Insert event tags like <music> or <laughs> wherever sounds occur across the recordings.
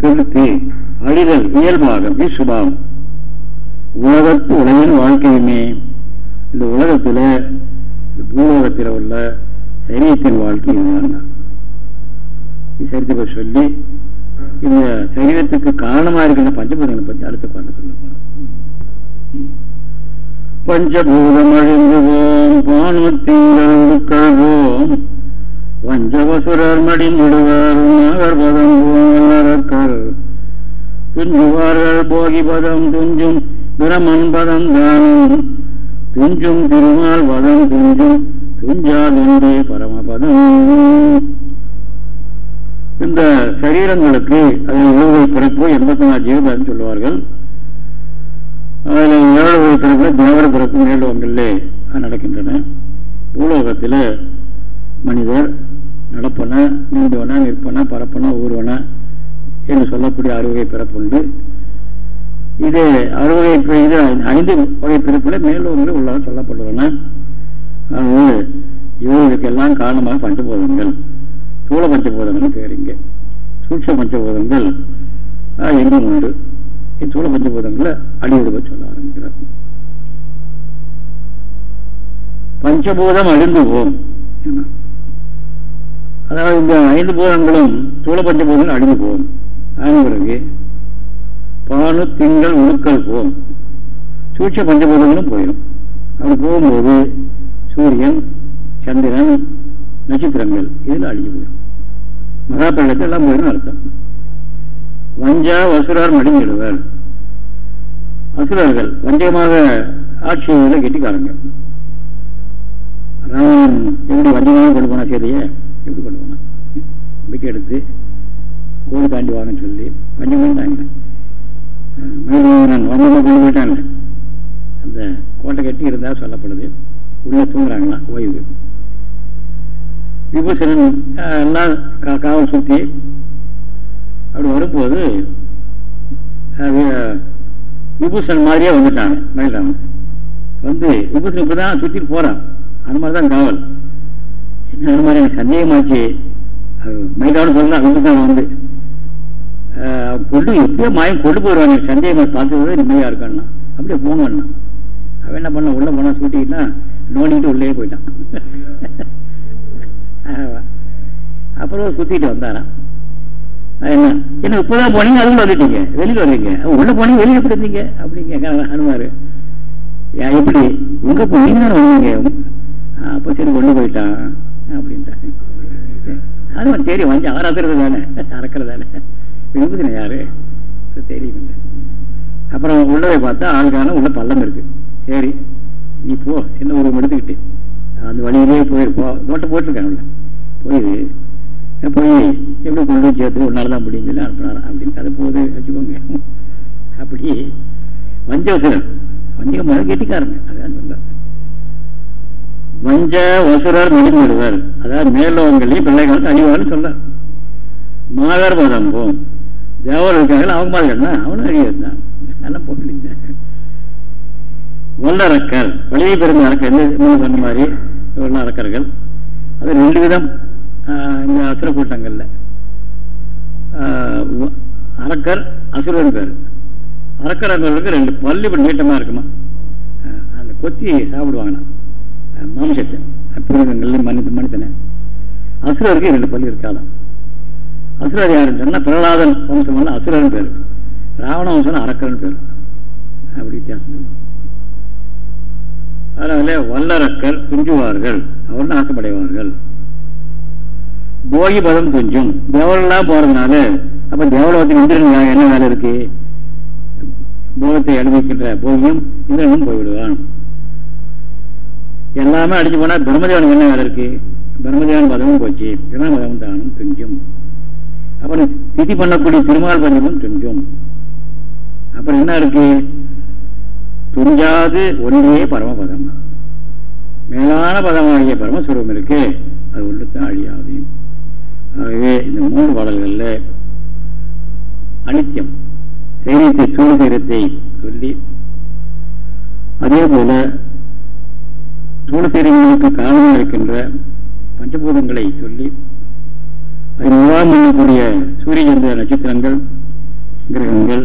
கருத்து அழிதல் இயல்பாகும் சுபாவம். உலகத்து உலகின் வாழ்க்கையுமே இந்த உலகத்தில் பூலோகத்தில் உள்ள சரீரத்தின் வாழ்க்கை இதுதான். சரித்திர சொல்லி இந்த சரீரத்துக்கு காரணமாக இருக்கின்ற பஞ்சபூதங்களை பற்றி அடுத்த பாட்டு சொல்ல பஞ்சபூதம் அழிந்துவோம் பானுத்திங்கள் கழுவோம் வஞ்சவசுரர் மடிந்துடுவார் நாகர்பதம் போலரக்கர் துஞ்சுவார்கள் போகி பதம் துஞ்சும் பிரமன் பதம் தானும். துஞ்சும் திருமால் பதம் துஞ்சும் துஞ்சாதென்றே பரமபதம். இந்த சரீரங்களுக்கு அதில் உழவை பிறப்பு எண்பத்தி நாலு ஜீவபதம் சொல்லுவார்கள். அதில் ஏழு பிறப்பு தேவர பிறப்பு மேலுவங்களிலே நடக்கின்றன. பூலோகத்தில் மனிதர் நடப்பனா நீண்டவனா நிற்பனா பரப்பனா ஊர்வனா என்று சொல்லக்கூடிய அறுவகை பிறப்புண்டு இது அறுவகை இது ஐந்து வகை பிறப்புல மேலோகங்களில் உள்ளதாக சொல்லப்படுவன அது இவர்களுக்கெல்லாம் காரணமாக பஞ்சபோதங்கள் ஸ்தூல பஞ்சபூதங்கள் பேர் இங்கே. சூட்ச பஞ்சபூதங்கள் எங்கும் உண்டு. ஸ்தூல பஞ்சபூதங்களை அடிவிடுவ சொல்ல ஆரம்பிக்கிறார். பஞ்சபூதம் அழிந்து போம். அதாவது இந்த ஐந்து பூதங்களும் சூழப்பட்ட பூதங்கள் அழிந்து போகும். அதன் பிறகு பானு திங்கள் உணுக்கள் போகும். சூட்ச பஞ்சபூதங்களும் போயிடும். அப்படி போகும்போது சூரியன் சந்திரன் நட்சத்திரங்கள் இதில் அழிஞ்சு போயிடும். மகாபள்ளத்தில் எல்லாம் போயிடும் அர்த்தம். வஞ்சா வசுரார் மடிஞ்சிடுவர் அசுரர்கள் வஞ்சகமாக ஆட்சி செய்வதில் கெட்டிக்காரங்க. ராவன் எப்படி வஞ்சகமாக கொண்டு போனா செய்தியை எப்படி கொண்டு போனான் நம்பிக்கை எடுத்து கோவில் தாண்டி வாங்கன்னு சொல்லி பஞ்சமும் பண்ணிட்டாங்க மயில்வாகனன் வஞ்சமாக கொண்டு போயிட்டாங்க அந்த கோட்டை கட்டி இருந்தால் சொல்லப்படுது. உள்ள தூங்குறாங்களாம் ஓய்வு. விபூசணன் எல்லாம் காவல் சுற்றி அப்படி வரும்போது விபூஷன் மாதிரியே வந்துட்டாங்க. மயில்ராமன். வந்து விபூஷன் இப்போ தான் சுற்றிட்டு போகிறான் அந்த மாதிரி தான் காவல். மாதிரி எனக்கு சந்தேகமாச்சு. மயிலாடு சொல்லலாம் தான் வந்து. கொண்டு எப்பயோ மாயம் கொண்டு போயிடுவாங்க. சந்தேகமாக பார்த்தது நிம்மதியாக இருக்கான்னா. அப்படியே போங்கண்ணா அவன் என்ன பண்ண உள்ளே போனால் சூட்டிக்கிட்டா நோண்டிக்கிட்டு உள்ளே போயிட்டான். அப்புறம் சுத்திட்டு வந்தாராம். என்ன? என்ன இப்பதான் போனீங்க? அதுக்குள்ள வந்துட்டீங்க. வெளியில வர்றீங்க உள்ள போனீங்க? வெளியே எப்படி இருந்தீங்க? அப்படிங்க அனுமாரு. எப்படி? உங்க போனீங்க தானே வந்தீங்க? அப்போ சரி கொண்டு போயிட்டான். அப்படின்ட்டாங்க அது தெரியும் வஞ்சம் அறக்கிறது தானே அறக்கிறது தானே விரும்புதின யாரு? தெரியும் அப்புறம் உள்ளதை பார்த்தா ஆளுக்கான உள்ள பள்ளம் இருக்கு. சரி நீ போ சின்ன உருவம் எடுத்துக்கிட்டு. அந்த வழியிலேயே போயிருப்போ நோட்டை போட்டிருக்காங்க உள்ள போயிது போய் எப்படி கொண்டு சேர்த்து ஒரு நாள் தான் முடியும் சொல்லி அனுப்பினாராம் அப்படின்னு அது போது வச்சுக்கோங்க. அப்படி வஞ்சவசரம் வஞ்சகம் மழை கெட்டிக்காரங்க அதான் சொல்றார் வஞ்ச வசுரர் மடிந்துடுவர் அதாவது மேலோகங்களையும் பிள்ளைகள் அறிவார்னு சொல்றார் மாதர் பதம்பும் தேவர் இருக்காங்க அவங்க மாதிரி தான் அவனும் அறிவர் தான். நல்லா போட்டு வல்லறக்கர் வழியை பிறந்த அரக்கர். சொன்ன மாதிரி வல்ல அரக்கர்கள். அது ரெண்டு விதம் இந்த அசுர கூட்டங்கள்ல. அரக்கர் அசுரன் பேர். அரக்கரங்களுக்கு ரெண்டு. பல்லு இப்படி நீட்டமா இருக்குமா? அந்த கொத்தி சாப்பிடுவாங்கண்ணா மாம்சத்தை பிறகங்கள்ல மனித மனிதனை. அசுரருக்கு ரெண்டு பள்ளி இருக்காதான் அசுரர் யாருன்னு சொன்னால் பிரகலாதன் வம்சம் அசுரன் பேர். ராவண வம்சம் அரக்கரன் பேர். அப்படி வித்தியாசம் அதனால வல்லரக்கர் துஞ்சுவார்கள். அவர்கள் நாசமடைவார்கள் போகி பதம் துஞ்சும். தேவரெல்லாம் போறதுனால அப்ப தேவலோகத்தின் இந்திரன் என்ன வேலை இருக்கு? போகத்தை அனுபவிக்கின்ற போகியும் இந்திரனும் போய்விடுவான். எல்லாமே அடிச்சு போனா பிரம்மதேவனுக்கு என்ன வேலை இருக்கு? பிரம்மதேவன் பதமும் போச்சு. பிரம்மதமும் தானும் துஞ்சும். அப்புறம் திதி பண்ணக்கூடிய திருமால் பஞ்சமும் துஞ்சும். அப்புறம் என்ன இருக்கு? துஞ்சாது ஒன்றே பரமபதம். மேலான பதமாகிய பரமஸ்வரூபம் இருக்கு. அது ஒன்றுத்தான் அழியாது. ஆகவே இந்த மூன்று பாடல்கள்ல அனித்தியம் சைரியத்தை சூழ சொல்லி அதே போல சூழ சைரியங்களுக்கு காரணமாக இருக்கின்ற பஞ்சபூதங்களை சொல்லி அது நிர்வாகம் பண்ணக்கூடிய சூரிய சந்திர நட்சத்திரங்கள் கிரகங்கள்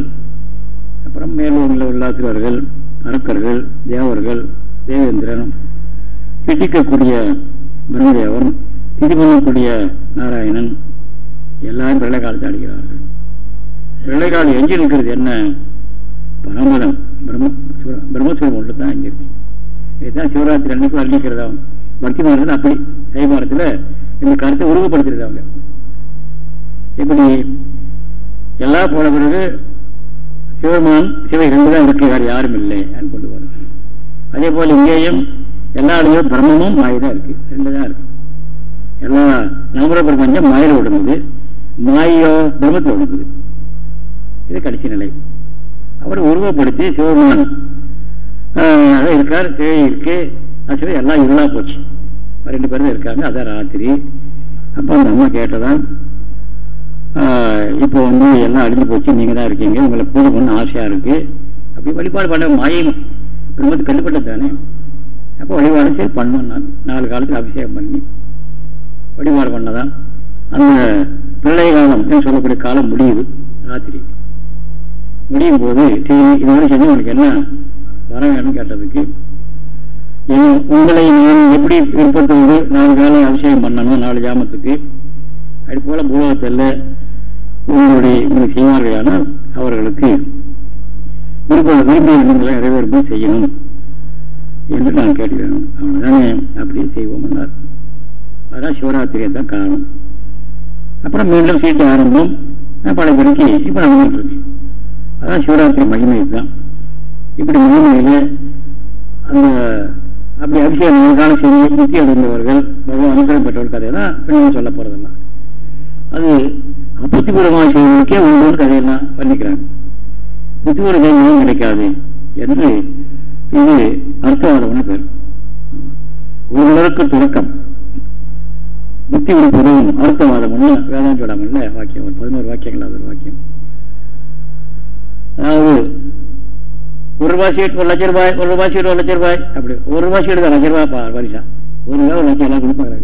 அப்புறம் மேலூரில் உள்ளாசிரியர்கள் அரக்கர்கள் தேவர்கள் தேவேந்திரன் சிட்டிக்கக்கூடிய பிரம்மதேவன் திதி பண்ணக்கூடிய நாராயணன் எல்லாரும் வெள்ளைக்காலத்தை அடிக்கிறார்கள் வெள்ளைக்காலம் எஞ்சி நிற்கிறது என்ன? பரமதம் பிரம்ம பிரம்மசுரம் ஒன்று தான் இங்கே இருக்கு. இதுதான் சிவராத்திரி அன்னைக்கு அள்ளிக்கிறதா பக்தி மாதத்தில் அப்படி சைமாரத்தில் இந்த கருத்தை உருவப்படுத்துறது அவங்க இப்படி எல்லா போன பிறகு சிவமான் சிவ இரண்டு தான் இருக்கு வேறு யாரும் இல்லை கொண்டு வரும் அதே போல இங்கேயும் எல்லா இடங்களும் பிரம்மமும் மாயை தான் இருக்கு. ரெண்டு தான் இருக்கு. எல்லா நம்பர பிரபஞ்சம் மாயில ஒடுங்குது. மாயோ பிரம்மத்தில் ஒடுங்குது. இது கடைசி நிலை. அவர் உருவப்படுத்தி சிவபெருமான் இருக்கார் தேவை இருக்கு. அது எல்லாம் இருளா போச்சு. ரெண்டு பேரும் இருக்காங்க அதான் ராத்திரி. அப்போ அந்த அம்மா கேட்டதான் இப்போ வந்து எல்லாம் அழிஞ்சு போச்சு நீங்க தான் இருக்கீங்க உங்களை பூஜை பண்ண ஆசையா இருக்கு. அப்படி வழிபாடு பண்ண மாயம். பிரம்மத்து கண்டுபட்டது தானே அப்போ வழிபாடு சரி பண்ணோம் நான். நாலு காலத்துக்கு அபிஷேகம் பண்ணி வழிபாடு பண்ணதான். அந்த பிள்ளை காலம் சொல்லக்கூடிய காலம் முடியுது ராத்திரி. முடியும் போது சரி இது மாதிரி செஞ்சு உனக்கு என்ன வர வேணும்னு கேட்டதுக்கு உங்களை நான் எப்படி விருப்பத்தோடு நாலு காலம் அபிஷேகம் பண்ணணும் நாலு ஜாமத்துக்கு. அது போல பூலோகத்தில் உங்களுடைய உங்களுக்கு செய்வார்களானால் அவர்களுக்கு விருப்ப விரும்பிய எண்ணங்களை நிறைவேறும்போ செய்யணும் என்று நான் கேட்டுக்கிறேன் அவனதானே அப்படியே செய்வோம் அதான் சிவராத்திரியை தான் காரணம். அப்புறம் மீண்டும் சீட்டு ஆரம்பம். படைப்பிடிக்கு இப்போ நடந்துட்டு இருக்கு. அதான் சிவராத்திரி மகிமை தான் இப்படி மகிமையில அந்த அப்படி அபிஷேகம் காலம் செய்து புத்தி அடைந்தவர்கள் பகவான் அனுகிரகம் பெற்றவர் கதை தான் பின்னாடி சொல்ல போறதெல்லாம் அது அப்புத்திபூர்வமாக செய்வதற்கே உங்களோட கதையெல்லாம் வர்ணிக்கிறாங்க. புத்திபூர்வ ஞானம் கிடைக்காது என்று இது அர்த்தவாதம்னு பேர். ஒருவருக்கு துறக்கம் புத்தி உறுப்புதவும் அர்த்தவாதம் ஒண்ணு வேதாந்த வாக்கியம் ஒரு பதினோரு வாக்கியங்கள் அது ஒரு வாக்கியம். அதாவது ஒரு ரூபாய் சீட் ஒரு லட்ச ரூபாய் ஒரு ரூபாய் சீட் ஒரு லட்ச ரூபாய். அப்படி ஒரு ரூபாய் சீடு தான் லட்ச ரூபாய் பரிசா. ஒரு ரூபாய் ஒரு லட்சம் எல்லாம் கொடுப்பாங்க.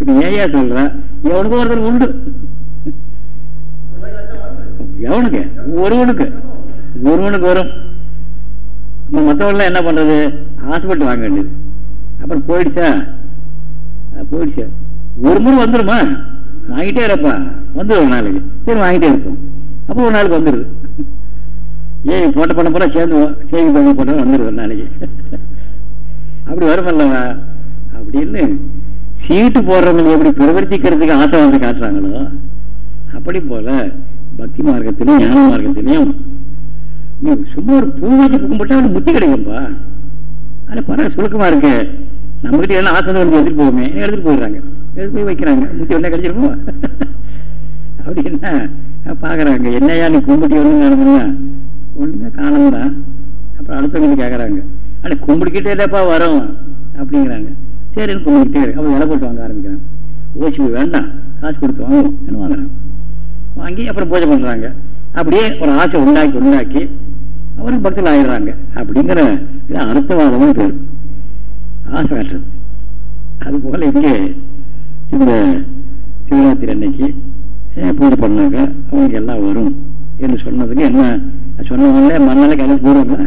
இப்ப ஏயா சொல்ற? எவனுக்கு ஒருத்தர் உண்டு. எவனுக்கு? ஒருவனுக்கு. ஒருவனுக்கு வரும். மற்றவங்களாம் என்ன பண்றது? ஹாஸ்பிட்டல் வாங்க வேண்டியது. அப்புறம் போயிடுச்சா? போயிடுச்சு? ஒரு முறை வந்துருமா? வாங்கிட்டே இருப்பா. வந்துடும் நாளைக்கு. சரி வாங்கிட்டே இருப்போம். அப்போ ஒரு நாளுக்கு வந்துடுது ஏன் போட்ட பண்ண போல சேர்ந்து சேவி பண்ணி போட்டு வந்துடுவோம் நாளைக்கு. அப்படி வருமல்லவா அப்படின்னு சீட்டு போடுறவங்க எப்படி பிரவர்த்திக்கிறதுக்கு ஆசை வந்து காட்டுறாங்களோ அப்படி போல பக்தி மார்க்கத்திலையும் ஞான மார்க்கத்திலையும். நீ சும்மா ஒரு பூ வச்சு கும்பிட்டா அவனுக்கு முத்தி கிடைக்கும்பா. அது பரவாயில்ல சுருக்கமா இருக்கு. நம்ம கிட்ட எல்லாம் ஆசை வந்து எடுத்துட்டு போவோமே எடுத்துட்டு போயிடுறாங்க. எடுத்து போய் வைக்கிறாங்க. முத்தி ஒன்றா கிடைச்சிருப்போம் <laughs> அப்படின்னா பாக்குறாங்க. என்னையா நீ கும்பிட்டு வரணும்னா ஒண்ணுமே காணம் தான் அப்புறம் அடுத்தவங்க கேட்குறாங்க ஆனா கும்பிடிக்கிட்டே இல்லைப்பா வரும். அப்படிங்கிறாங்க. சரின்னு கும்பிட்டுட்டே இருக்கு அப்போ விலை போட்டு வாங்க ஆரம்பிக்கிறாங்க ஓசி வேண்டாம். காசு கொடுத்து வாங்கும் என்ன வாங்குறாங்க வாங்கி அப்புறம் பூஜை பண்றாங்க. அப்படியே ஒரு ஆசை உண்டாக்கி உண்டாக்கி அவரும் பக்தர்கள் ஆயிடுறாங்க அப்படிங்கிற அர்த்தவாதமும் பேர். ஆசை காட்டுறது அது போல இங்கே இந்த சிவராத்திரி அன்னைக்கு பூஜை பண்ணாங்க. அவங்களுக்கு எல்லாம் வரும் என்று சொன்னதுக்கு என்ன சொன்னவங்களே மண்ணால கதை போடுவாங்களா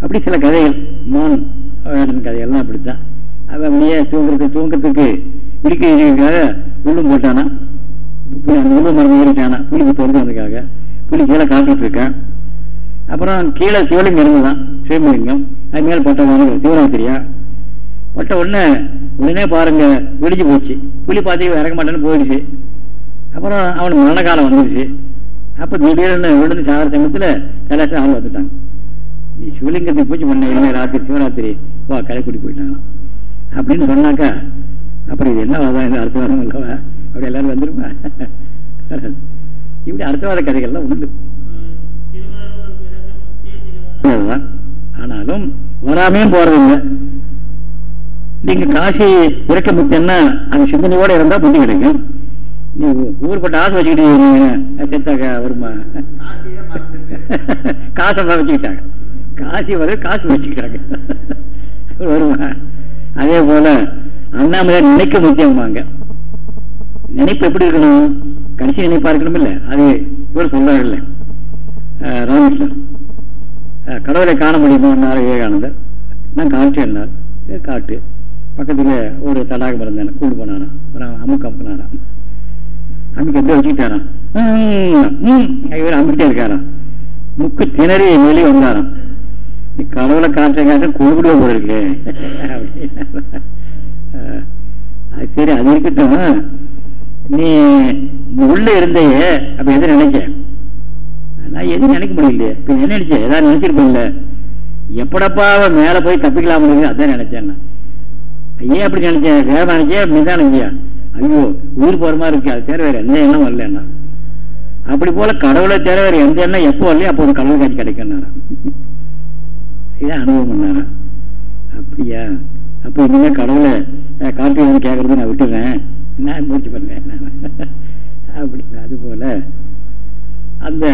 அப்படி சில கதைகள் மான் கதைகள்லாம் அப்படித்தான். அவன் அப்படியே தூங்குறதுக்கு தூங்குறதுக்கு இடிக்கிறதுக்காக உள்ளும் போட்டானா. உள்ளும் மரம் ஏறிட்டானா புளிக்கு திறந்து புளி கீழே காத்துட்டு இருக்கான். அப்புறம் கீழே சிவலிங்கம் இருந்துதான் சிவலிங்கம். அது மேலே பட்ட சிவராத்திரியா? பட்ட உடனே உடனே பாருங்க வெடிச்சு போச்சு. புலி பார்த்து இறங்க மாட்டேன்னு போயிடுச்சு. அப்புறம் அவனுக்கு மரண காலம் வந்துருச்சு. அப்ப திடீர்னு விழுந்து சாகர சமயத்துல கைலாசம் ஆள் வந்துட்டாங்க. நீ சிவலிங்கத்துக்கு பூஜை பண்ண இல்லை ராத்திரி சிவராத்திரி வா கலைக்குடி போயிட்டாங்களாம். அப்படின்னு சொன்னாக்கா அப்புறம் இது என்ன வாதம் அர்த்தவாதம் இல்லவா அப்படி எல்லாரும் வந்துருமா? இப்படி அர்த்தவாத கதைகள்லாம் உண்டு ஆனாலும் வராமையும் போறதில்லை. நீங்க காசி இறக்க முத்தியன்னா அந்த சிந்தனையோட இருந்தா புத்தி கிடைக்கும் நீ ஊர்பட்ட ஆசை வச்சுக்கிட்டு செத்தாக்க வருமா? காசை வச்சுக்கிட்டாங்க. காசி வர காசு வச்சுக்கிட்டாங்க வருமா? அதே போல அண்ணாமலையார் நினைக்க முக்கியமாங்க நினைப்பு எப்படி இருக்கணும்? கடைசி நினைப்பா இருக்கணும் இல்லை? அது இவர் சொல்றாரு ராமகிருஷ்ணன். கடவுளை காண முடியுமா? விவேகானந்தர். நான் காட்டேன் என்னார் காட்டு. பக்கத்தில் ஒரு தடாகம் இருந்தேன் போனானா. அப்புறம் அமுக்கம் போனானா. அமுக்கு எந்த வச்சுக்கிட்டாராம் இவர் அமுக்கிட்டே இருக்காராம். முக்கு திணறி வெளியே வந்தாராம். நீ கடவுளை காற்ற காட்ட கொடுக்கூட போல இருக்கு. சரி அது இருக்கட்டும். நீ உள்ள இருந்தையே அப்ப எதை நினைச்ச? நான் எதுவும் நினைக்க முடியலையே. இப்ப என்ன நினைச்சேன் ஏதாவது நினைச்சிருப்பேன்ல. எப்படப்பா மேல போய் தப்பிக்கலாம் அதான் நினைச்சேன் ஏன் அப்படி நினைச்சேன் வேற நினைச்சியா நீதான் நினைச்சியா? ஐயோ உயிர் போற மாதிரி இருக்கு அது தேர வேற. எந்த எண்ணம் வரல அப்படி போல கடவுளை தேர வேற. எந்த எண்ணம் எப்போ வரலையோ அப்போ ஒரு கடவுள் காட்சி கிடைக்கணும் இதான் அனுபவம் பண்ணாரா அப்படியா? அப்போ இனிமேல் கடவுளை கார்த்திகை வந்து கேட்கறது நான் விட்டுறேன். நான் முயற்சி பண்ணேன்? அப்படி அது போல. அந்த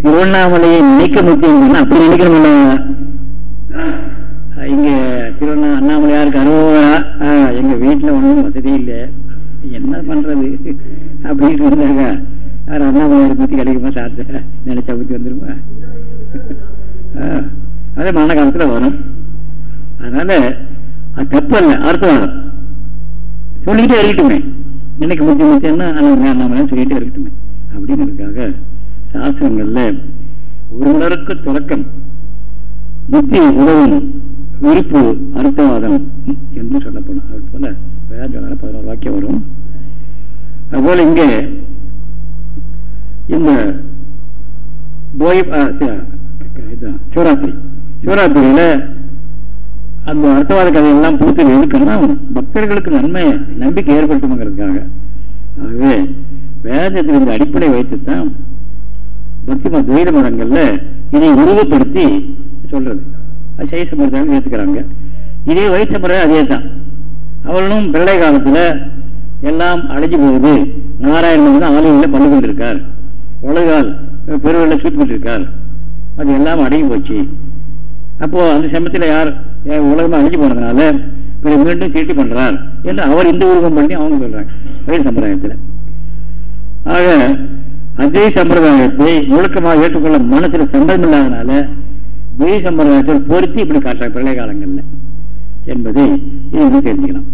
திருவண்ணாமலையை நினைக்க முக்கியம் அப்படி நினைக்கணும் இங்க திருவண்ணா அண்ணாமலையாருக்கு அனுபவம் எங்க வீட்டுல ஒன்றும் வசதி இல்லை. என்ன பண்றது? அப்படின்னு இருந்தாங்க. யார் அண்ணாமலையார் பத்தி கிடைக்குமா சாத்த நினைச்சா பத்தி வந்துருமா? அதே மரண காலத்துல வரும். அதனால அது தப்பு அல்ல. அர்த்தம் சொல்லிக்கிட்டே இருக்கட்டுமே. நினைக்க முக்கிய முக்கியம்னா அண்ணாமலையார் சொல்லிட்டே இருக்கட்டுமே. அப்படிங்கிறதுக்காக சாஸ்திரங்கள்ல ஒருவருக்கு தொடக்கம் முத்தி உதவும் வெறுப்பு அர்த்தவாதம் என்று சொல்லப்படும். அது போல வேதாந்தால பதினோரு வாக்கியம் வரும். அதுபோல இங்கே இந்த சிவராத்திரி. சிவராத்திரியில அந்த அர்த்தவாத கதையெல்லாம் பூர்த்தி எதுக்கணும் பக்தர்களுக்கு நன்மை நம்பிக்கை ஏற்பட்டுங்கிறதுக்காக ஆகவே வேதத்தில் இந்த அடிப்படை வைத்துத்தான் பக்தி துவைத மதங்கள்ல இதை உருவப்படுத்தி சொல்றது. அது சை சம்பிரதாயம் ஏற்றுக்கிறாங்க இதே வயசு சம்பிரதாயம் அதே தான் அவர்களும் பிள்ளை காலத்துல எல்லாம் அழைஞ்சு போகுது. நாராயணன் வந்து ஆலயங்களில் பண்ணி கொண்டிருக்கார். உலகால் பெருவெள்ள சுற்றி கொண்டிருக்கார். அது எல்லாம் அடங்கி போச்சு. அப்போ அந்த சமயத்தில் யார் உலகமாக அழிஞ்சு போனதுனால மீண்டும் சீட்டு பண்றார் என்று அவர் இந்த உருவம் பண்ணி அவங்க சொல்றாங்க வயது சம்பிரதாயத்தில். ஆக அதே சம்பிரதாயத்தை முழுக்கமாக ஏற்றுக்கொள்ள மனசுல சம்பந்தம் இல்லாதனால வெய் சம்பிரதாயத்தில் பொருத்தி இப்படி காட்டுறாங்க பிள்ளை காலங்கள்ல என்பதை இது தெரிஞ்சுக்கலாம்.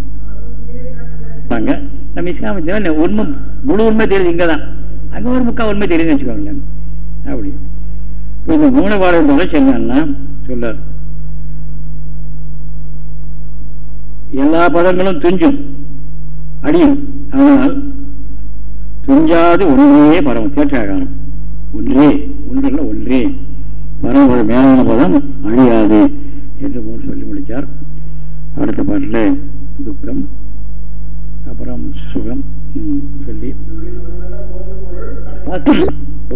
நம்ம இஸ்லாமத்தில் உண்மை முழு உண்மை தெரியுது இங்கதான். அங்க ஒரு முக்கால் உண்மை தெரியுதுன்னு வச்சுக்கோங்களேன். அப்படி. இந்த மூணு தொடர்ச்சி என்னன்னா சொல்றார். எல்லா பதங்களும் துஞ்சும் அடியும். ஆனால் துஞ்சாது ஒன்றே பரவம் தேற்றாகாரம். ஒன்றே ஒன்றல்ல ஒன்றே. பரம மேலான பதம் அழியாது என்று மூணு சொல்லி முடித்தார் அடுத்த பாட்டில் துக்கம் அப்புறம் சுகம் சொல்லி.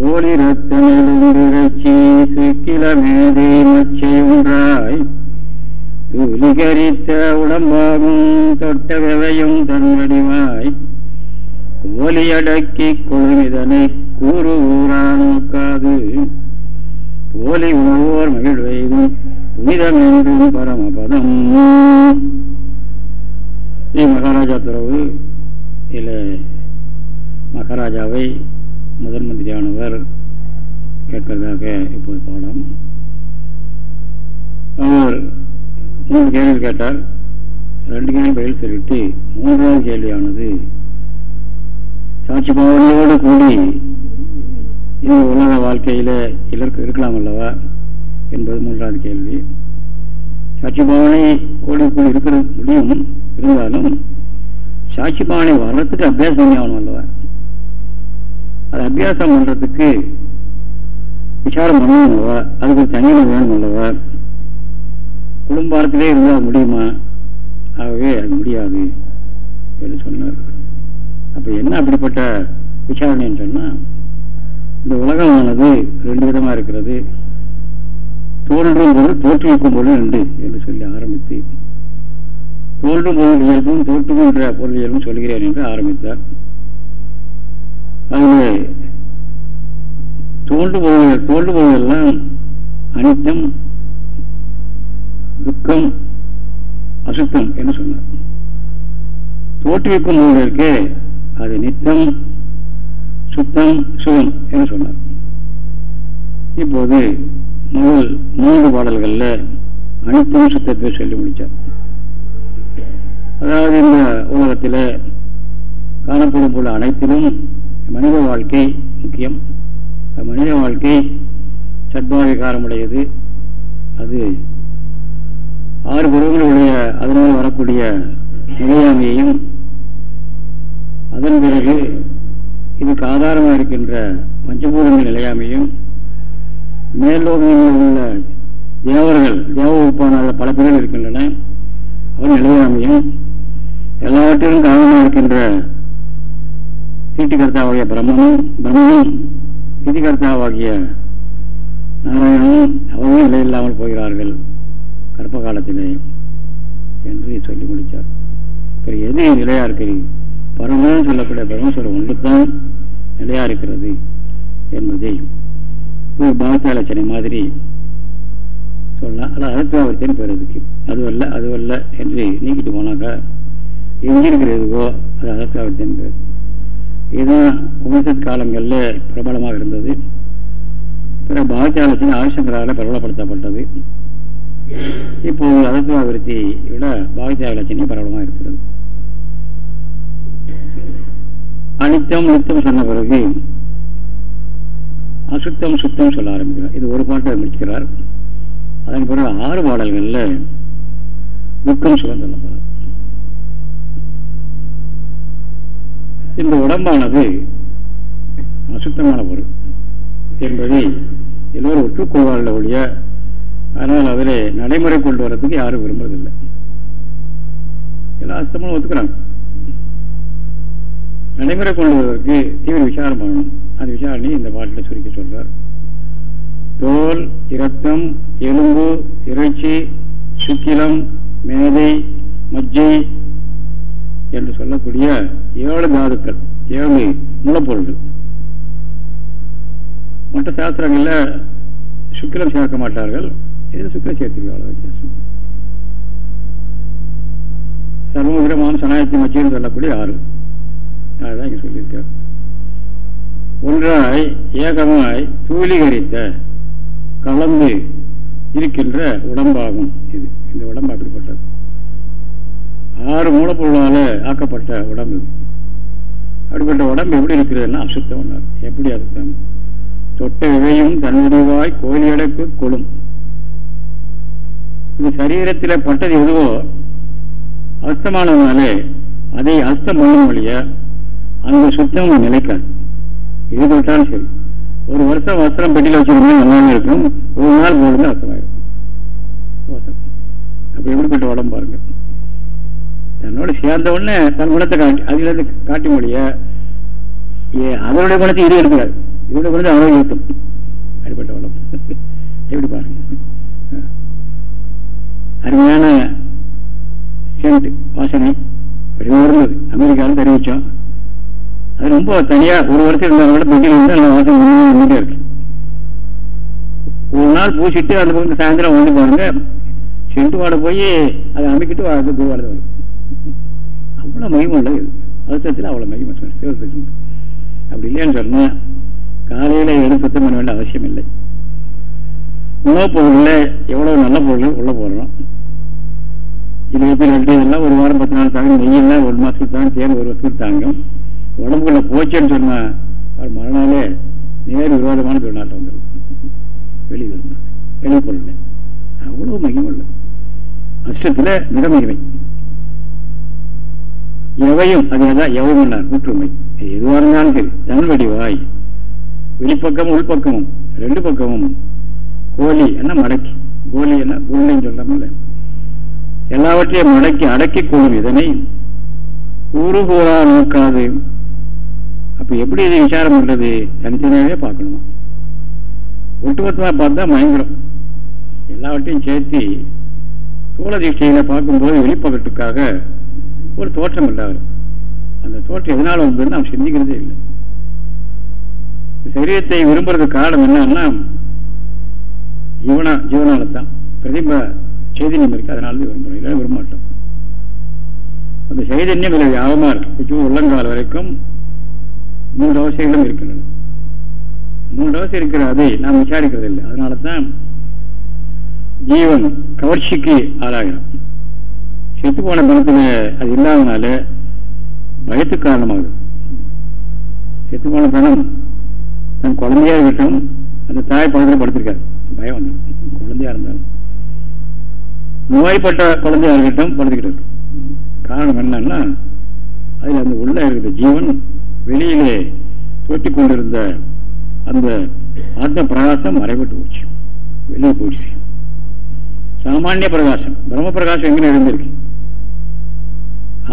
ஓலி ரத்தனிலிருச்சி சுக்கில மேதை மச்சை ஒன்றாய் தூலிகரித்த உடம்பாகும் தொட்ட விவையும் தன்வடிவாய். கோலியடக்கி கொழுமிதனை கூறு ஊரா நோக்காது போலி உணவோர் மகிழ்வைதும் புனிதம் என்றும் பரமபதம் மகாராஜா துறவு இல்ல மகாராஜாவை முதன் மந்திரியானவர் கேட்கறதாக இப்போது பாடம். அவர் மூணு கேள்வி கேட்டார். ரெண்டு கேள்வி பதில் சொல்லிட்டு மூன்றாவது கேள்வியானது சாட்சி பாவனையோடு கூடி இன்னும் உலக வாழ்க்கையில இலக்கு இருக்கலாம் அல்லவா என்பது மூன்றாவது கேள்வி. சாட்சி பாவனை கோடி இருக்கிறது இருக்கிற முடியும் இருந்தாலும் சாட்சி பாவனை வர்றதுக்கு அபியாசம் பண்ணி ஆகணும் அல்லவா? அது அபியாசம் பண்றதுக்கு விசாரம் பண்ணணும் அல்லவா? அதுக்கு தனியாக வேணும் அல்லவா? குடும்பாரத்திலே இருந்தால் முடியுமா? ஆகவே அது முடியாது என்று சொன்னார். அப்ப என்ன அப்படிப்பட்ட விசாரணைன்னு சொன்னா இந்த உலகமானது ரெண்டு விதமா இருக்கிறது. தோன்றும் பொருள் தோற்றுவிக்கும் பொருள் ரெண்டு என்று சொல்லி ஆரம்பித்து தோன்றும் பொருள் இயல்பும் தோற்றுகின்ற பொருள் இயல்பும் சொல்கிறேன் என்று ஆரம்பித்தார். அதில் தோன்று பொருள் தோன்று பொருளெல்லாம் அனித்தம் துக்கம் அசுத்தம் என்று சொன்னார். தோற்றுவிக்கும் பொருள் இருக்கே அது நித்தம் சுத்தம் சுகம் என்று சொன்னார். இப்போது முதல் மூன்று பாடல்கள்ல அனைத்தும் சுத்தத்தை சொல்லி முடிச்சார். அதாவது இந்த உலகத்தில் காணப்படும் போல அனைத்திலும் மனித வாழ்க்கை முக்கியம். மனித வாழ்க்கை சத்பாவிகாரமுடையது அது ஆறு பருவங்களுடைய அதனால் வரக்கூடிய நிலையாமையையும் அதன் பிறகு இதுக்கு ஆதாரமாக இருக்கின்ற பஞ்சபூதங்கள் நிலையாமையும் மேலோகங்களில் உள்ள தேவர்கள் தேவ உப்பான பல பேர்கள் இருக்கின்றன. அவர் நிலையாமையும் எல்லாவற்றிலும் காரணமாக இருக்கின்ற தீட்டிகர்த்தாவாகிய பிரம்மனும் பிரம்மனும் திதிகர்த்தாவாகிய நாராயணனும் அவரும் நிலையில்லாமல் போகிறார்கள் கர்ப்ப காலத்திலே என்று சொல்லி முடித்தார். இப்போ எது நிலையா இருக்கிறீங்க பரமன் சொல்லக்கூடிய பிரம்மஸ்வரம் ஒன்றுதான் நிலையா இருக்கிறது என்பதை ஒரு பாகத்தாலட்சணை மாதிரி சொல்லலாம் அது அகத்துவாவர்த்தின்னு பெறதுக்கு அதுவல்ல அதுவல்ல என்று நீக்கிட்டு போனாக்கா எங்கிருக்கிற எதுவோ அது அகத்துவாவர்த்தின்னு பேர். இதுதான் உபனிஷத் காலங்களில் பிரபலமாக இருந்தது. பிற பாகத்தாலட்சணை ஆயுஷங்கரால் பிரபலப்படுத்தப்பட்டது. இப்போது அகத்துவாவிருத்தி விட பாகத்தியாலட்சணை பிரபலமாக இருக்கிறது. அனித்தம் நித்தம் சொன்ன பிறகு அசுத்தம் சுத்தம் சொல்ல ஆரம்பிக்கிறார். இது ஒரு பாட்டை முடிக்கிறார். அதன் பிறகு ஆறு பாடல்கள்ல துக்கம் சுகம் போகிறார் இந்த உடம்பானது அசுத்தமான பொருள் என்பதை எல்லோரும் ஒற்றுக்கொள்வார்கள் ஒழிய அதனால் அதில் நடைமுறை கொண்டு வரதுக்கு யாரும் விரும்புறதில்லை. எல்லா அசுத்தமும் ஒத்துக்கிறாங்க. நடைமுறை கொள்வதற்கு தீவிர விசாரம் பண்ணணும் அந்த விசாரணையை இந்த பாட்டில் சுருக்கி சொல்றார். தோல் இரத்தம் எலும்பு இறைச்சி சுக்கிலம் மேதை மஜ்ஜை என்று சொல்லக்கூடிய ஏழு தாதுக்கள் ஏழு மூலப்பொருள்கள். மற்ற சாஸ்திரங்களில் சுக்கிலம் சேர்க்க மாட்டார்கள். இது சுக்கிலம் சேர்த்திருக்காள் வித்தியாசம். சர்வகிரமான சனாயத்தி மச்சின்னு சொல்லக்கூடிய ஆறு. அதுதான் இங்கே சொல்லியிருக்கார். ஒன்றாய் ஏகமாய் தூளிகரித்த கலந்து இருக்கின்ற உடம்பாகும் இது. இந்த உடம்பு அப்படிப்பட்டது. ஆறு மூலப்பொருளால் ஆக்கப்பட்ட உடம்பு இது. அப்படிப்பட்ட உடம்பு எப்படி இருக்கிறதுன்னா அசுத்தம் ஒன்றார் எப்படி அசுத்தம்? தொட்ட இவையும் தன்னுடைவாய் கோயிலடைப்பு கொழும். இது சரீரத்தில் பட்டது எதுவோ அஸ்தமானதுனாலே அதை அஸ்தம் பண்ணும் வழியாக அந்த சுத்தம் நிலைக்காது எது தொட்டாலும் சரி. ஒரு வருஷம் வஸ்திரம் பெட்டியில் வச்சுருந்தா நல்லா இருக்கும்? ஒரு நாள் போடுறது அர்த்தமாயிருக்கும் வசனம் அப்படி எப்படிப்பட்ட உடம்பு பாருங்க. தன்னோட சேர்ந்த உடனே தன் குணத்தை காட்டி அதுலேருந்து காட்டி முடிய அதனுடைய குணத்தை இது எடுக்கிறார் இதோட குணத்தை அவரை ஈர்த்தும் அடிப்பட்ட உடம்பு. எப்படி பாருங்க. அருமையான சென்ட் வாசனை. இருந்தது. அமெரிக்காவில் தெரிவித்தோம் ரொம்ப தனியா ஒரு வருஷம் இருந்தாலும் கூட பெட்டியில் வந்து நல்லா வாசம் வந்துட்டே இருக்கு. ஒரு நாள் பூசிட்டு அந்த பக்கம் சாயந்தரம் வந்து பாருங்க செண்டு வாட போய் அதை அமைக்கிட்டு அது பூவாட வரும். அவ்வளோ மகிமை உள்ளது. அவசரத்தில் அவ்வளோ மகிமை. சிவத்துக்கு அப்படி இல்லைன்னு சொன்னா காலையில எதுவும் சுத்தம் பண்ண வேண்டிய அவசியம் இல்லை. உணவுப் பொருள்ல எவ்வளவு நல்ல பொருள் உள்ள போடுறோம் இது எப்படி இதெல்லாம் ஒரு வாரம் பத்து நாள் தாங்க நெய்யெல்லாம் ஒரு மாசத்துக்கு தாங்க தேன் ஒரு வருஷத்துக்கு தாங்கும். உடம்புக்குள்ள போச்சுன்னு சொன்னா அவர் மறுநாளே நேர் விரோதமான தொழில்நாட்டம் வந்துடும் வெளியே வரணும் வெளி பொருள் அவ்வளவு மகிமுள்ள அஷ்டத்துல மிக மகிமை. எவையும் அது எதான் ஒற்றுமை கூற்றுமை எதுவாக இருந்தாலும் சரி தன் வடிவாய் வெளிப்பக்கமும் உள்பக்கமும் ரெண்டு பக்கமும் கோழி என்ன மடக்கி. கோழி என்ன உருளைன்னு சொல்றாமல்ல எல்லாவற்றையும் மடக்கி அடக்கி கொள்ளும் இதனை கூறு கூறா நோக்காது. அப்ப எப்படி இதை விசாரம் பண்றது? தனித்தனியாவே பார்க்கணுமா? ஒட்டுமொத்தமாக பார்த்தா மயங்கிடும் எல்லாவற்றையும் சேர்த்து சோழ தீட்சையில பார்க்கும்போது வெளிப்பகட்டுக்காக ஒரு தோற்றம் இல்லாது அந்த தோற்றம் எதனால வந்ததுன்னு நாம் சிந்திக்கிறதே இல்லை. சரீரத்தை விரும்புறதுக்கு காரணம் என்னன்னா ஜீவனா ஜீவனால தான் பிரதிப சைதன்யம் இருக்கு அதனால விரும்புறோம். இல்லை விரும்ப மாட்டோம் அந்த சைதன்யம் இதில் வியாபமா இருக்கு. உள்ளங்கால் வரைக்கும் மூன்று அவசியங்களும் இருக்கின்றன. மூன்று அவசியம் இருக்கிற அதை நாம் விசாரிக்கிறதில்லை. அதனால தான் ஜீவன் கவர்ச்சிக்கு ஆளாகிறான். செத்து போன பணத்தில் அது இல்லாதனால பயத்துக்கு காரணமாகுது. செத்து போன பணம் தன் குழந்தையா இருக்கட்டும் அந்த தாய் பணத்தில் படுத்திருக்காரு பயம் வந்து குழந்தையா இருந்தாலும். நோய்பட்ட குழந்தையா இருக்கட்டும் படுத்துக்கிட்டு இருக்கு. காரணம் என்னன்னா அதில் அந்த உள்ள இருக்கிற ஜீவன் வெளியிலே தொட்டி கொண்டிருந்த அந்த ஆத்ம பிரகாசம் மறைபட்டு போச்சு. வெளியே போயிடுச்சு சாமானிய பிரகாசம் பிரம்ம பிரகாசம் எங்கே இருந்திருக்கு?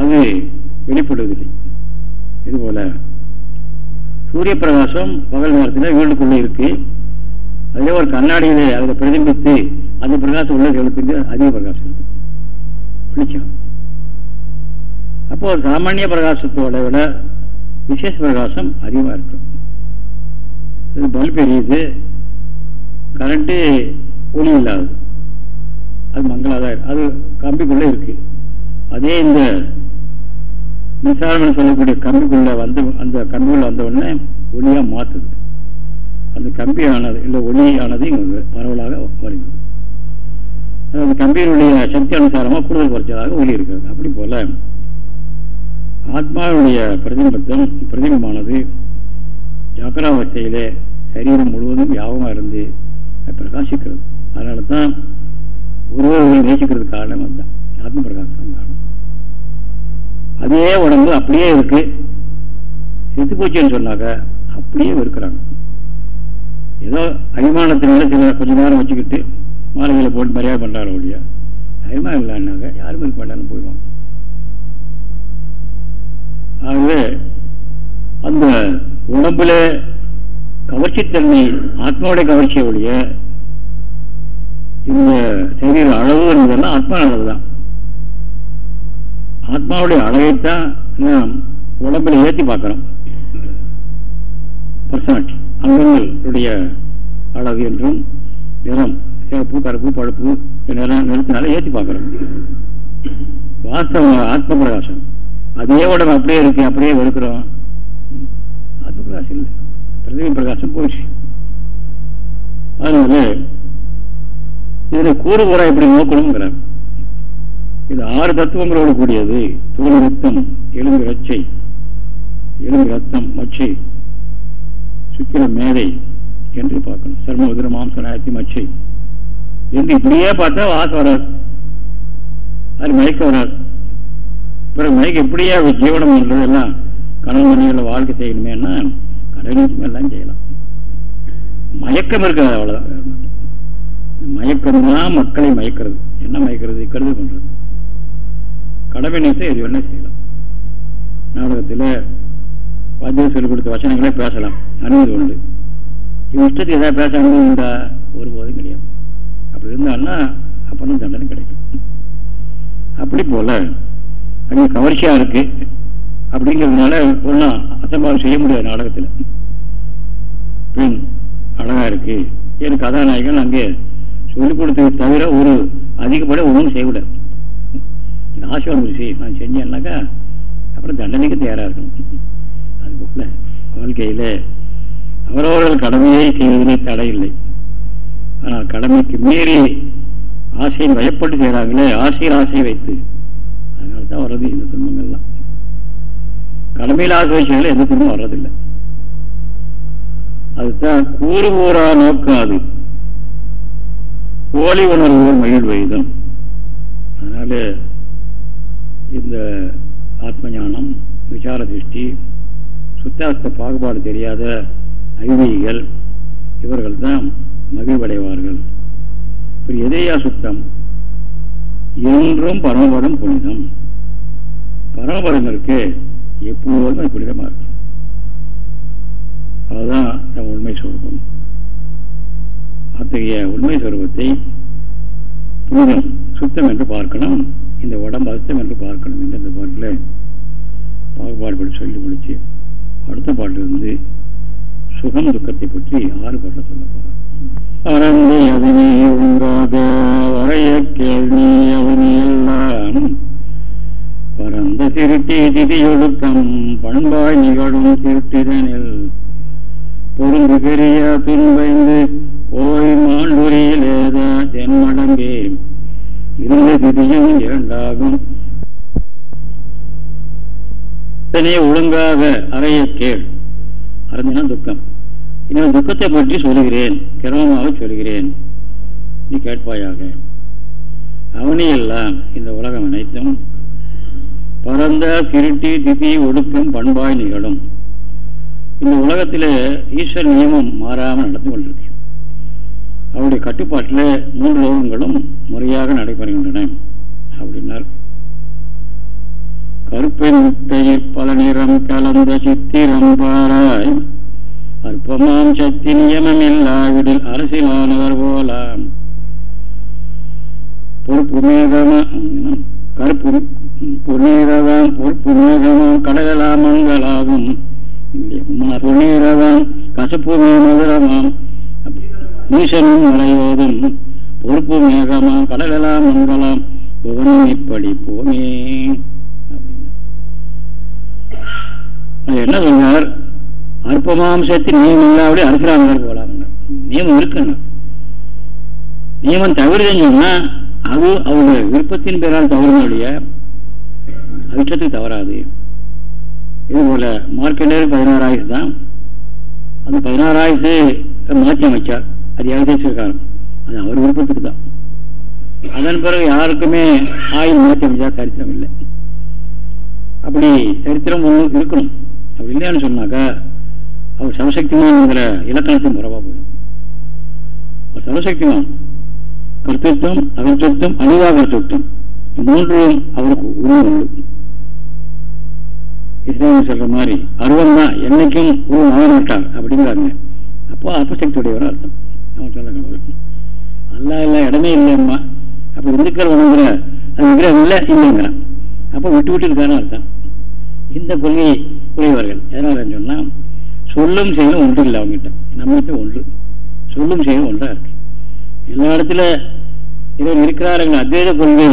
அது வெளிப்படுவதில்லை. இது போல சூரிய பிரகாசம் பகல் நேரத்தில் வீட்டுக்குள்ளே இருக்கு. அதே ஒரு கண்ணாடியிலே அதை பிரதிபித்து அந்த பிரகாசம் உள்ள செலுத்துக்கு அதிக பிரகாசம் இருக்கு. வெளிச்சம். அப்போ சாமானிய பிரகாசத்தோட விட விசேஷ பிரகாசம் அதிகமாக இருக்கும் பல்ப் எரியுது கரண்ட்டு ஒளி இல்லாது. அது மங்களாதான் அது கம்பிக்குள்ளே இருக்கு. அதே இந்த மின்சாரம் சொல்லக்கூடிய கம்பிக்குள்ள வந்து அந்த கம்பிக்குள்ளே வந்த உடனே ஒளியா மாத்துது. அந்த கம்பியானது இல்லை ஒளியானது இங்கே பரவலாக வருகிறது. அந்த கம்பியினுடைய சக்தி அனுசாரமாக கூடுதல் குறைச்சதாக ஒளி இருக்கிறது. அப்படி போல ஆத்மாவுடைய பிரதிபத்தம் பிரதிபமானது ஜாக்கிராவஸ்தையிலே சரீரம் முழுவதும் யாபமாக இருந்து பிரகாசிக்கிறது. அதனால தான் ஒருவர்களை நேசிக்கிறது காரணம் அதுதான். ஆத்ம பிரகாசம் காரணம். அதே உடம்பு அப்படியே இருக்கு. செத்து போச்சுன்னு சொன்னாக்க அப்படியே இருக்கிறாங்க. ஏதோ அபிமானத்தினால சில கொஞ்ச நேரம் வச்சுக்கிட்டு மாலைகளை போட்டு மரியாதை பண்றாரு ஒழியா அபிமானம் இல்லைன்னாக்க யாருமே பண்ணாலும் போயிடுவாங்க. ஆகவே அந்த உடம்புல கவர்ச்சித்தன்மை ஆத்மாவுடைய கவர்ச்சியை ஒழிய இந்த சரீர அளவு என்பதெல்லாம் ஆத்மா அளவு தான் ஆத்மாவுடைய அளவைத்தான் நாம் உடம்புல ஏற்றி பார்க்குறோம். பர்சனாலிட்டி அங்கங்களுடைய அளவு என்றும் நிறம் சிறப்பு கருப்பு பழுப்பு நிறம் நிறத்தினால ஏற்றி பார்க்குறோம். வாஸ்தவ ஆத்ம பிரகாசம். அதே உடம்பு அப்படியே இருக்கு அப்படியே வெறுக்கிறோம். அது பிரகாசம் இல்லை பிரதிபி பிரகாசம் போயிடுச்சு. அதனால இதுல கூறு கூற எப்படி நோக்கணுங்கிறார். இது ஆறு தத்துவங்களோடு கூடியது. தோல் ரத்தம் எலும்பு ரச்சை எலும்பு ரத்தம் மச்சை. சுக்கிர மேதை என்று பார்க்கணும். சர்ம உதிர மாம்சனாயத்தி மச்சை. என்று இப்படியே பார்த்தா வாசம் வராது. அது மயக்க வராது. பிறகு மயக்க எப்படியா ஜீவனம் பண்றதெல்லாம் கணவன் மனைவியில் வாழ்க்கை செய்யணுமேனா கடவுளுக்கும் எல்லாம் செய்யலாம். மயக்கம் இருக்காது அவ்வளவுதான். மயக்கம் தான் மக்களை மயக்கிறது. என்ன மயக்கிறது? கருது பண்றது. கடமை நேசம் எது வேணா செய்யலாம். நாடகத்தில் வாத்தியம் சொல்லிக் கொடுத்த வசனங்களே பேசலாம். அனுமதி உண்டு. இவன் இஷ்டத்துக்கு ஏதாவது பேச அனுமதி உண்டா? ஒருபோதும் கிடையாது. அப்படி இருந்தான்னா அப்புறம் தண்டனை கிடைக்கும். அப்படி போல அங்கே கவர்ச்சியா இருக்கு. அப்படிங்கிறதுனால ஒன்றும் அசம்பாவம் செய்ய முடியாது நாடகத்தில். பெண் அழகா இருக்கு. எனக்கு கதாநாயகன் அங்கே சொல்லிக் கொடுத்தது தவிர ஒரு அதிகப்பட ஒன்றும் செய்யக்கூடாது ஆசீர்வாதம் செய்யும் நான் செஞ்சேன்னாக்கா அப்புறம் தண்டனைக்கு தயாராக இருக்கணும். அது போல வாழ்க்கையில அவரவர்கள் கடமையை செய்வதிலே தடை இல்லை. ஆனால் கடமைக்கு மீறி ஆசையை வயப்பட்டு செய்கிறாங்களே ஆசையில் ஆசையை வைத்து அதனால தான் வர்றது இந்த துன்பங்கள்லாம். கடமையில் ஆசை எந்த துன்பம் வர்றதில்லை. அதுதான் கூறு கூறா நோக்காது. போலி உணர்வுகள் மகிழ்வைதம் அதனால இந்த ஆத்ம ஞானம் விசார திருஷ்டி சுத்தாஸ்த பாகுபாடு தெரியாத ஐதீகள் இவர்கள் தான் மகிழ்வடைவார்கள் எதையா சுத்தம்? என்றும் பரமபரம் புனிதம். பரமபதங்களுக்கு எப்போதும் அது புனிதமாக இருக்கு. அதுதான் நம் உண்மை சுரூபம். அத்தகைய உண்மை சுரூபத்தை புனிதம் சுத்தம் என்று பார்க்கணும் இந்த உடம்பு அசுத்தம் என்று பார்க்கணும் என்று இந்த பாட்டில் பாகுபாடுபடி சொல்லி முடிச்சு அடுத்த பாட்டிலிருந்து சுகம் துக்கத்தை பற்றி ஆறு பாட்டில் சொல்ல போகிறோம் அறந்தி அதனே உங்காத வரைய கேள்வி அவனி எல்லாம். பரந்த திருட்டி திதியொழுக்கம் பண்பாய் நிகழும் திருட்டிதனில். பொருந்து பெரிய பின்பைந்து போய் மாண்டுரியில் ஏத தென்மடங்கே. இருந்த திதியும் இரண்டாகும். ஒழுங்காக அறைய கேள். அறிஞ்சினா துக்கம். இன்னும் துக்கத்தை பற்றி சொல்லுகிறேன் கிரமமாக சொல்கிறேன். நீ கேட்பாயாக. அவனையெல்லாம் இந்த உலகம் அனைத்தும் பரந்த திருட்டி திதி ஒடுக்கம் பண்பாய் நிகழும். இந்த உலகத்தில் ஈஸ்வர நியமம் மாறாமல் நடந்து கொண்டிருக்கு. அவருடைய கட்டுப்பாட்டில் மூன்று லோகங்களும் முறையாக நடைபெறுகின்றன அப்படின்னார். கருப்பை முட்டையில் பல நிறம் கலந்த சித்திரம் பாராய் அற்பமாம் சக்தி நியமம் அரசியலானவர் போலாம். பொறுப்பு மேகமா கருப்பு புனீரவாம் பொறுப்பு மேகமாம் கடலாமங்களாகும் புனீரவாம் கசப்பு மதுரமாம். ஈசனும் மலையோதும் பொறுப்பு மேகமாம் கடலாம் மங்களாம். புவனம் இப்படி போமே. என்ன சொன்னார்? அற்பமாம்சத்தின் நியமம் இல்லாவிட அரசியலாமர் போலாம். நியமம் இருக்குன்னு நியமம் தவறுதுன்னு சொன்னா அது அவங்க விருப்பத்தின் பேரால் தவறுனுடைய அவிச்சத்துக்கு தவறாது. இது போல மார்க்கெண்டர் பதினாறு ஆயுசு தான். அந்த பதினாறு ஆயுசு மாற்றி அமைச்சார். அது ஏகதேசக்காரன் அது அவர் விருப்பத்துக்கு தான். அதன் பிறகு யாருக்குமே ஆயுள் மாற்றி அமைச்சா சரித்திரம் இல்லை. அப்படி சரித்திரம் ஒன்று இருக்கணும். அப்படி இல்லைன்னு சொன்னாக்கா அவர் சமசக்திமான்ங்கிற இலக்கணத்தின் புறவா போயிடும் சமசக்திமான் கர்த்தத்துவம் அகர்த்தத்துவம் அணுவா மூன்றும் அவருக்கு உருவம் உண்டு. இஸ்லாமிய சொல்ற மாதிரி அருவம் தான் என்னைக்கும் உருவம் ஆக அப்படிங்கிறாங்க அப்போ அப்பசக்தியுடையவர் அர்த்தம். அவன் சொல்ல கடவுள் அல்லா இல்ல இடமே இல்லையம்மா அப்ப இந்துக்கள் வணங்குற அது விக்கிரகம் இல்லை இல்லைங்கிறான். அப்போ விட்டு விட்டு இருக்கான்னு அர்த்தம். இந்த கொள்கை உடையவர்கள். எதனால சொன்னா சொல்லும் செயலும் ஒன்று இல்லை அவங்ககிட்ட. நம்மகிட்ட ஒன்று. சொல்லும் செயலும் ஒன்றா இருக்கு. எல்லா இடத்துல இவர் இருக்கிறார்கள் அத்வைத கொள்கை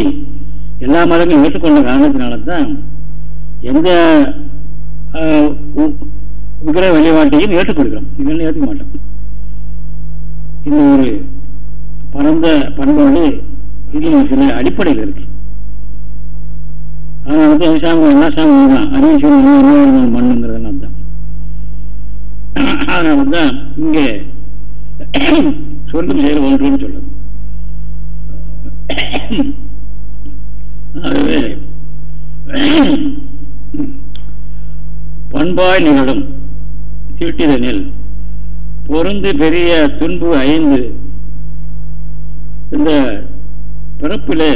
எல்லா மதங்களும் ஏற்றுக்கொண்ட காரணத்தினால தான் எந்த விக்கிரக வழிபாட்டையும் ஏற்றுக்கொள்கிறோம் இதெல்லாம் ஏற்றுக்க மாட்டோம். இந்த ஒரு பரந்த பண்பாடு இது சில அடிப்படையில் இருக்கு. அதனால வந்து சாமி எல்லா சாமி தான் அறிவு மண்ணுங்கிறதெல்லாம் தான் அதனால தான் இங்கே சொல்லும் செயல் ஒன்றுன்னு சொல்லுது ஆகவே பண்பாய் நிகழும். தீட்டிதனில் பொருந்து பெரிய துன்பு ஐந்து. இந்த பிறப்பிலே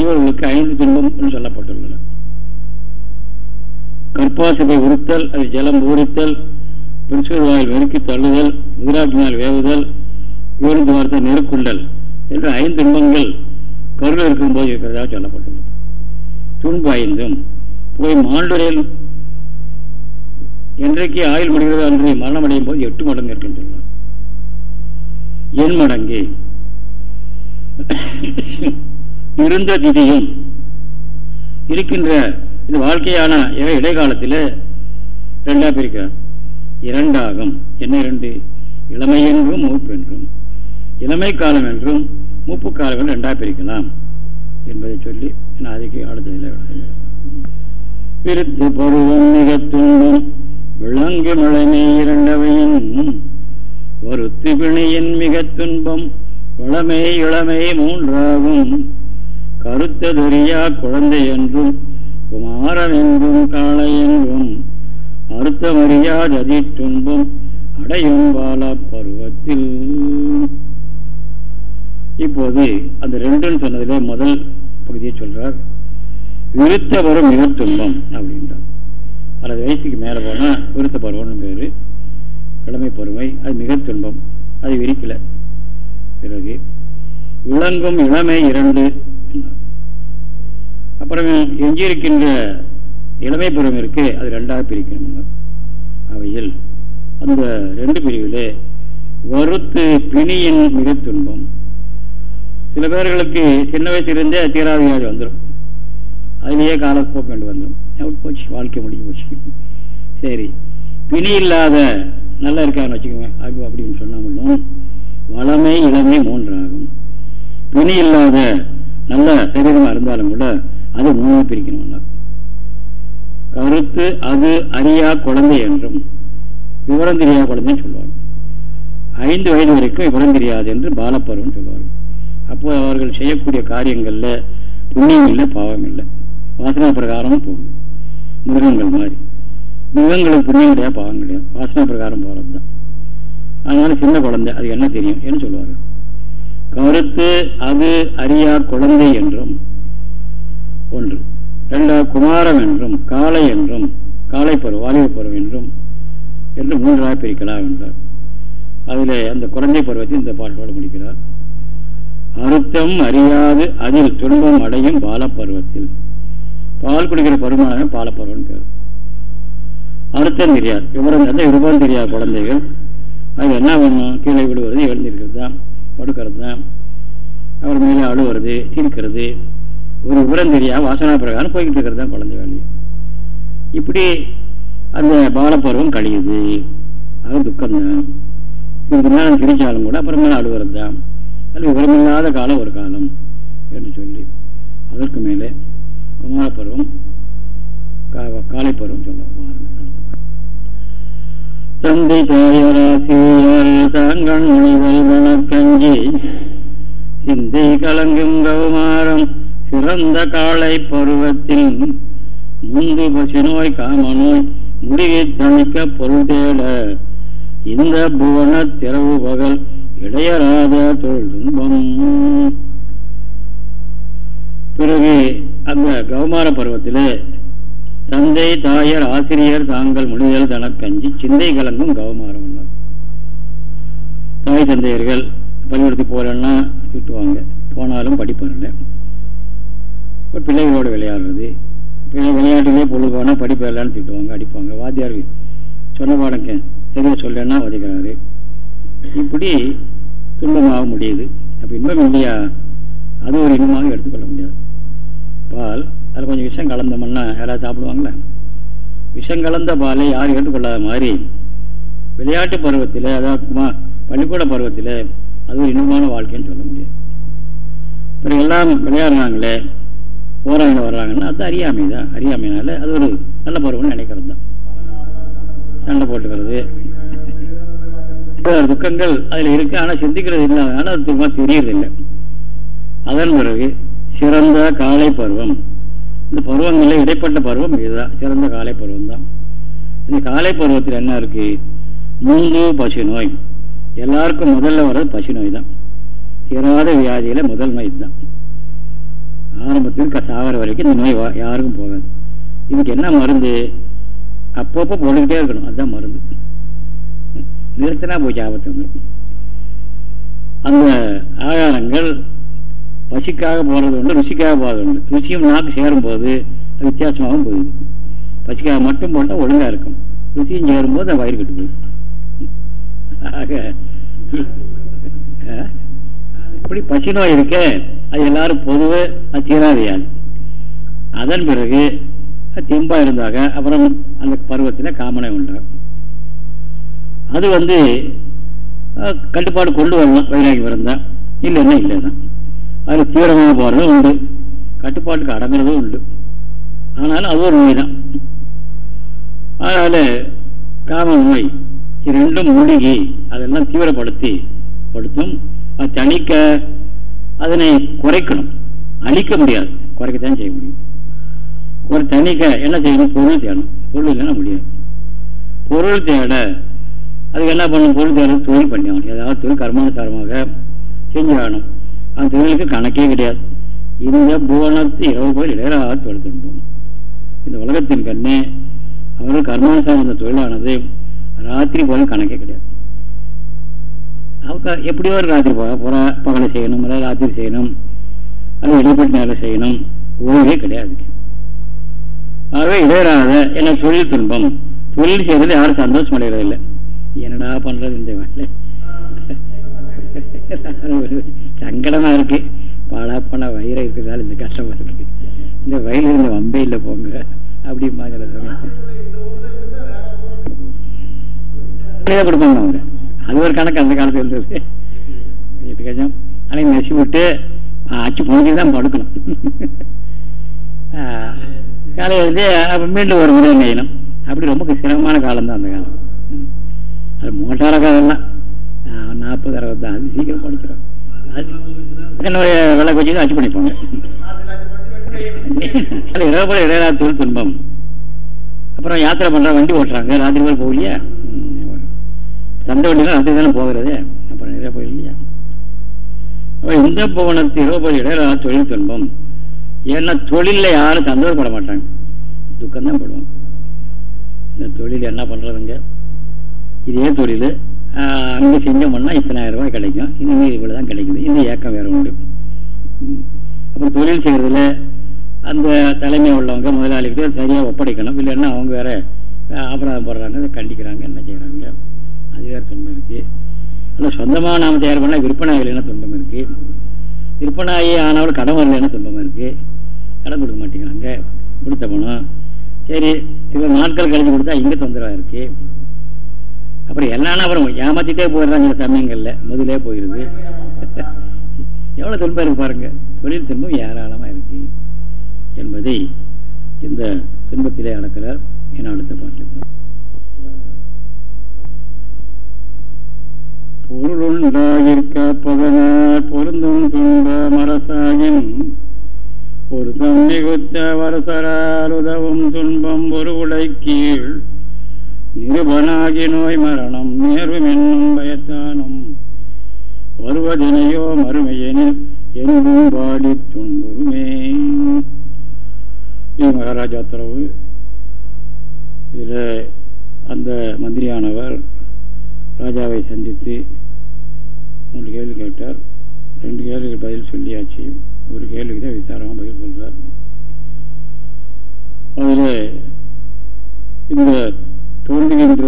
இவர்களுக்கு ஐந்து துன்பம் என்று சொல்லப்பட்டுள்ளன கற்பாசபை உறுத்தல் அது ஜலம் ஊறித்தல் பிரிசுவர் வாயில் வெறுக்கி தள்ளுதல் உதிராக்கினால் வேவுதல் இவருக்கு வார்த்தை நெருக்குண்டல் என்ற ஐந்து துன்பங்கள் கருவில் இருக்கும் போது இருக்கிறதாக சொல்லப்பட்டுள்ளது. துன்பு ஐந்தும் போய் மாண்டுரையில் என்றைக்கு ஆயுள் முடிகிறது அன்று மரணம் அடையும் போது எட்டு மடங்கு இருக்கின்றன என் மடங்கு. இருந்த திதியும் இருக்கின்ற இந்த வாழ்க்கையான இடைக்காலத்தில் ரெண்டா பிரிக்கிறார். இரண்டாகும். என்ன இரண்டு? இளமை என்றும் மூப்பு என்றும் இளமை காலம் என்றும் மூப்பு காலம் ரெண்டாக ரெண்டா பிரிக்கலாம் என்பதை சொல்லி நான் அதுக்கு அடுத்ததில் பிரித்து பருவம் மிக துன்பம் விளங்கு மழைமை இரண்டவையின் வருத்து பிணியின் மிக துன்பம் வளமை இளமை மூன்றாகும். கருத்ததொரியா குழந்தை என்றும் குமாரம் என்றும் காளை என்றும் அறுத்தமறியாததி துன்பம் அடையும் பாலா பருவத்தில் இப்போது அந்த ரெண்டுன்னு சொன்னதிலே முதல் பகுதியை சொல்றார். விருத்த பருவம் மிக துன்பம் அப்படின்றார். அல்லது வயசுக்கு மேலே போனால் விருத்த பருவம்னு பேர். கடமை பொறுமை அது மிக துன்பம். அது விரிக்கல. பிறகு விளங்கும் இளமை இரண்டு. அப்புறம் எஞ்சியிருக்கின்ற இளமை பருவம் இருக்கு அது ரெண்டாக பிரிக்கணும் அவையில் அந்த ரெண்டு பிரிவிலே வருத்து பிணியின் மிக துன்பம். சில பேர்களுக்கு சின்ன வயசுலேருந்தே தீராவியாதி வந்துடும் அதுலேயே காலப்போக்க வந்துடும் அப்படி போச்சு வாழ்க்கை முடிஞ்சு போச்சு. சரி பிணி இல்லாத நல்லா இருக்கான்னு வச்சுக்கோங்க. அது அப்படின்னு சொன்னாலும் வளமை இளமை மூன்றாகும். பிணி இல்லாத நல்ல சரீரமாக இருந்தாலும் கூட அது மூணு பிரிக்கணும் கருத்து அது அறியா குழந்தை என்றும் விவரம் தெரியா குழந்தைன்னு சொல்லுவாங்க ஐந்து வயது வரைக்கும் விவரம் தெரியாது என்று பாலப்பருவம் சொல்லுவார்கள் அப்போ அவர்கள் செய்யக்கூடிய காரியங்களில் புண்ணியம் இல்லை பாவம் இல்லை. வாசனா பிரகாரம் போகும். மிருகங்கள் மாதிரி. மிருகங்களுக்கு புண்ணியம் கிடையாது பாவம் கிடையாது. வாசனா பிரகாரம் போகிறது தான் அதனால சின்ன குழந்தை அது என்ன தெரியும் என்று சொல்லுவார்கள் கருத்து அது அறியா குழந்தை என்றும் ஒன்று. ரெண்டாவது குமாரம் என்றும் காளை என்றும் காளை பருவம் வாலிப பருவம் என்றும் என்று மூன்றாக பிரிக்கலாம் என்றார். அதில் அந்த குழந்தை பருவத்தை இந்த பாட்டோடு முடிக்கிறார். அறுத்தம் அறியாது அதில் துன்பம் அடையும் பாலப்பருவத்தில் பால் குடிக்கிற பருவமான பாலப்பருவம் பேர். அறுத்தம் தெரியாது. விவரம் விவரம் தெரியாது குழந்தைகள். அது என்ன பண்ணும் கீழே விடுவது எழுந்திருக்கிறது தான் படுக்கிறது தான். அவர் மேலே அழுவுறது சிரிக்கிறது. ஒரு விவரம் தெரியாது வாசனா பிரகாரம் போய்கிட்டு இருக்கிறது தான் குழந்தை வேலையை. இப்படி அந்த பாலப்பருவம் கழியுது. அது துக்கம்தான். இதுக்கு மேலே சிரிச்சாலும் கூட அப்புறமே அழுகிறது தான் அது விவரமில்லாத காலம் ஒரு காலம் என்று சொல்லி அதற்கு மேலே குமாரப்பருவம் காலைப்பருவம் காலை தந்தை தாயராசியால் தாங்கள் மொழிகள் வனக்கஞ்சி சிந்தை கலங்கும் கவுமாரம் சிறந்த காலை பருவத்தில் முந்து பசி காமநோய் முடிவை தணிக்க பொருள் தேட இந்த புவன திறவு பகல் இடையராத தொழில் துன்பம். பிறகு அந்த கௌமார பருவத்திலே தந்தை தாயர் ஆசிரியர் தாங்கள் முடிதல் தனக்கஞ்சி சிந்தை கலங்கும் கௌமாரம் தாய் தந்தையர்கள் பள்ளிக்கூடத்துக்கு போகலன்னா திட்டுவாங்க. போனாலும் படிப்பார்கள் பிள்ளைகளோடு விளையாடுறது. பிள்ளை விளையாட்டுலேயே பொழுது போனால் படிப்பு திட்டுவாங்க அடிப்பாங்க. வாத்தியார் சொன்ன பாடம் சரியா சொல்லன்னா வதைக்கிறாரு. இப்படி துன்பமாக முடியுது. அப்போ இன்பம் இல்லையா? அது ஒரு இன்பமாக எடுத்துக்கொள்ள முடியாது. பால் அதில் கொஞ்சம் விஷம் கலந்தோம்னா யாராவது சாப்பிடுவாங்களா? விஷம் கலந்த பாலை யாரும் ஏற்றுக்கொள்ளாத மாதிரி விளையாட்டு பருவத்தில் அதாவது பள்ளிக்கூட பருவத்தில் அது ஒரு இன்பமான வாழ்க்கைன்னு சொல்ல முடியாது. பிறகு எல்லாம் விளையாடுறாங்களே போறாங்க வர்றாங்கன்னா அது அறியாமை தான். அறியாமைனால அது ஒரு நல்ல பருவம்னு நினைக்கிறது தான். சண்டை போட்டுக்கிறது. துக்கங்கள் அதில் இருக்கு. ஆனால் சிந்திக்கிறது இல்லாதனால அது துக்கமாக தெரியறது இல்லை அதன் பிறகு சிறந்த காலை பருவம். இந்த பருவங்களில் இடைப்பட்ட பருவம் இதுதான். சிறந்த காலை பருவம் தான். இந்த காலை பருவத்தில் என்ன இருக்கு? மூன்று பசு நோய். எல்லாருக்கும் முதல்ல வர்றது பசு நோய் தான். தீராத வியாதியில் முதல் நோய் தான் ஆரம்பத்தில் சாகர வரைக்கும் இந்த நோய் யாருக்கும் போகாது. இதுக்கு என்ன மருந்து? அப்பப்போ போட்டுக்கிட்டே இருக்கணும். அதுதான் மருந்து. நிறுத்தினா போச்சு ஆபத்து வந்துடும் அந்த ஆகாரங்கள் பசிக்காக போகிறது உண்டு ருசிக்காக போகிறது உண்டு. ருசியும் நாக்கு சேரும் போது வித்தியாசமாகவும் போகுது. பசிக்காக மட்டும் போட்டால் ஒழுங்காக இருக்கும். ருசியும் சேரும்போது அது வயிறு கட்டு போகுது ஆக இப்படி பசி நோய் இருக்க அது எல்லாரும் பொதுவே அது தீராதையாது அதன் பிறகு தெம்பா இருந்தாங்க அப்புறம் அந்த பருவத்தில் காமனை உண்டாகும். அது வந்து கட்டுப்பாடு கொண்டு வரலாம் வைராகி இருந்தா இல்லைன்னா இல்லை தான் அது தீவிரமாக போகிறதும் உண்டு. கட்டுப்பாட்டுக்கு அடங்குறதும் உண்டு. ஆனாலும் அது ஒரு நோய் தான் அதனால் காம நோய் ரெண்டும் மூழ்கி அதெல்லாம் தீவிரப்படுத்தி படுத்தும் தணிக்க அதனை குறைக்கணும். அழிக்க முடியாது. குறைக்கத்தான் செய்ய முடியும். ஒரு தணிக்க என்ன செய்யணும்? பொருள் தேடணும். பொருள் இல்லைன்னா முடியாது. பொருள் தேட அதுக்கு என்ன பண்ணணும்? பொருள் தேட தொழில் பண்ணி ஆகணும். ஏதாவது தொழில் கர்மானுசாரமாக செஞ்சு ஆகணும். அந்த தொழிலுக்கு கணக்கே கிடையாது. இந்த புவனத்து இரவு போய் இளையராக தொழில் இந்த உலகத்தின் கண்ணே அவர்கள் கர்மானுசாரம் அந்த தொழிலானது ராத்திரி போல கணக்கே கிடையாது. எப்படியோ ஒரு ராத்திரி போக பகலை செய்யணும் ராத்திரி செய்யணும் அது இடைப்பட்ட நேரம் செய்யணும் ஓய்வே கிடையாது. ஆகவே இடையராத என்ன தொழில் துன்பம். தொழில் செய்யறது யாரும் சந்தோஷம் அடைகிறது இல்லை என்னடா பண்றது இந்த வேலை? சங்கடமா இருக்கு. பாழாப்பான வயிறை இருக்கிறதால இந்த கஷ்டமா இருக்கு. இந்த வயிறு இருந்த வம்பே இல்லை போங்க அப்படிமாங்கிறத கொடுப்பாங்க அவங்க. அது ஒரு கணக்கு அந்த காலத்தில் இருந்தது. எட்டு கஜம் ஆனால் நெசி விட்டு அச்சு புனைஞ்சி தான் படுக்கணும். காலையில் அப்போ மீண்டும் ஒரு முறை நெய்யணும் அப்படி ரொம்ப சிரமமான காலம் தான் அந்த காலம். அது மோட்டார காலம்லாம் நாற்பது அறுபது தான் அது சீக்கிரம் படிச்சிடும் என்னுடைய விலை வச்சு அச்சு பண்ணிப்பாங்க இரவு போல இடையிலா துன்பம். அப்புறம் யாத்திரை பண்ணுற வண்டி ஓட்டுறாங்க. ராத்திரி போல் போகலையா? தந்த வண்டிலாம் ராத்திரி தானே போகிறது? அப்புறம் நிறைய போயில்லையா இந்த புவனத்து இருபது இடையில தொழில் துன்பம். ஏன்னா தொழிலில் யாரும் சந்தோஷப்பட மாட்டாங்க. துக்கம்தான் படுவாங்க இந்த தொழில் என்ன பண்றதுங்க? இதே தொழில். அங்கே செஞ்சோம்னா இத்தனாயிரம் ரூபாய் கிடைக்கும். இனிமேல் இவ்வளோ தான் கிடைக்குது. இந்த ஏக்கம் வேற உண்டு. அப்புறம் தொழில் செய்கிறதுல அந்த தலைமை உள்ளவங்க முதலாளிகிட்ட சரியாக ஒப்படைக்கணும். இல்லைன்னா அவங்க வேற அபராதம் போடுறாங்க கண்டிக்கிறாங்க என்ன செய்கிறாங்க அது வேறு துன்பம் இருக்குது ஆனால் சொந்தமாக நாம் தயார் பண்ணால் விற்பனை இல்லைன்னா துன்பம் இருக்குது விற்பனை ஆனாலும் கடன் வரலைன்னா துன்பம் இருக்குது கடன் கொடுக்க மாட்டேங்கிறாங்க. கொடுத்த பணம். சரி சில நாட்கள் கழிஞ்சு கொடுத்தா இங்கே தொந்தரவாக இருக்குது அப்புறம் என்னன்னா அப்புறம் ஏமாத்திட்டே போயிடுறாங்க சமயங்கள்ல. முதலே போயிருது. எவ்வளவு துன்பம் இருக்கு பாருங்க. தொழில் துன்பம் ஏராளமா இருக்கு என்பதை இந்த துன்பத்திலே அடக்கிறார் என அடுத்த பாட்டில் பொருள் பதனார் பொருந்தும் துன்ப மரசாயின். ஒரு தம்மிகுத்த வரசரால் உதவும் துன்பம் ஒரு உடை கீழ். நிருபனாகி நோய் மரணம் நேர்வும் என்னும் பயத்தானும். வருவதனையோ மறுமையெனில் எங்கும் பாடி துன்புருமே இது மகாராஜா துறவு இதில் அந்த மந்திரியானவர் ராஜாவை சந்தித்து மூன்று கேள்வி கேட்டார். ரெண்டு கேள்விகள் பதில் சொல்லியாச்சு. ஒரு கேள்விக்கு தான் விசாரமாக பதில் சொல்கிறார் அதில் இந்த தோன்றுகின்ற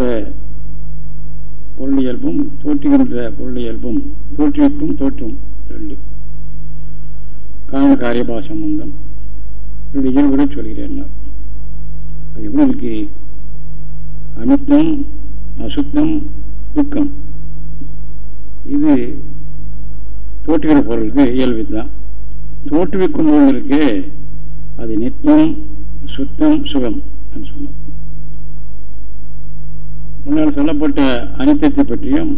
பொருளியல்பும் தோற்றுகின்ற பொருளியல்பும் தோற்றுவிக்கும் தோற்றும் ரெண்டு. காம காரியபா சம்பந்தம். ரெண்டு இயல்புகளை சொல்கிறேன் அது எப்படி இருக்கு? அனுத்தம் அசுத்தம் துக்கம். இது தோற்றுகிற பொருளுக்கு இயல்பு தான் தோற்றுவிக்கும் பொருளுக்கு அது நித்தம் சுத்தம் சுகம் சொன்னார் முன்னால் சொல்லப்பட்ட அனித்தத்தை பற்றியும்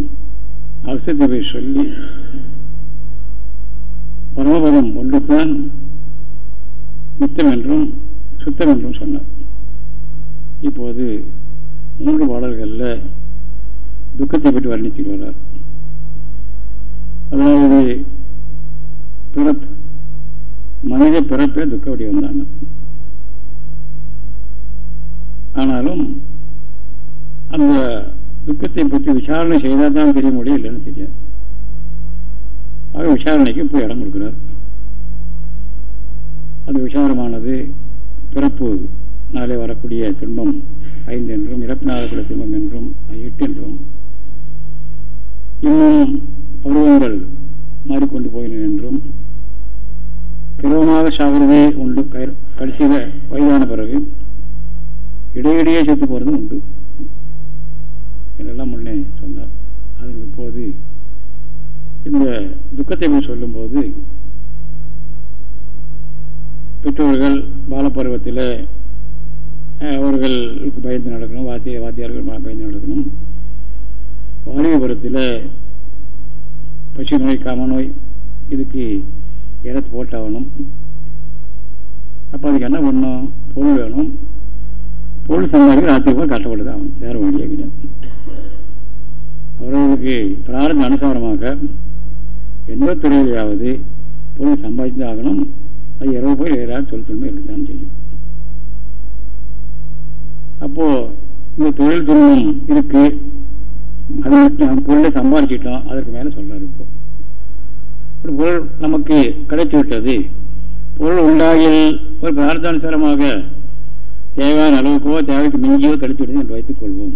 அவசியத்தை போய் சொல்லி பரமபதம் ஒன்றுதான் நித்தம் என்றும் சுத்தம் என்றும் சொன்னார். இப்போது மூன்று பாடல்களில் துக்கத்தை பற்றி வர்ணித்து வர்றார் அதாவது பிறப்பு மனித பிறப்பே துக்க வந்தாங்க. ஆனாலும் அந்த துக்கத்தை பற்றி விசாரணை செய்தால் தான் தெரிய முடியும் இல்லைன்னு தெரியாது. ஆக விசாரணைக்கு போய் இடம் கொடுக்கிறார். அந்த விசாரமானது பிறப்பு நாளே வரக்கூடிய துன்பம் ஐந்து என்றும் இறப்பு நாளக்கூடிய துன்பம் என்றும் எட்டு என்றும் இன்னும் பருவங்கள் மாறிக்கொண்டு போயின என்றும் கிரமமாக சாகிறதே உண்டு. கடைசியில் வயதான பிறகு இடையிடையே செத்து போகிறதும் உண்டு. என்றெல்லாம் முன்னே சொன்னார். அதற்கு இப்போது இந்த துக்கத்தை சொல்லும்போது பெற்றோர்கள் பாலப்பருவத்தில் அவர்களுக்கு பயந்து நடக்கணும் வாத்திய வாத்தியார்கள் பயந்து நடக்கணும். வாலிபபுரத்தில் பசு நோய் காம நோய் இதுக்கு இறத்து போட்டாகணும். அப்போ அதுக்கு என்ன பண்ணும் பொருள் வேணும். பொருள் சம்பாதிக்க ராத்திரி போய் கஷ்டப்பட்டு ஆகணும். வேறு வழியே கிடையாது அவர்களுக்கு பிரார்த்த அனுசாரமாக எந்த துறையிலாவது பொருள் சம்பாதித்து ஆகணும். அது இரவு போய் ஏதாவது தொழில் துன்பம் இருக்கத்தான் செய்யும் அப்போ இந்த தொழில் துன்பம் இருக்கு. அது பொருளை சம்பாதிச்சிட்டோம் அதற்கு மேலே சொல்றாரு இப்போ. பொருள் நமக்கு கிடைத்து விட்டது. பொருள் உண்டாகில் ஒரு பிரார்த்தானுசாரமாக தேவையான அளவுக்கோ தேவைக்கு மிஞ்சியோ கிடைத்து விட்டது என்று வைத்துக் கொள்வோம்.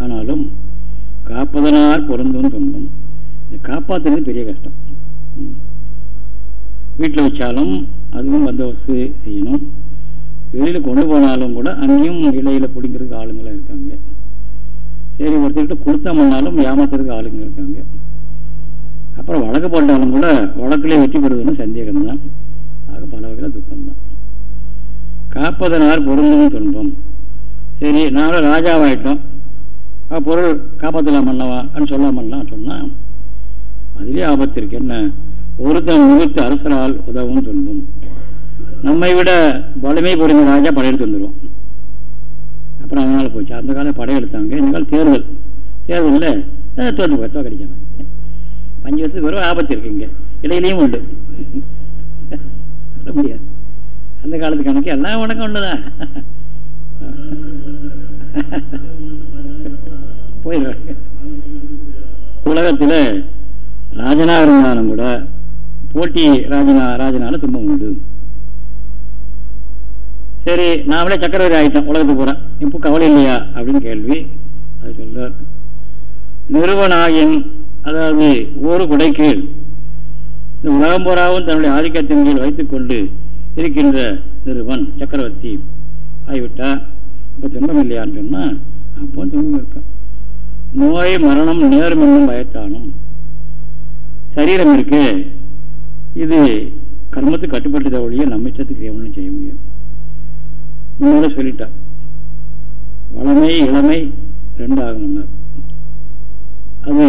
ஆனாலும் காப்பதனால் பொருந்தும் துன்பம். இதை காப்பாற்றுறது பெரிய கஷ்டம். வீட்டில் வச்சாலும் அதுவும் பந்தோபஸ்து செய்யணும். வெளியில் கொண்டு போனாலும் கூட அங்கேயும் இலையில் பிடிக்கிறதுக்கு ஆளுங்களாக இருக்காங்க. சரி ஒருத்தர்கிட்ட கொடுத்தோம்னாலும் ஏமாத்துறதுக்கு ஆளுங்க இருக்காங்க. அப்புறம் வழக்கு போட்டாலும் கூட வழக்கிலே வெற்றி பெறுவதுன்னு சந்தேகம்தான். ஆக பல வகையில் துக்கம்தான். காப்பதனால் பொருந்தும் துன்பம். சரி நானும் ராஜாவாயிட்டோம். பொருள் காப்பாற்றலாம் அல்லவான்னு சொல்லாமல்லாம் சொன்னால் அதுலேயே ஆபத்து இருக்கு. என்ன? ஒருத்தன் முகத்து அரசரால் உதவும் துன்பம். நம்மை விட பலமே புரிந்த ராஜா படையெடுத்து வந்துடுவோம் அப்புறம் அதனால போச்சு. அந்த காலம் படையெடுத்தாங்க இந்த காலம் தேர்தல். தேர்தலில் தோற்று போய் தோக்கடிச்சாங்க பஞ்சு வருஷத்துக்கு ஒரு ஆபத்து இருக்குங்க இடையிலையும் உண்டு. முடியாது. அந்த காலத்து கணக்கு எல்லாம் உனக்கு ஒன்றுதான் போயிடுறாங்க உலகத்துல ராஜனாக இருந்தாலும் கூட போட்டி ராஜனா ராஜனால துன்பம் உண்டு. சரி நாமளே சக்கரவர்த்தி ஆகிட்டோம் உலகத்துக்கு போகிறேன் இப்போ கவலை இல்லையா? அப்படின்னு கேள்வி. அது சொல்றார். நிறுவனாயின் அதாவது ஒரு குடைக்கு இந்த உலகம் போராவும் தன்னுடைய ஆதிக்கத்தின் கீழ் வைத்துக் கொண்டு இருக்கின்ற நிறுவன் சக்கரவர்த்தி ஆகிவிட்டா இப்போ துன்பம் இல்லையான்னு சொன்னா அப்போ துன்பம் இருக்கான் நோய் மரணம் நேரும் என்னும் பயத்தானும் சரீரம் இருக்கு. இது கர்மத்துக்கு கட்டுப்பட்டதை ஒழிய நம்ம இஷ்டத்துக்கு ஒன்றும் செய்ய முடியும் முன்னால சொல்லிட்டா. வளமை இளமை ரெண்டு அது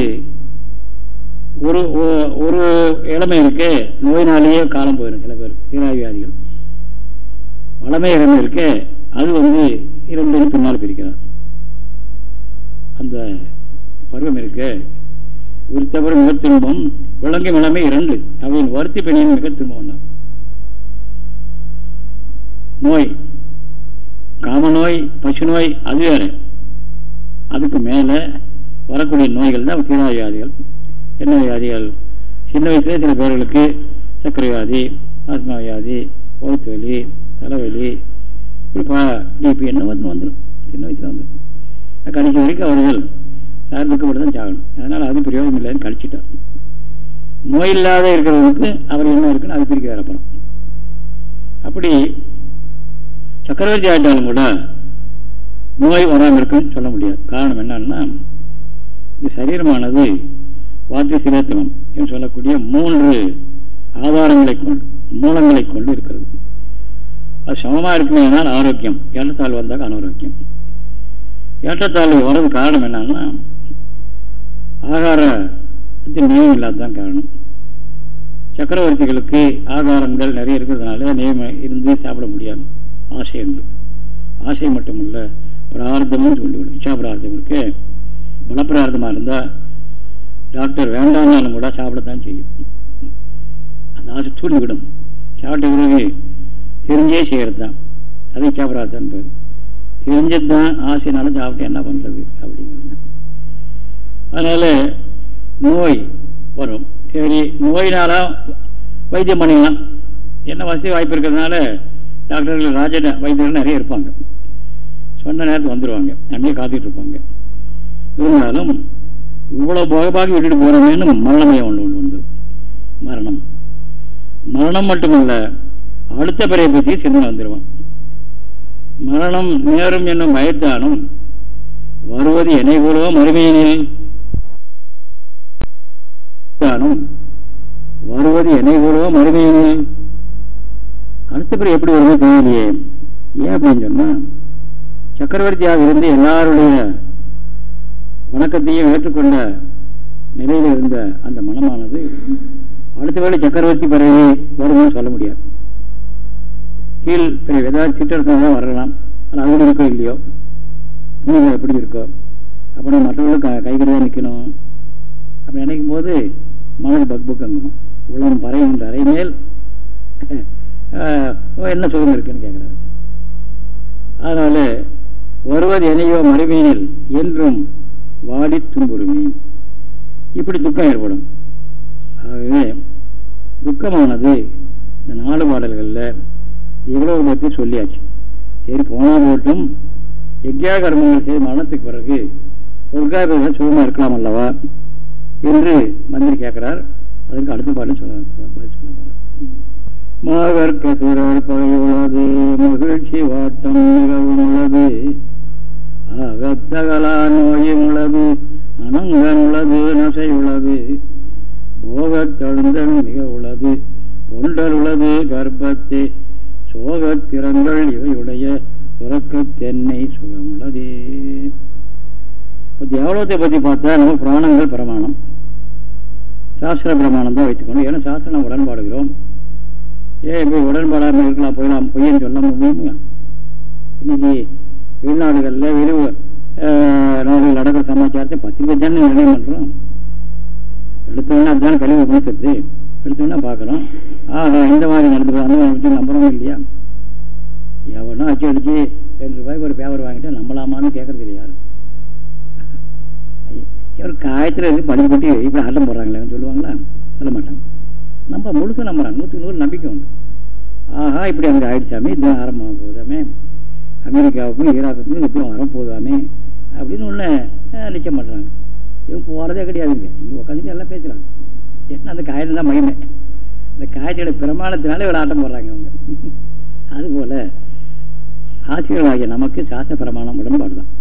ஒரு ஒரு இளமை இருக்கு நோயினாலேயே காலம் போயிடும் சில பேர் சீராவியாதிகள் வளமை இளமை இருக்கு அது வந்து இரண்டு பின்னால் பிரிக்கிறார். அந்த பருவம் இருக்கு உரித்தபுரம் மிக துன்பம் விளங்கும் இளமை இரண்டு அவையின் வருத்தி பெண்ணின் மிக துன்பம் நோய் காமநோய் பசு நோய் அது வேறு. அதுக்கு மேல வரக்கூடிய நோய்கள் தான் தீரா வியாதிகள் என்ன வியாதிகள் சின்ன வயசுல சில பேர்களுக்கு சர்க்கரை வியாதி ஆத்மா வியாதி வகுத்து வலி தலைவலி இப்படி டிபி என்ன வந்து வந்துடும் சின்ன வயசுல வந்துடும் கடைசி வரைக்கும் அவர்கள் யார் துக்கப்பட்டு தான் சாகணும். அதனால் அது பிரயோஜனம் இல்லைன்னு கழிச்சிட்டார் நோய் இல்லாத இருக்கிறவங்களுக்கு அவர் என்ன இருக்குன்னு அது பிரிக்க வரப்படும் அப்படி சக்கரவர்த்தி ஆயிட்டாலும் கூட நோய் வராமல் இருக்குன்னு சொல்ல முடியாது. காரணம் என்னன்னா இந்த சரீரமானது வாத்திய சிரேத்தனம் என்று சொல்லக்கூடிய மூன்று ஆதாரங்களை கொண்டு மூலங்களை கொண்டு இருக்கிறது. அது சமமாக இருக்குமேனால் ஆரோக்கியம். ஏற்றத்தாழ் வந்தால் அனாரோக்கியம். ஏற்றத்தாழ்வு வர்றது காரணம் என்னன்னா ஆகாரத்தின் நியமம் இல்லாததான் காரணம். சக்கரவர்த்திகளுக்கு ஆகாரங்கள் நிறைய இருக்கிறதுனால நியமம் இருந்து சாப்பிட முடியாது. ஆசை உண்டு ஆசை மட்டுமல்ல பிரார்த்தமும் சொல்லிவிடும் இச்சா பிரார்த்தம் இருக்கு. பலப்பிரார்த்தமாக இருந்தால் டாக்டர் வேண்டாம்னாலும் கூட சாப்பிடத்தான் செய்யும். அந்த ஆசை தூண்டிவிடும். சாப்பிட்ட பிறகு தெரிஞ்சே செய்கிறது தான் அதை இச்சா பிரார்த்தம் பேர். தெரிஞ்சது தான் ஆசைனாலும் சாப்பிட்டு என்ன பண்ணுறது அப்படிங்கிறது. அதனால நோய் வரும். சரி நோயினால வைத்தியம் பண்ணிக்கலாம். என்ன வசதி வாய்ப்பு இருக்கிறதுனால டாக்டர்கள் ராஜ வைத்தியர்கள் நிறைய இருப்பாங்க. சொன்ன நேரத்தில் வந்துடுவாங்க நிறைய காத்துட்டு இருப்பாங்க. இருந்தாலும் இவ்வளவு போகபாகி விட்டுட்டு போகிறோமேனு மரணமே ஒன்று ஒன்று வந்துடும் மரணம். மரணம் மட்டுமல்ல அடுத்த பிறையை பற்றி சிந்தனை வந்துடுவான் மரணம் நேரும் என்னும் பயத்தானும் வருவது என்னை போலவோ மறுமையினில் வருவது என்னை போலவோ மறுமையினில் அடுத்த பிறகு எப்படி வருமோ தெரியலையே. ஏன் அப்படின்னு சொன்னா சக்கரவர்த்தியாக இருந்து எல்லாருடைய வணக்கத்தையும் ஏற்றுக்கொண்ட நிலையில் இருந்த அந்த மனமானது அடுத்த வேலை சக்கரவர்த்தி பிறகு வரும்னு சொல்ல முடியாது. கீழ் பெரிய ஏதாவது சிற்றரசம் வரலாம். ஆனால் அது இருக்கோ இல்லையோ? நீங்கள் எப்படி இருக்கோ? அப்போ நம்ம மற்றவர்களுக்கு கைகறதான் நிற்கணும் அப்படி நினைக்கும் போது மனது பக் பக்கங்குமா உலகம் பறைகின்ற அறை மேல் என்ன சுகம் இருக்குன்னு கேட்கிறாரு அதனால வருவது எனையோ மறுமையினில் என்றும் வாடி துன்புறுமே இப்படி துக்கம் ஏற்படும். ஆகவே துக்கமானது இந்த நாலு பாடல்களில் இவ்வளவு பற்றி சொல்லியாச்சு. சரி போனா போட்டும். யஜ்யா கர்மங்கள் செய்த மரணத்துக்கு பிறகு சொர்க்காபிகள் சுகமா இருக்கலாம் அல்லவா? என்று மந்திரி கேட்கிறார் அதுக்கு அடுத்த பாடலும் சொல்ல பதில் சொல்ல மாகற்கசுரர் பகையுள்ளது மகிழ்ச்சி வாட்டம் மிகவும் உள்ளது அகத்தகலா நோயும் உள்ளது அனங்கன் உள்ளது நசை உள்ளது போகத்தழுந்தன் மிக உள்ளது பொண்டல் உள்ளது கர்ப்பத்தை. சோகத்திறங்கள் இவையுடைய துறக்க தென்னை சுகமுள்ளது இப்போ தேவலோகத்தை பற்றி பார்த்தா நம்ம புராணங்கள் பிரமாணம். சாஸ்திர பிரமாணம் தான் வைத்துக்கணும் ஏன்னா சாஸ்திரம் உடன்பாடுகிறோம் ஏன் இப்போ உடன்பாடாமல் இருக்கலாம்? போயிடலாம் பொய்யன்னு சொல்ல முடியுமா? இன்னைக்கு வெளிநாடுகளில் வெளி நாடுகள் நடக்கிற சமாச்சாரத்தை பத்து பேர் தானே நிர்ணயம் பண்ணுறோம் எடுத்தோன்னா அதுதான் கழிவு உபனிஷத்து எடுத்தோன்னா பார்க்குறோம் ஆஹா இந்த மாதிரி நடந்துக்கிறோம் அந்த மாதிரி நம்புறோம் இல்லையா? எவனோ அச்சு அடிச்சு ரெண்டு ரூபாய்க்கு ஒரு பேப்பர் வாங்கிட்டா நம்பலாமான்னு கேட்கறது இல்லையா? யாரும் இவர் காயத்தில் இருந்து பணி போட்டு இப்படி ஆட்டம் போடுறாங்களே சொல்லுவாங்களா? சொல்ல மாட்டாங்க. நம்ம முழுசும் நம்புறான் நூற்றுக்கு நூறு நம்பிக்கை உண்டு. ஆஹா இப்படி அங்கே ஆயிடுச்சாமே இது ஆரம்பமாக போகுதாமே. அமெரிக்காவுக்கும் ஈராக்குக்கும் யுத்தம் வர போதாமே அப்படின்னு ஒன்று நிச்சயம் பண்ணுறாங்க இவங்க போகிறதே கிடையாதுங்க இங்கே. உட்காந்துட்டு எல்லாம் பேசுகிறாங்க ஏன்னா அந்த காயத்தில் தான் மகிமை அந்த காயத்தோட பிரமாணத்தினால இவ்வளோ ஆட்டம் போடுறாங்க அவங்க அதுபோல் ஆசிரியர்களாகிய நமக்கு சாஸ்திர பிரமாணம் உடன்பாடு தான்.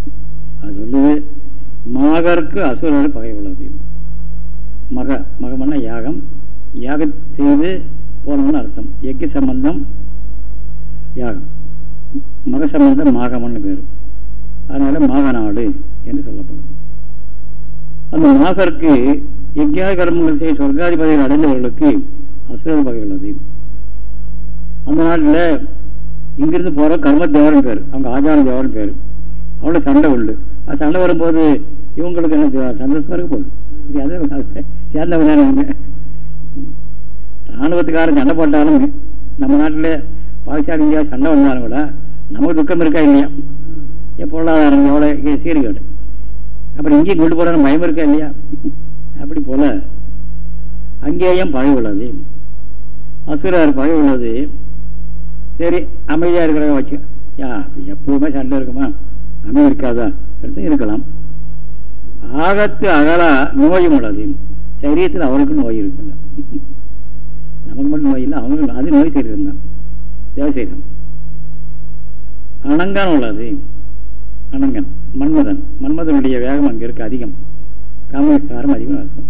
அது சொல்லுது மகருக்கு அசுரர் பகை உள்ளது. மக மகமன்னா யாகம் யாகம் செய்து போனவன்னு அர்த்தம். எக்கு சம்பந்தம் யாகம். மக சம்பந்தம் மாகமன்னு பேர். அதனால மாகநாடு என்று சொல்லப்படும். அந்த மாகருக்கு யஜ்யா கர்மங்கள் செய்ய சொர்க்காதிபதிகள் அடைந்தவர்களுக்கு அசுரர் பகை உள்ளது. அந்த நாட்டில் இங்கிருந்து போற கர்ம தேவரன் பேர். அவங்க ஆச்சார தேவரன் பேர். அவ்வளோ சண்டை உண்டு. அது சண்டை வரும்போது இவங்களுக்கு என்ன சந்தோஷமா இருக்க போகுது. சேர்ந்தவங்க ராணுவத்துக்காரன் சண்டை போட்டாலும் நம்ம நாட்டில் பாகிஸ்தான் இந்தியா சண்டை வந்தாலும் கூட நமக்கு துக்கம் இருக்கா இல்லையா? பொருளாதாரம் எவ்வளோ சீர்கேடு அப்புறம் இங்கேயும் கொண்டு போறான்னு பயம் இருக்கா இல்லையா? அப்படி போல அங்கேயும் பழி உள்ளது. அசுரார் பழி உள்ளது. சரி அமைதியா இருக்கிறத வச்சு யா எப்பவுமே சண்டை இருக்குமா? அமைதி இருக்காதா? எடுத்து இருக்கலாம். ஆகத்து அகலா நோயும் உள்ளது. சரீரத்தில் அவருக்கு நோய் இருக்குல்ல நமக்கு மட்டும் நோய் இல்லை அவங்களுக்கு அது நோய் சரீரம் தான். தேவசரீரம் அனங்கன் உள்ளது. அனங்கன் மன்மதன். மன்மதனுடைய வேகம் அங்கே இருக்கு அதிகம். காமவிகாரம் அதிகம் இருக்கும்.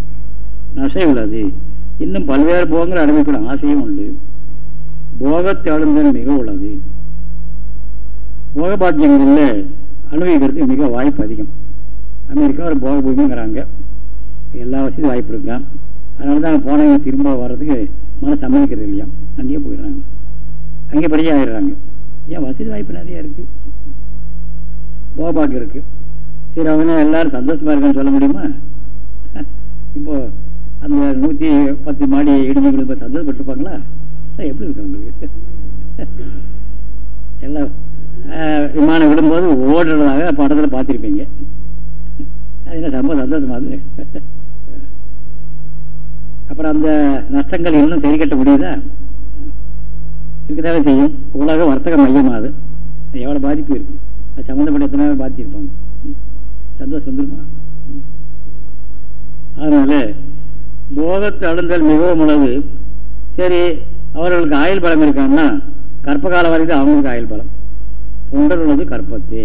நசை உள்ளது. இன்னும் பல்வேறு போகங்கள் அனுபவிக்கிற ஆசையும் உண்டு. போகத்தாளுந்தன் மிக உள்ளது. போகபாத்தியங்களில் அனுபவிக்கிறதுக்கு மிக வாய்ப்பு அதிகம். அமெரிக்கா ஒரு போக பூமிங்கிறாங்க எல்லா வசதியும் வாய்ப்பு இருக்கான் அதனால தான் போனவங்க திரும்ப வர்றதுக்கு மன சம்மதிக்கிறது இல்லையா? அங்கேயே போயிடுறாங்க. அங்கேயே படிக்க ஆகிடுறாங்க ஏன் வசதி வாய்ப்பு நிறைய இருக்கு? போபாக்கு இருக்கு. சரி அவங்க எல்லாரும் சந்தோஷமா இருக்கான்னு சொல்ல முடியுமா? இப்போ அந்த நூற்றி பத்து மாடி இடிஞ்சவங்களுக்கு சந்தோஷப்பட்டிருப்பாங்களா? எப்படி இருக்கு அவங்களுக்கு? எல்லாம் விமானம் விடும்போது ஓடுறதாக படத்தில் பார்த்துருப்பீங்க. அது என்ன சந்தோஷமா அது? அப்புறம் அந்த நஷ்டங்கள் இன்னும் சரி கட்ட முடியுதா? இருக்கதான செய்யும். உலக வர்த்தக மையமாது எவ்வளோ பாதிப்பு இருக்கும் அது சம்மந்தப்பட்ட எத்தனை பாதிச்சிருப்பாங்க? சந்தோஷம் வந்துருமா? அதனால போகத்து அழுந்தல் மிகவும் உள்ளது சரி அவர்களுக்கு ஆயுள் பலம் இருக்காங்கன்னா கற்பகால வரைக்கும் அவங்களுக்கு ஆயுள் பலம். தொண்டர் உள்ளது கற்பத்தே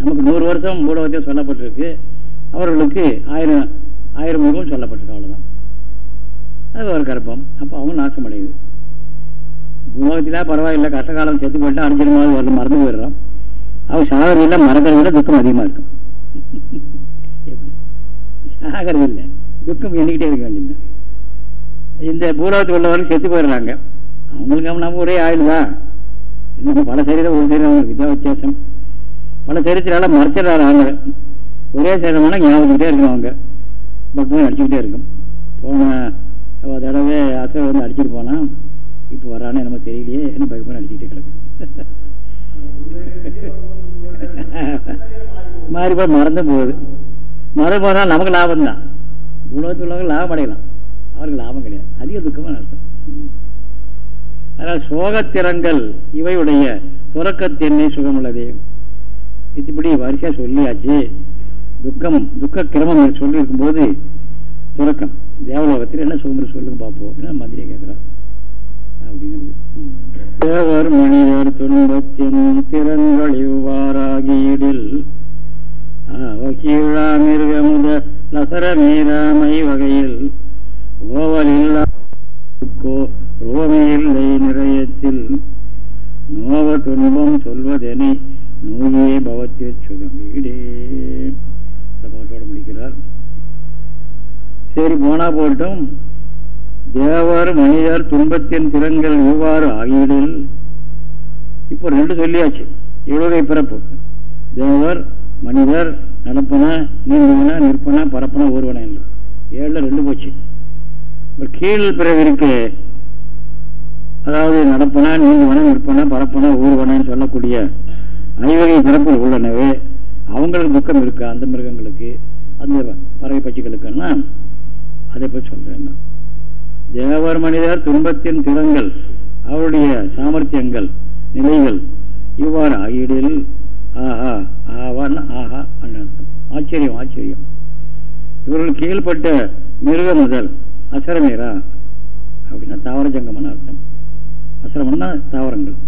நமக்கு நூறு வருஷம் மூலவத்தையும் சொல்லப்பட்டிருக்கு. அவர்களுக்கு ஆயிரம் ஆயிரம் முகம் சொல்லப்பட்டிருக்கு அவ்வளோதான் அது ஒரு கருப்பம். அப்போ அவங்க நாசம் அடையுது. பூலோகத்தில பரவாயில்ல. கஷ்ட காலம் செத்து போயிட்டு அடிச்சிருமாவது வரல மறந்து போயிடுறோம். அவங்க சாகிறது இல்லை மறக்கிறது துக்கம் அதிகமாக இருக்கும். சாகிறது இல்லை. துக்கம் எண்ணிக்கிட்டே இருக்க வேண்டியதுதான். இந்த பூலோகத்தில் உள்ளவர்கள் செத்து போயிடுறாங்க. அவங்களுக்கு நம்ம ஒரே ஆயுள் தான். இன்னும் பல சரீரம் ஒரு சரீரம் அவங்களுக்கு இதான் வித்தியாசம். பல சரித்திரால மறைச்சிடறாரு அவங்க. ஒரே சேதமான ஞாபகத்துக்கிட்டே இருக்கும் அவங்க. பக்கம் அடிச்சுக்கிட்டே இருக்கும். போன தடவை அசை வந்து அடிச்சுட்டு போனா இப்போ வரானே நம்ம தெரியலையே என்ன பயப்பட அடிச்சுக்கிட்டே கிடக்கு. <laughs> மாறி போய் மறந்து போகுது. மறந்து போனால் நமக்கு லாபம் தான். உலகத்தில் உள்ளவங்க லாபம் அடையலாம். அவருக்கு லாபம் கிடையாது. அதிக துக்கமாக நடத்தும் அதனால் சோகத்திறங்கள் இவையுடைய துறக்கத்தென்னை சுகமுள்ளதே. இப்படி வரிசையாக சொல்லியாச்சு. துக்கம் துக்க கிரமம் சொல்லி இருக்கும்போது துறக்கம் தேவலோகத்தில் என்ன சுகம் சொல்லுங்க பார்ப்போம். மந்திரியை கேட்குறான் அப்படிங்கிறது. தேவர் மனிதர் துன்பத்தின் திறன்கள் இவ்வாறாகியிடில் அவகீழா மிருகமுத லசரமீராமை வகையில் ஓவலில்லாக்கோ ரோமையில்லை நிறையத்தில் நோவ துன்பம் சொல்வதெனை நோயே பவத்தே சுகம் வீடே பாட்டோட முடிக்கிறார். சரி போனா போட்டும் தேவர் மனிதர் துன்பத்தின் திறன்கள் இவ்வாறு ஆகியதில் இப்போ ரெண்டு சொல்லியாச்சு. இவ்வளவு பிறப்பு. தேவர் மனிதர் நடப்பன நீந்துவன நிற்பன பரப்பன ஒருவன என்று. ஏழுல ரெண்டு போச்சு. கீழ் பிறகு இருக்கு. அதாவது நடப்பன நீந்துவன நிற்பன பரப்பன ஊர்வனன்னு சொல்லக்கூடிய ஐவகை பிறப்பு உள்ளனவே அவங்களுக்கு துக்கம் இருக்கு அந்த மிருகங்களுக்கு அந்த பறவை பட்சிகளுக்குன்னா அதை பற்றி சொல்றேன் தேவர் மனிதர் துன்பத்தின் திறங்கள் அவருடைய சாமர்த்தியங்கள் நிலைகள் இவ்வாறு ஆகிடில் ஆஹா ஆவான் ஆஹா அண்ணன். ஆச்சரியம் ஆச்சரியம். இவர்கள் கீழ்பட்ட மிருக முதல் அசரமேரா அப்படின்னா தாவர ஜங்கம்னு அர்த்தம். அசரமன்னா தாவரங்கள்.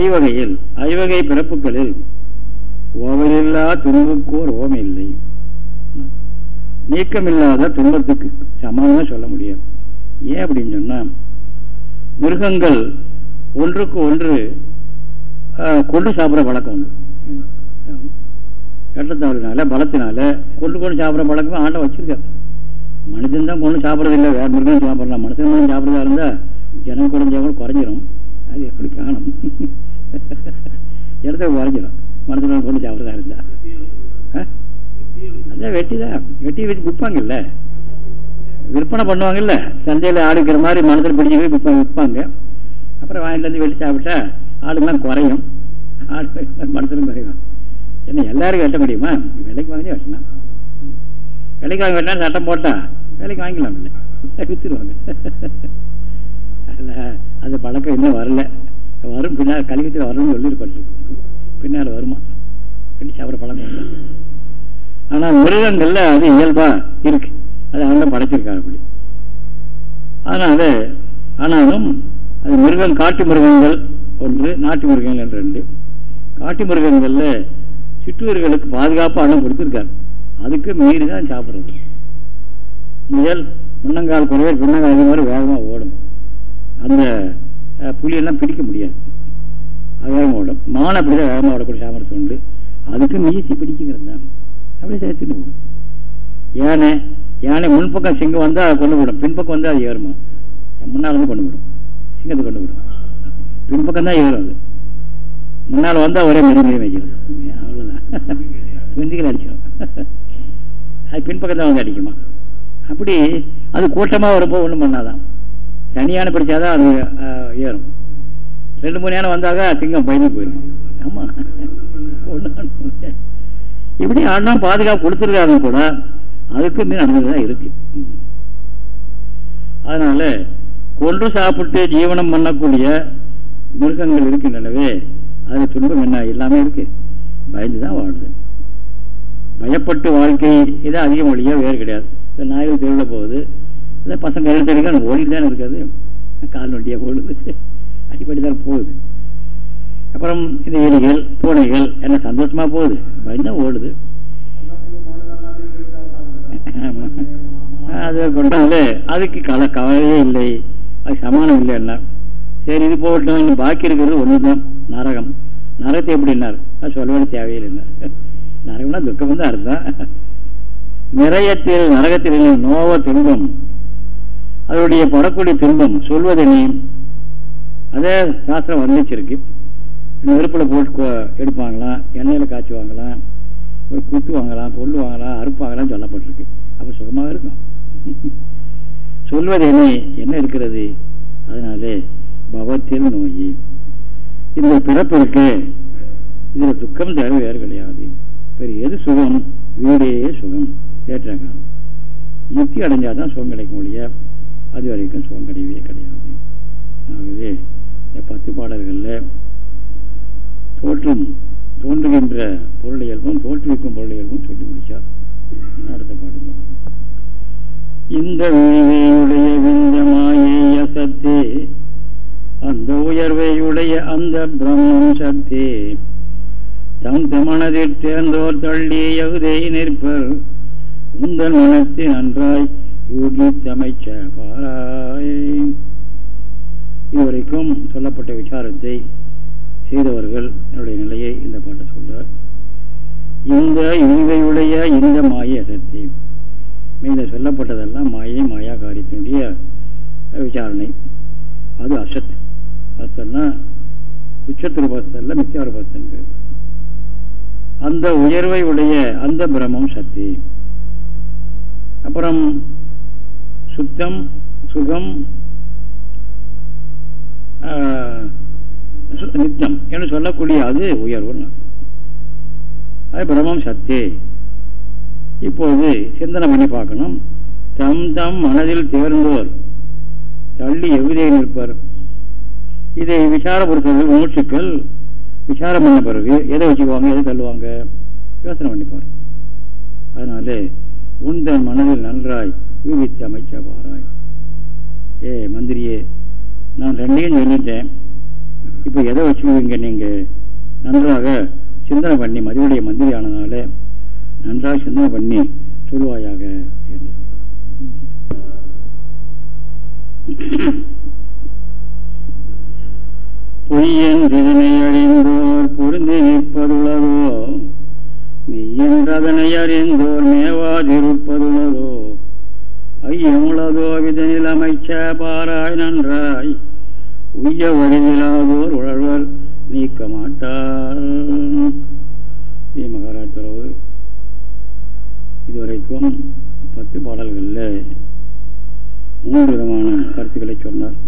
ஐவகையில் ஐவகை பிறப்புகளில் ஓவலில்லா துன்புக்கோர் ஓம் இல்லை நீக்கமில்லாத துன்பத்துக்கு சமாதானம் சொல்ல முடியாது. ஏன் அப்படின்னு சொன்னா மிருகங்கள் ஒன்றுக்கு ஒன்று கொண்டு சாப்பிட்ற பழக்கம் உண்டு. கட்டத்தவரினால பலத்தினால கொண்டு கொண்டு சாப்பிட்ற பழக்கம் ஆண்டை வச்சிருக்காரு. மனிதன் தான் கொண்டு சாப்பிட்றது இல்லை வேற மிருகம் சாப்பிடலாம் மனுஷன் மனிதன் சாப்பிட்றதா இருந்தால் ஜனம் குறைஞ்சவங்க குறைஞ்சிரும். அது எப்படி காணும்? இடத்த குறைஞ்சிரும் மனசில் கொண்டு சாப்பிட்றதா இருந்தா. அதான் வெட்டி தான். வெட்டி வச்சு விற்பாங்கல்ல. விற்பனை பண்ணுவாங்கல்ல. சந்தையில் ஆடுக்கிற மாதிரி மனசில் பிடிச்சி போய் விற்பாங்க விற்பாங்க. அப்புறம் வாங்கிட்டு வந்து வெட்டி சாப்பிட்டா ஆளுங்கெல்லாம் குறையும். ஆடு மனசிலும் குறையும். என்ன எல்லாருக்கும் வெட்ட முடியுமா? விலைக்கு வாங்கி வெட்டலாம். விலைக்கு வாங்கி வெட்டினா சட்டம் போட்டா விலைக்கு வாங்கிக்கலாம் இல்லை வித்துருவாங்க. அதில் அந்த பழக்கம் இன்னும் வரல. வரும் பின்னால் கலிகத்தில் வரணும்னு சொல்லியிருப்பட்டிருக்கு பின்னால் வருமா? கண்டிச்சு அவரை பழக்கம் இல்லை. ஆனால் மிருகங்களில் அது இயல்பா இருக்கு. அது அவங்க படைச்சிருக்காங்க அப்படி. அதனால ஆனாலும் அது மிருகம் காட்டு மிருகங்கள் ஒன்று நாட்டு மிருகங்கள் என்று ரெண்டு. காட்டு மிருகங்களில் சிற்றூர்களுக்கு பாதுகாப்பு அண்ணம் கொடுத்துருக்காரு அதுக்கு மீறி தான் சாப்பிட்றது. முயல் முன்னங்கால் குறைவர் பின்னங்கால் மாதிரி வேகமாக ஓடும். அந்த புலியெல்லாம் பிடிக்க முடியாது. அது வேகமாக ஓடும். மானை அப்படிதான் வேகமாக ஓடக்கூடிய சாமர்த்தியம் உண்டு. அதுக்கு மீசி பிடிக்குங்கிறது தான். அப்படியே சேர்த்துட்டு போடும். யானை யானை முன்பக்கம் சிங்கம் வந்தால் அதை கொண்டு விடும் பின்பக்கம் வந்தால் அது ஏறுமா. முன்னால் வந்து கொண்டு விடும் சிங்கத்தை கொண்டு விடும் பின்பக்கம் தான் ஏறும் அது. முன்னால் வந்தால் ஒரே மெரி மெரி வைக்கணும் அவ்வளோதான் பிந்திகள் அடிச்சிடும் அது பின்பக்கம் தான் வந்து அடிக்குமா. அப்படி அது கூட்டமாக வரும்போது ஒன்றும் பண்ணாதான். தனியான பிடிச்சாதான் அது ஏறும். ரெண்டு மூணு யானை வந்தாக்க சிங்கம் பயந்து போயிடும் ஆமாம் ஒன்று இப்படி அண்ணா பாதுகாப்பு கொடுத்துருக்காங்க கூட அதுக்கு மீன் அனுமதிதான் இருக்கு. அதனால கொன்று சாப்பிட்டு ஜீவனம் பண்ணக்கூடிய மிருகங்கள் இருக்கின்றனவே அது துன்பம் என்ன எல்லாமே இருக்கு. பயந்துதான் வாழுது. பயப்பட்டு வாழ்க்கை இது அதிகம் மொழியா வேறு கிடையாது. இந்த நாய்கள் திருவிழா போகுது இந்த பசங்க கையில் தெரிவிக்க ஓடிட்டு தானே இருக்காது. கால் வண்டியா போடுது. அடிப்படி தான் போகுது. அப்புறம் இந்த எலிகள் பூனைகள் என்ன சந்தோஷமா போகுது. பயந்தான் ஓடுது. அது கொண்டால அதுக்கு கல கவலையே இல்லை. அது சமானம் இல்லை என்ன சரி இது போகட்டும். இன்னும் பாக்கி இருக்கிறது ஒன்று தான் நரகம். நரகத்தை எப்படின்னார் அது சொல்லவே தேவையில்லை நரகம்னா துக்கம் தான் அர்த்தம். நிறையத்தில் நரகத்தில் நோவ துன்பம் அதனுடைய படக்கூடிய துன்பம் சொல்வதனி அதே சாஸ்திரம் வர்ணிச்சிருக்கு. நெருப்பில் போட்டு எடுப்பாங்களாம் எண்ணெயில் காய்ச்சி வாங்கலாம் ஒரு குத்து வாங்கலாம் பொருள் வாங்கலாம் அறுப்பாங்கலாம் சொல்லப்பட்டிருக்கு. அப்போ சுகமாக இருக்கும். <laughs> சொல்வது என்ன என்ன இருக்கிறது? அதனாலே பவத்தில் நோய். இந்த பிறப்பு இருக்கு. இதுல துக்கம் தேவை வேறு கிடையாது. பெரிய எது சுகம்? வீடே சுகம். ஏற்றாங்க முத்தி அடைஞ்சாதான் சுகம் கிடைக்க இல்லையா அது வரைக்கும் சுகம் கிடையவே கிடையாது. ஆகவே இந்த பத்து பாடல்களில் தோற்றம் தோன்றுகின்ற பொருள் இயல்பும் தோற்றுவிக்கும் பொருள் இயல்பும் சொல்லி முடிச்சார் அடுத்த பாடல் இந்த வீணையுடைய அந்த உயர்வையுடைய அந்த பிரம்மம் சத்தே. தம் தமனதில் தேர்ந்தோர் தள்ளி யகுதை நிற்பர் உந்தன் மனத்தை நன்றாய் யூகித்தமைச்ச பாராய் இதுவரைக்கும் சொல்லப்பட்ட விசாரத்தை செய்தவர்கள் என்னுடைய நிலையை இந்த பாட்டை சொல்றார். இந்த இவையுடைய இந்த மாய சக்தி இந்த சொல்லப்பட்டதெல்லாம் மாயை மாயா காரியத்தினுடைய விசாரணை. அது அசத். அசத்தன்னா உச்சத்திருபஸ்தல்ல மித்தியாரபஸ்தன் பேர். அந்த உயர்வை உடைய அந்த பிரம்மம் சக்தி. அப்புறம் சுத்தம் சுகம் நித்தம் என்று சொல்லக்கூடிய அது உயர்வு. அது பிரம்மம் சக்தி இப்போது சிந்தனை பண்ணி பார்க்கணும். தம் தம் மனதில் தேர்ந்தோர் தள்ளி எவ்விதை நிற்பர். இதை விசார பொறுத்தவர்கள் மூச்சுக்கள் விசாரம் பண்ண பிறகு எதை வச்சுக்குவாங்க எதை தள்ளுவாங்க? யோசனை பண்ணிப்பார் அதனால உந்தன் மனதில் நன்றாய் யூகித்து அமைச்ச பாராய் ஏ மந்திரியே நான் ரெண்டையும் சொல்லிட்டேன். இப்போ எதை வச்சுக்குவீங்க நீங்கள் நன்றாக சிந்தனை பண்ணி மதியுடைய மந்திரி ஆனதுனால நன்றாக சிந்தனை பண்ணி சொல்லுவாயாக என்று. பொய்யன் இதனை அறிந்தோர் பொருந்தி நிற்பதுள்ளதோ மெய்யென்றதனை அறிந்தோர் மேவாதிருப்பதுள்ளதோ? ஐயமுளதோ விதனில் அமைச்ச பாராய் நன்றாய். உய்ய வரிதிலாதோர் உழல்வர் நீக்க மாட்டார் மகாராஜ் துறவு இதுவரைக்கும் பத்து பாடல்களில் மூன்று விதமான கருத்துக்களை சொன்னார்.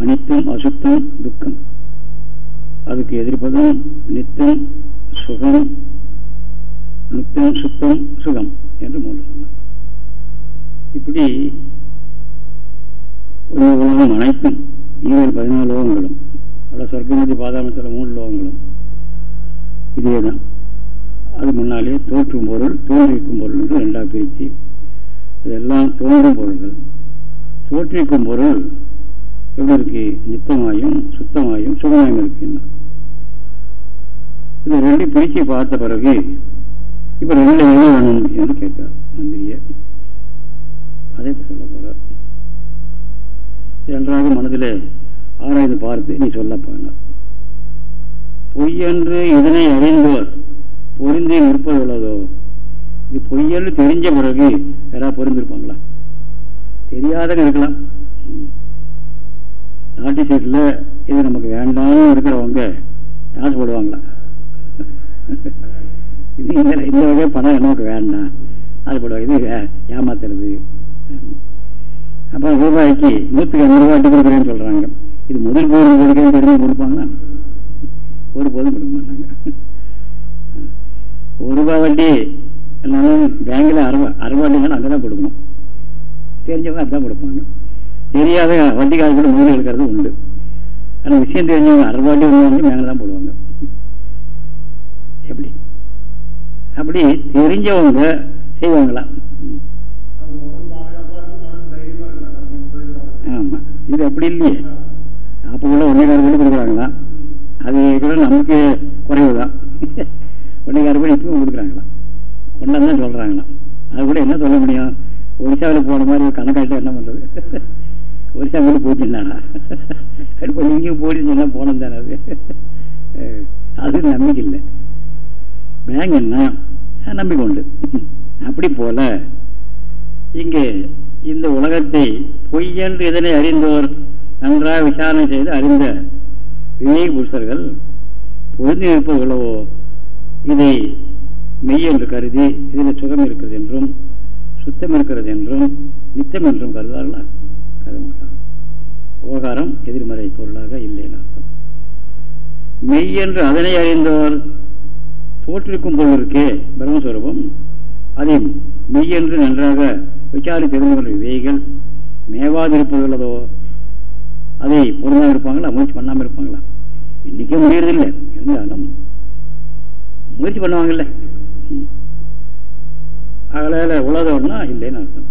அனைத்தும் அசுத்தம் துக்கம். அதுக்கு எதிர்ப்பதும் நித்தம் சுகம் நித்தியம் சுத்தம் சுகம் என்று மூன்று சொன்னார் இப்படி உலகம் அனைத்தும் ஈரோடு பதினாலு லோகங்களும் அவ்வளோ சொர்க்கமதி பாதாளத்தில் மூணு லோகங்களும் இதே தான் அது முன்னாலே தோற்றும் பொருள் தோன்றிக்கும் பொருள் என்று ரெண்டாக பிரித்து இதெல்லாம் தோன்றும் பொருள்கள் தோற்றிக்கும் பொருள் எப்படி இருக்கு நித்தமாயும் சுத்தமாயும் சுகமாயும் இருக்குன்னா இது ரெண்டு பிரிச்சு பார்த்த பிறகு இப்ப ரெண்டு என்ன வேணும் என்று கேட்கிறார் மந்திரிய அதை சொல்ல போறார். என்றாக மனதில் ஆராய்ந்து பார்த்து நீ சொல்ல போனார். பொய்யன்று இதனை அறிந்தோர் பொருந்தி நிற்பது உள்ளதோ இது பொய்யன்று தெரிஞ்ச பிறகு யாராவது பொருந்திருப்பாங்களா? தெரியாதவங்க இருக்கலாம். நாட்டு சீட்டில் இது நமக்கு வேண்டாம்னு இருக்கிறவங்க ஆசைப்படுவாங்களா இது இந்த இந்த வகை பணம் நமக்கு வேண்டாம் ஆசைப்படுவாங்க இது ஏமாத்துறது. அப்புறம் ரூபாய்க்கு நூற்றுக்கு ஐம்பது ரூபாய் அட்டு கொடுக்குறேன்னு சொல்கிறாங்க இது முதல் போது கொடுக்கணும் தெரிஞ்சு கொடுப்பாங்களா? ஒரு போதும் கொடுக்க மாட்டாங்க. ஒரு ரூபாய் வட்டி எல்லாரும் பேங்கில் அறுபா அறுபாட்டிங்கன்னா அங்கே தான் கொடுக்கணும். தெரிஞ்சவங்க அதுதான் கொடுப்பாங்க. தெரியாத வட்டி காசு கூட முதல் எடுக்கிறது உண்டு. ஆனால் விஷயம் தெரிஞ்சவங்க அறுபாட்டி வந்து பேங்கில் தான் போடுவாங்க. எப்படி அப்படி தெரிஞ்சவங்க செய்வாங்களா? ஆமா. இது அப்படி இல்லையே. அப்போ கூட ஒன்னேகால் கோடி கொடுக்குறாங்களா? அது கூட நமக்கு குறைவு தான் ஒன்னேகால் இப்பவும் கொடுக்குறாங்களா? ஒன்றாம் தான் சொல்கிறாங்களாம் அது கூட என்ன சொல்ல முடியும்? ஒரிசாவில் போன மாதிரி ஒரு என்ன பண்ணுறது ஒரிசா மேலே போச்சுன்னாரா இப்போ நீங்கள் போயிட்டு சொன்னால் போனோம் தானே அது? அது நம்பிக்கை இல்லை. பேங்க் என்ன? நம்பிக்கை உண்டு அப்படி போல இங்கே இந்த உலகத்தை பொய்யென்று இதனை அறிந்தோர் நன்றாக விசாரணை செய்து அறிந்த விவேக புருஷர்கள் பொருந்தி நிற்பவர்களோ இதை மெய் என்று கருதி இதில் சுகம் இருக்கிறது என்றும் சுத்தம் இருக்கிறது என்றும் நித்தம் என்றும் கருதார்களா? கருத மாட்டார்கள். ஓகாரம் எதிர்மறை பொருளாக இல்லைன்னு அர்த்தம். மெய் என்று அதனை அறிந்தவர் தோற்றிருக்கும் பொருள் இருக்கே பிரம்மஸ்வரூபம். அதை மெய் என்று நன்றாக விசாரி தெரிந்து கொண்ட விவேகிகள் மேவாதிருப்பதுள்ளதோ அதை பொருந்தாமல் இருப்பாங்களா முயற்சி பண்ணாமல் இருப்பாங்களா? இன்னைக்கே முடியறதில்லை இருந்தாலும் முயற்சி பண்ணுவாங்கல்ல. அகலையில் உலகம்னா இல்லைன்னு அர்த்தம்.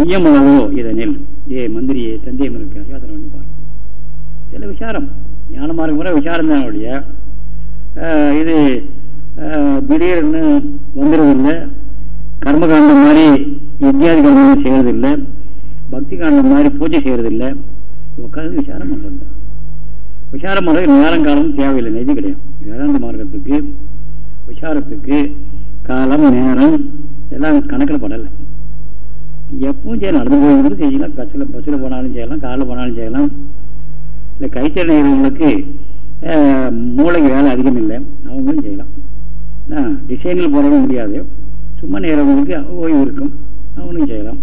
ஐயம் உலகோ இதனில்? ஏ மந்திரியே சந்தேகம் இருக்க யோசனை பண்ணி பாரு. சில விசாரம். ஞானமாக மார்க்கம் முறை விசாரம் தான் ஒழிய இது திடீர்னு வந்துடுறதில்லை கர்மகாண்டம் மாதிரி யஜ்யாதி கர்மம் செய்யறதில்லை. பக்தி காண்டம் மாதிரி பூஜை செய்யறதில்லை. உட்காந்து விசாரம் பண்ணுறது விசாரம் பண்ணுறது நேரங்காலம் தேவையில்லை நிதி கிடையாது. வேதாந்த மார்க்கத்துக்கு விசாரத்துக்கு காலம் நேரம் எல்லாம் கணக்கில் படலை. எப்பவும் செய்யலாம். நடந்து போய் செய்யலாம். பஸ்ஸில் பஸ்ஸில் போனாலும் செய்யலாம். காரில் போனாலும் செய்யலாம். இல்லை கைத்தறி நெய்கிறவங்களுக்கு மூளைக்கு வேலை அதிகம் இல்லை அவங்களும் செய்யலாம். டிசைனில் போகிறவங்க முடியாது. சும்மா நேரவங்களுக்கு ஓய்வு இருக்கும். அவனும் செய்யலாம்.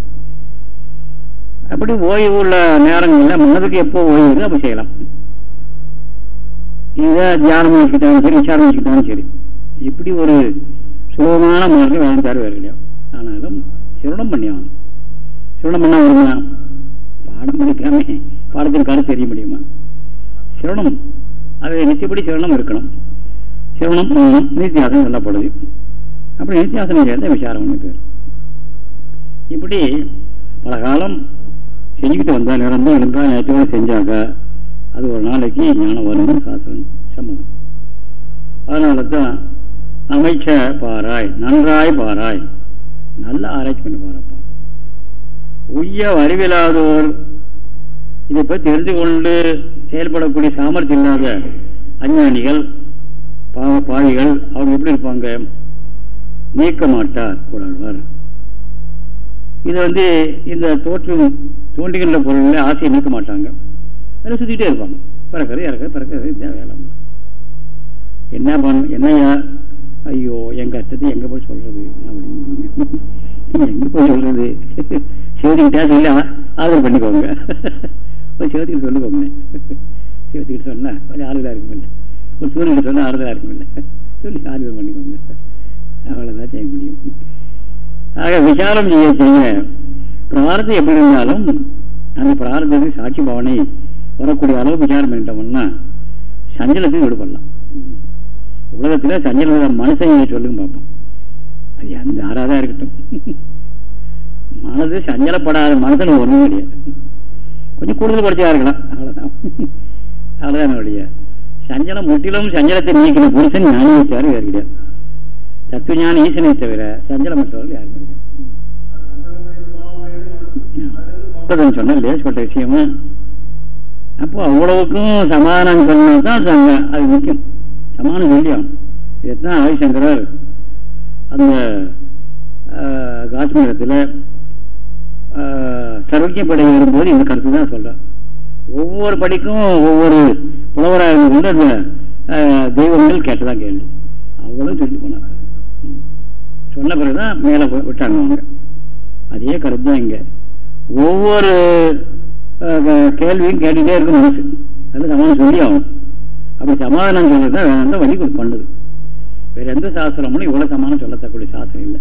அப்படி ஓய்வு உள்ள நேரங்களில் மனதுக்கு எப்போ ஓய்வு இருக்கு அப்போ செய்யலாம். இதை தியானம் வச்சுக்கிட்டாலும் சரி விசாரம் வச்சுக்கிட்டாலும் சரி. இப்படி ஒரு சுலபமான மார்க்கம் வேணும் தர வேறு இல்லையா? ஆனாலும் சிரவணம் பண்ணி ஆகணும். சிரவணம் பண்ண வருமா பாடம் படிக்காமே பாடத்தின் கருத்து தெரிய முடியுமா? சிரவணம். அது நிச்சயப்படி சிரவணம் இருக்கணும். சிவனம் மௌனம் நித்தியாசனம் சொல்லப்படுது அப்படி நித்தியாசனம் சேர்ந்த விசாரம்னு பேர். இப்படி பல காலம் செஞ்சுக்கிட்டு வந்தால் நிறந்தோம் இருந்தால் நேற்றோடு செஞ்சாக்க அது ஒரு நாளைக்கு ஞானம் வரும்னு சாஸ்திரம் சம்மதம் அதனால தான் அமைச்ச பாராய் நன்றாய் பாராய் நல்ல ஆராய்ச்சி பண்ணி பாருப்பா. உய்ய அறிவில்லாதோர் இதை பற்றி தெரிந்து கொண்டு செயல்படக்கூடிய சாமர்த்தியம் இல்லாத அஞ்ஞானிகள் பாவ பாவிகள் அவங்க எப்படி இருப்பாங்க? நீக்க மாட்டார் கூடாழ்வார் இது வந்து இந்த தோற்றம் தோன்றுகின்ற பொருள்களை ஆசையை நீக்க மாட்டாங்க. அதில் சுற்றிக்கிட்டே இருப்பாங்க. பிறக்கிறது இறக்கிறது பிறக்கிறது தேவையில்லாம என்ன பண்ண என்னையா? ஐயோ எங்கள் அஷ்டத்தை எங்கே போய் சொல்றது? அப்படின்னு. எங்கே போய் சொல்றது? சிவத்துக்கிட்டே சொல்லி ஆதரவு பண்ணிக்கோங்க. சிவத்துக்கு சொல்லிக்கோங்க. சிவத்துக்கு சொன்னால் கொஞ்சம் ஆறுதலாக இருக்குமில்ல சூரியனுக்கு சொன்னால் ஆறுதலாக இருக்குமில்ல சொல்லி ஆறுதல் பண்ணிக்கோங்க அவ்வளோதான் செய்ய முடியும். ஆக விசாரம் செய்ய செய்ய பிரார்த்தம் எப்படி இருந்தாலும் அந்த பிரார்த்தத்துக்கு சாட்சி பவனை வரக்கூடிய அளவு விசாரம் பண்ணிட்டோம்னா சஞ்சலத்தையும் விடுபடலாம் உலகத்தில் சஞ்சலம் மனுஷன் சொல்லுங்க பார்ப்போம். அது அந்த ஆறாதான் இருக்கட்டும். மனது சஞ்சலப்படாத மனதில் ஒன்றும் கிடையாது. கொஞ்சம் கூடுதல் படிச்சா இருக்கலாம். அவ்வளோதான் அவ்வளோதான் என்னுடைய சஞ்சலம் முற்றிலும் சஞ்சலத்தை நீக்கின புருஷன் ஞானியை தவிர வேறு கிடையாது. தத்துவ ஞானி ஈசனை தவிர சஞ்சலம் மற்றவர்கள் யாருமே கிடையாது சொன்ன லேசப்பட்ட விஷயமா? அப்போ அவ்வளவுக்கும் சமாதானம் சொன்னால்தான் தான் அது முக்கியம். சமாதானம் சொல்லியாகும் இதுதான் ஆதிசங்கரர் அந்த காஷ்மீரத்தில் சர்வஜப்படை வரும்போது இந்த கருத்து தான் சொல்கிறார் ஒவ்வொரு படிக்கும் ஒவ்வொரு புலவராக கொண்டு அந்த தெய்வங்கள் கேட்டதான் கேள்வி. அவ்வளவு சொல்லி போனாங்க. சொன்ன பிறகுதான் மேலே விட்டாங்க அவங்க. அதே கருத்து தான் இங்க. ஒவ்வொரு கேள்வியும் கேட்டுட்டே இருக்கும் மனசு. அதில் சமாதானம் சொல்லி ஆகும் அப்படி சமாதானம் சொல்றது தான் வேணாம் வழி பண்ணுது. வேற எந்த சாஸ்திரமும் இவ்வளவு சமாதானம் சொல்லத்தக்கூடிய சாஸ்திரம் இல்லை.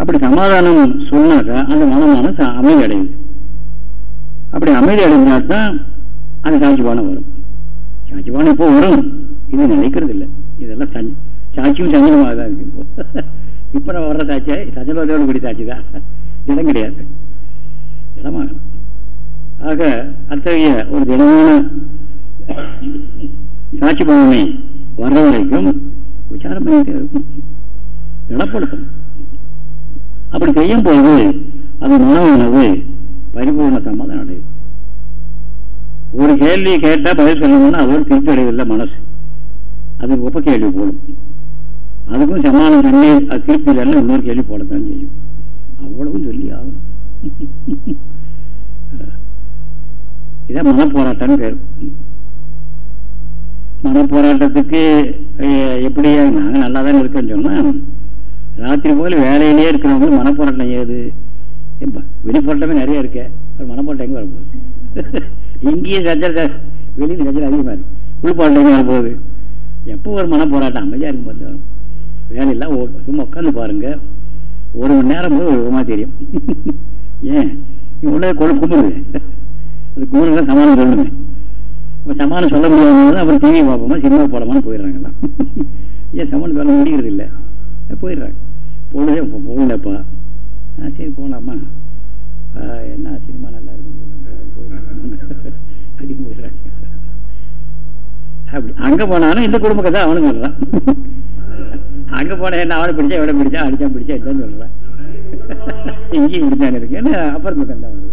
அப்படி சமாதானம் சொன்னாக்கா அந்த மனமான அமைதி அடையுது. அப்படி அமைதி அடைஞ்சாதான் அந்த சாட்சிபானம் வரும். சாட்சிபானம் இப்போ வரும். இது நினைக்கிறது இல்லை இதெல்லாம் சாட்சியும் சஞ்சலமாக தான் இருக்கு இப்போ. <laughs> இப்போ நான் வர்ற சாட்சியா சஞ்சலத்தோடு கூடிய சாட்சி தான். இடம் கிடையாது. இடமாக ஆக அத்தகைய ஒரு திடமான <coughs> சாட்சி பவனை வர்ற வரைக்கும் விசாரம் பண்ணிட்டே இருக்கும். இடப்படுத்தும் அப்படி செய்யும் போது அது மனமானது பரிபூர்ண சம்மதம் அடையுது. ஒரு கேள்வி கேட்டா பதில் சொல்லணும்னா அது ஒரு திருப்தி அடைவதில்லை மனசு. அது ஒப்ப கேள்வி போடும். அதுக்கும் சமாளம் பண்ணி அது திருப்தி இல்லைன்னா இன்னொரு கேள்வி போடத்தான் செய்யும். அவ்வளவும் சொல்லி ஆகும் <laughs> இதான் மனப்போராட்டம் பேர். மனப்போராட்டத்துக்கு எப்படி நாங்கள் நல்லா தான் இருக்கேன்னு சொன்னா ராத்திரி போல வேலையிலேயே இருக்கிறவங்க மனப்போராட்டம் ஏது வெளிப்பட்டமே நிறைய இருக்கு. அப்புறம் எங்கே வரும்போது இங்கேயே சஞ்சல வெளியில் சஞ்சல் அதிகமாக இருக்கு உள்பாட்டம் வரும்போது எப்போ ஒரு மனப்போராட்டம் அமைதியாக இருக்கும்போது வரும். வேலையெல்லாம் சும்மா உட்காந்து பாருங்க. ஒரு மணி நேரம் போது ஒரு விதமாக தெரியும். ஏன்? உள்ள கொழு கும்பிடுது அது கும்பிடுங்க சமாளம் சொல்லணுமே. இப்போ சமாளம் சொல்ல முடியாத அப்புறம் டிவி பார்ப்போமா சினிமா போடமான்னு போயிடுறாங்கல்லாம் ஏன் சமாளம் சொல்ல முடிகிறது இல்லை போயிடுறாங்க பொழுதே போகலப்பா. சரி போகலாமா? என்ன சினிமா நல்லா இருக்கும் அங்க போனாலும் இந்த குடும்ப கதை அவனும் சொல்றான் அங்க போன என்ன அவனை பிடிச்சா இவனை பிடிச்சா அடிச்சா பிடிச்சா என்ன சொல்றான். இங்கேயும் இப்படித்தான் இருக்கு. ஏன்னா அப்புறம் கந்தா வருது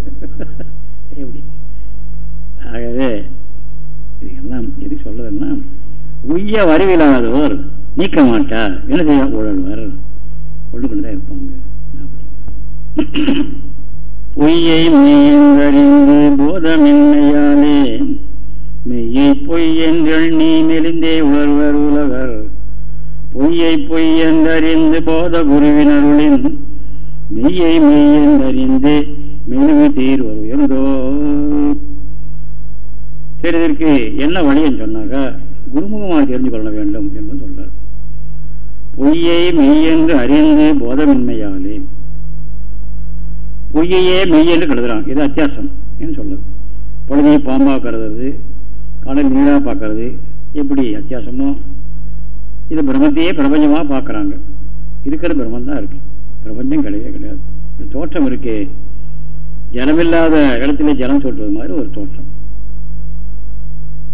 எப்படி? ஆகவே இதெல்லாம் எது சொல்றதுன்னா உய்ய வரவில்லாதவர் நீக்க மாட்டார் என்ன செய்ய உழல்வர். தான் இருப்பாங்க. பொய்யை மெய்யறிந்து போதமின்மையாலே மெய்யை பொய் என்றள் நீ மெலிந்தே உணர்வர் உலகர். பொய்யை பொய் என்றறிந்து போத குருவினருளின் மெய்யை மெய் என்றறிந்து மெழுகு தீர்வர் உயர்ந்தோ சரி இதற்கு என்ன வழின்னு சொன்னாக்கா குருமுகமாக தெரிஞ்சு கொள்ள வேண்டும் என்று சொல்றார். பொய்யை மெய் என்று அறிந்து போதமின்மையாலே பொய்யையே மெய் என்று கருதுறான். இது அத்தியாசம் என்று சொல்லுது பொழுதையை பாம்பா கருதுறது கடல் நீரா பார்க்கறது எப்படி அத்தியாசமோ இது பிரம்மத்தையே பிரபஞ்சமாக பார்க்குறாங்க. இருக்கிற பிரம்மம் தான் இருக்கு. பிரபஞ்சம் கிடையவே கிடையாது. இந்த தோற்றம் இருக்கே. ஜலமில்லாத இடத்துல ஜலம் சொல்றது மாதிரி ஒரு தோற்றம்.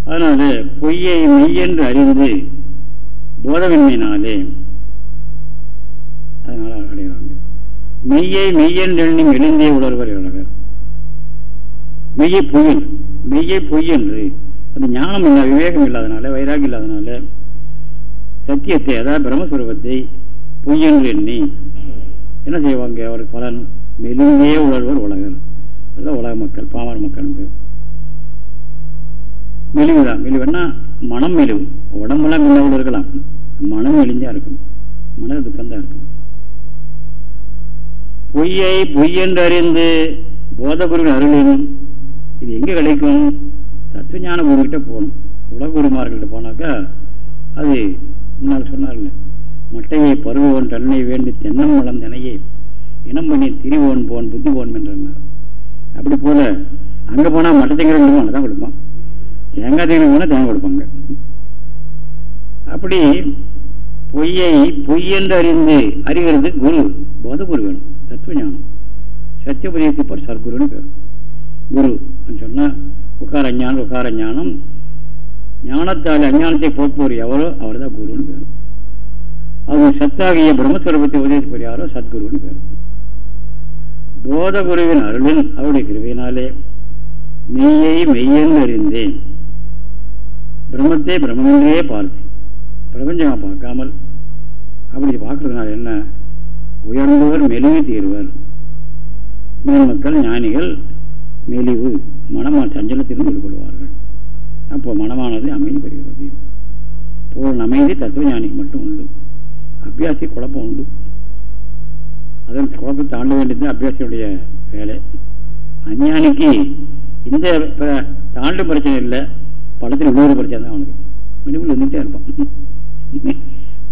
அதனால பொய்யை மெய் என்று அறிந்து போதவின்மையினாலே அதனால அடைகிறாங்க. மெய்யை மெய்யென்று எண்ணி எழுந்தே உணர்வர் உலகர் மெய்யை பொய்யல் மெய்யை பொய் என்று அந்த ஞானம் இல்ல விவேகம் இல்லாதனால வைராகம் இல்லாதனால. சத்தியத்தை அதாவது பிரம்மஸ்வரூபத்தை பொய்யன்று எண்ணி என்ன செய்வாங்க? அவர் பலன் மெலிந்தே உணர்வர் உலகம் உலக மக்கள் பாமர மக்கள் பேர் மெலிவுதான் மெலிவுன்னா மனம் மெலிவு. உடம்பெல்லாம் மெல்லவுள்ள இருக்கலாம் மனம் மெலிஞ்சா இருக்கும். மன துக்கம்தான் இருக்கும். பொய்யை பொய்யென்றறிந்து போதகுருவின் அருளின் இது எங்க கிடைக்கும்? தத்துவஞான குருக்கிட்ட போகணும். உலகுருமார்கள்ட்ட போனாக்கா அது முன்னால் சொன்னார்ல மட்டையை பருவன் தன்னை வேண்டி தென்னம் வளர்ந்தனையே இனம் பண்ணி திரிவோன் போன் புத்தி போன் என்றார். அப்படி போல அங்க போனா மட்டை தேங்காய் கொடுப்பான் தான் கொடுப்பான். தேங்காய் தேங்காய் போனால் தேங்காய் கொடுப்பாங்க. அப்படி பொய்யை பொய் என்று அறிந்து அறிகிறது குரு. போத குரு வேணும். தத்துவ ஞானம் சத்தியபதேசிப்பர் சர்க்குருன்னு பேர். குரு சொன்னா உக்கார ஞானம் உக்கார ஞானம் ஞானத்தால் அஞ்ஞானத்தை போக்குவோர் எவரோ அவர் தான் குருன்னு பேர். அது சத்தாகிய பிரம்மஸ்வரூபத்தை உதவிப்பவர் யாரோ சத்குருன்னு பேர். போத குருவின் அருளின் அவருடைய கிருவினாலே மெய்யை மெய்யென்று அறிந்தேன். பிரம்மத்தை பிரம்மென்றே பார்த்தேன் பிரபஞ்சமா பார்க்காமல் அப்படி பார்க்கறதுனால என்ன? உயர்ந்தவர் மெலிவு தீர்வர் மக்கள் ஞானிகள் மெலிவு மனமான சஞ்சலத்திலிருந்து விடுபடுவார்கள். அப்போ மனமானது அமைதி பெறுகிறது. பொருள் அமைதி தத்துவ ஞானிக்கு மட்டும் உண்டு. அபியாசி குழப்பம் உண்டு. அதன் குழப்பத்தை தாண்ட வேண்டியது அபியாசியுடைய வேலை. அஞ்ஞானிக்கு இந்த தாண்டும் பிரச்சனை இல்லை. படத்தில் இன்னொரு பிரச்சனை தான் அவனுக்கு. மினிமம் இருந்துகிட்டே இருப்பான்.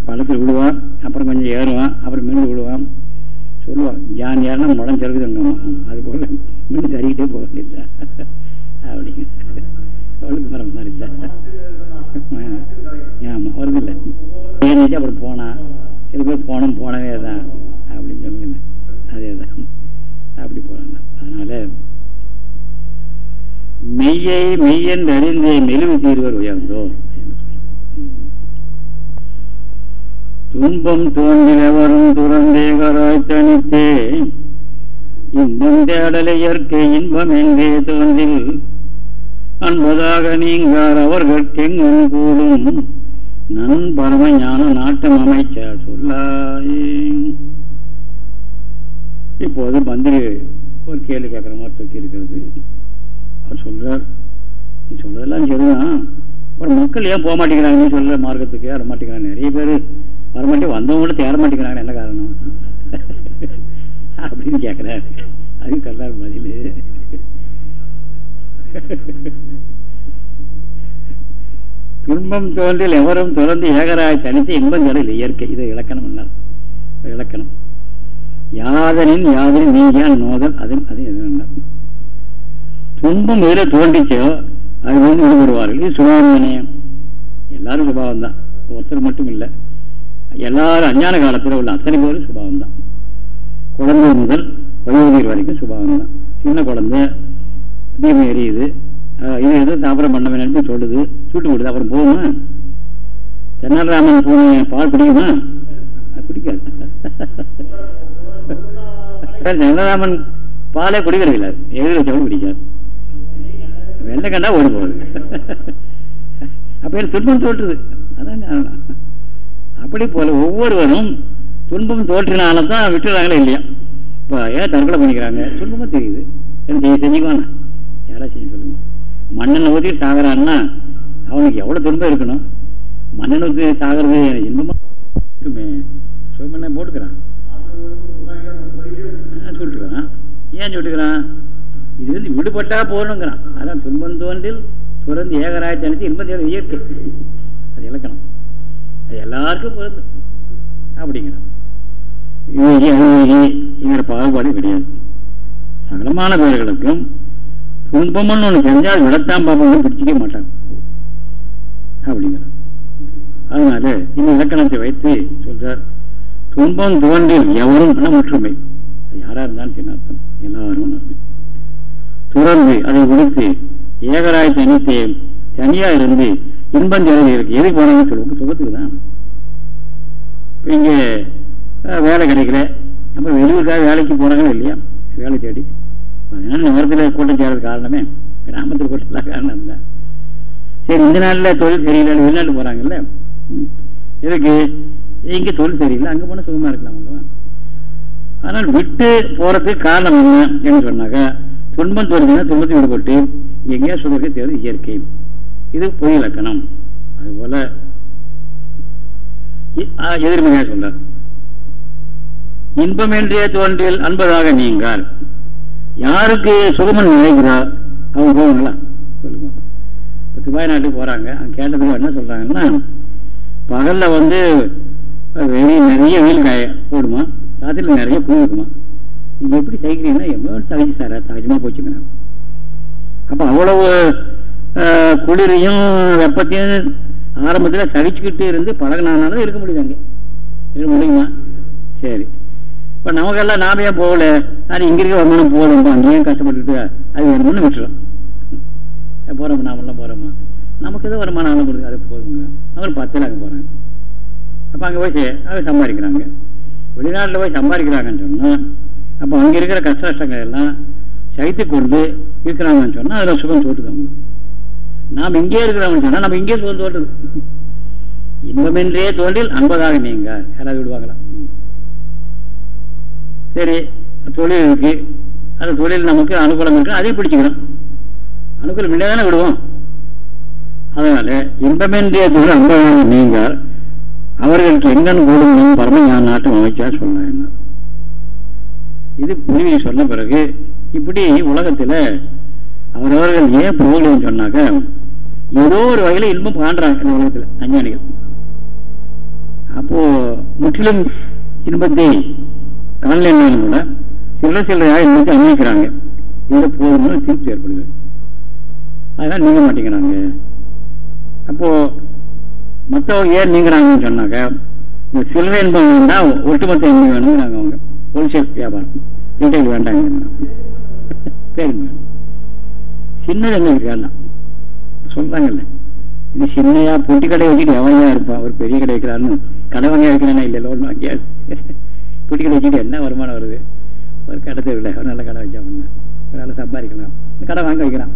பழத்தில் விழுவான் அப்புறம் கொஞ்சம் ஏறுவான் அப்புறம் மீண்டும் விழுவான் சொல்லுவான் ஜான் ஏறினா முடம் சிறகுதுங்கம்மா அது போல மீண்டும் சரிக்கிட்டே போக வேண்டியதா அப்படிங்க. அவளுக்கு மரம் தான். ஆமாம் வருது இல்லை. ஏறிச்சு அப்புறம் போனான் சில பேர் போனோம் போனவே தான் அப்படின்னு சொல்லுங்க. அதே தான். அப்படி போகிறாங்க அதனால மெய்யை மெய்யென்று அறிந்து மெலிவு தீர்வர் உயர்ந்தோர். துன்பம் தோன்றினவரும் துறந்தேகராய் தனித்தே. இன்பம் தேடலை இயற்கை இன்பம் எங்கே தோன்றில்? அன்பதாக நீங்கார் அவர்கள் கூடும். நன் பரமையான நாட்டம் அமைச்ச சொல்லாயே. இப்போது மந்திரி ஒரு கேள்வி கேட்குற மாதிரி தொக்கி இருக்கிறது. அவர் சொல்றார் நீ சொல்றதெல்லாம் சரிதான். அப்புறம் மக்கள் ஏன் போக மாட்டேங்கிறாங்க? நீ சொல்ற மார்க்கத்துக்கு ஏற மாட்டேங்கிறாங்க. நிறைய பேர் வரமாட்டே வந்தவங்களும் தேட மாட்டேங்கிறாங்க என்ன காரணம்? அப்படின்னு கேட்கிறார் அதுக்கு சொல்றாரு பதில். துன்பம் தோன்றில் எவரும் தொடர்ந்து ஏகராய் தனித்து இன்பம் தரல இயற்கை. இது இலக்கணம் என்ன இலக்கணம். யாதனின் யாதனின் நீங்க நோதல் அதன் அது எது துன்பம் எதில் தோன்றிச்சோ அது வந்து விடுபடுவார்கள். இது சுபாவம் எல்லாரும் சுபாவம் தான் ஒருத்தர் மட்டும் இல்லை. எல்லாரும் அஞ்ஞான காலத்தில் உள்ள அத்தனை பேரும் சுபாவம் தான் குழந்தை முதல் வயோதிகர் வரைக்கும் சுபாவம் தான் சின்ன குழந்தை தீபம் எரியுது இது எதுவும் தாபரம் பண்ண வேணும்னு சொல்லுது சூட்டு விடுது அப்புறம் போகுமா? தென்னாலிராமன் பூனை பால் குடிக்குமா? குடிக்காது. தென்னாலிராமன் பாலே குடிக்கிறது இல்லை எதிர் வச்சவங்க பிடிக்காது வெள்ளை கண்டா ஓடி போகுது. அப்ப எனக்கு துன்பம் தோற்றுது. அதான் காரணம். அப்படி போல ஒவ்வொருவரும் துன்பம் தோற்றினாலும் தான் விட்டுறாங்களே இல்லையா? இப்போ ஏன் தற்கொலை பண்ணிக்கிறாங்க? துன்பமும் தெரியுது. என்ன செய்ய செஞ்சுக்குவானா யாரா செஞ்சு சொல்லுங்க. மண்ணெண்ணை ஊற்றி சாகிறான்னா அவனுக்கு எவ்வளோ துன்பம் இருக்கணும்? மண்ணெண்ணை ஊற்றி சாகிறது இன்பமாக இருக்குமே. சுயமண்ணை போட்டுக்கிறான். சொல்லிட்டுக்கிறான் ஏன் சொல்லிட்டுக்கிறான் இது வந்து விடுபட்டா போகணுங்கிறான் அதான் துன்பம் தோன்றில் துறந்து ஏகராய தனித்து இன்பம் தேவை இயற்கை. அது இலக்கணம். எல்லாருக்கும் பொருந்தும். அப்படிங்கிற பாகுபாடு கிடையாது. சகலமான பேர்களுக்கும் துன்பம்னு ஒன்று தெரிஞ்சால் விடத்தான் பாம்பு பிடிச்சிக்க மாட்டாங்க. அப்படிங்கிறார். அதனால இந்த இலக்கணத்தை வைத்து சொல்றார் துன்பம் துவண்டில் எவரும் ஒற்றுமை யாரா இருந்தாலும் சின்ன அர்த்தம். எல்லாரும் துறந்து அதை கொடுத்து ஏகராய் தனித்தே தனியா இருந்து இன்பம் ஜெயதி இருக்கு. எதுக்கு போனாலும் சொல்லுவோம். சுகத்துக்கு தான். இங்க வேலை கிடைக்கல. அப்புறம் வெளியூருக்காக வேலைக்கு போறாங்க இல்லையா? வேலை தேடி. அதனால நகரத்தில் கூட்டம் சேரது காரணமே? கிராமத்தில் கூட்டம் காரணம் தான் சரி இந்த நாளில் தொழில் சரியில்லை வெளிநாட்டு போறாங்கல்ல? இதுக்கு இங்க தொழில் சரியில்லை. அங்க போனா சுகமா இருக்கலாம் அல்லவா? ஆனால் விட்டு போறதுக்கு காரணம் என்ன? என்று சொன்னாக்கா துன்பம் தோல்வினா துன்பத்தை விடுபட்டு எங்கேயா சுகத்தை தேர்வு இயற்கை. இது பொய் இலக்கணம். அதுபோல எதிர்மறையாக சொல்றார் இன்பமென்றே தோன்றில் அன்பதாக நீங்கள் யாருக்கு சுகமன் நினைக்கிறார் அவங்க போவாங்களா சொல்லுங்க. இப்போ துபாய் நாட்டுக்கு போறாங்க. அங்க கேட்டதுக்கு என்ன சொல்றாங்கன்னா பகல்ல வந்து வெளியே நிறைய வெயில் காய போடுமா? ராத்திரியில் நிறைய பூ இருக்குமா? நீங்க எப்படி சகிக்கிறீங்கன்னா எவ்வளோ சகிச்சு சார் சகஜமா போச்சுக்கிறாங்க அப்ப அவ்வளவு குளிரையும் வெப்பத்தையும் ஆரம்பத்தில் சகிச்சுக்கிட்டு இருந்து பழகினாலும் இருக்க முடியுது அங்கே. இருக்க முடியுமா? சரி. இப்போ நமக்கெல்லாம் நாம ஏன் போகல? அது இங்க இருக்க வருமானம் போதும் அங்கேயும் கஷ்டப்பட்டுட்டு அது வேணும்னு விட்டுறோம் போகிறோம் நாமெல்லாம் போறோமா? நமக்கு எதோ வருமானம் ஆளும் கொடுக்கு அது போதுங்க. அவங்க பத்தில் அங்கே போறாங்க. அப்போ அங்கே போய் அவங்க சம்பாதிக்கிறாங்க. வெளிநாட்டில் போய் சம்பாதிக்கிறாங்கன்னு சொன்னால் அப்போ அங்கே இருக்கிற கஷ்ட கஷ்டங்கள் எல்லாம் சைத்து கொண்டு இருக்கிறாங்கன்னு சொன்னால் அதில் சுகம் தோட்டுது அவங்களுக்கு நாம் இங்கே இருக்கிறோம்னு சொன்னா நம்ம இங்கே சுகம் தோட்டுது. இன்பமென்றே தோன்றில் அன்பதாக நீங்க யாராவது விடுவாங்களா சரி தொழில் இருக்கு. அந்த தொழில் நமக்கு அனுகூலம் இருக்கு. அதையும் பிடிச்சிக்கிறோம் அனுகூலம் இல்லை தானே விடுவோம். அதனால இன்பமென்றே தொழில் அன்பதாக நீங்க அவர்களுக்கு எங்கன்னு கூடும் பரம நாட்டம் அமைச்சா சொன்ன இது புரிவி சொன்ன பிறகு இப்படி உலகத்துல அவரவர்கள் ஏன் போகலன்னு சொன்னாக்க ஏதோ ஒரு வகையில இன்பம் காண்றாங்க இந்த உலகத்துல அஞ்ஞானிகள். அப்போ முற்றிலும் இன்பத்தை காணலாம் கூட சில சிலராக இன்பத்தை அனுபவிக்கிறாங்க. இதுல போதுமான திருப்தி ஏற்படுது அதெல்லாம் நீங்க மாட்டேங்கிறாங்க. அப்போ மற்றவங்க ஏன் நீங்கிறாங்கன்னு சொன்னாக்க இந்த சில்லறை இன்பம் வேண்டாம் ஒட்டுமொத்த இன்பம் வேணுங்கிறாங்க அவங்க. ஹோல்சேல் வியாபாரம். ரீட்டைல் வேண்டாங்க பேருந்து சின்னது என்ன வேண்டாம் சொல்றாங்கல்ல. இது சின்னையா பொட்டி கடை வச்சுட்டு எவனையா இருப்பான் ஒரு பெரிய கடை வைக்கிறான்னு. கடை வாங்க வைக்கிறானா இல்லை லோன் வாங்கியாது பொட்டி கடை வச்சுட்டு என்ன வருமானம் வருது? ஒரு கடை தேவையில்லை. ஒரு நல்ல கடை வச்சா பண்ண ஒரு நல்ல சம்பாதிக்கலாம். இந்த கடை வாங்க வைக்கிறான்.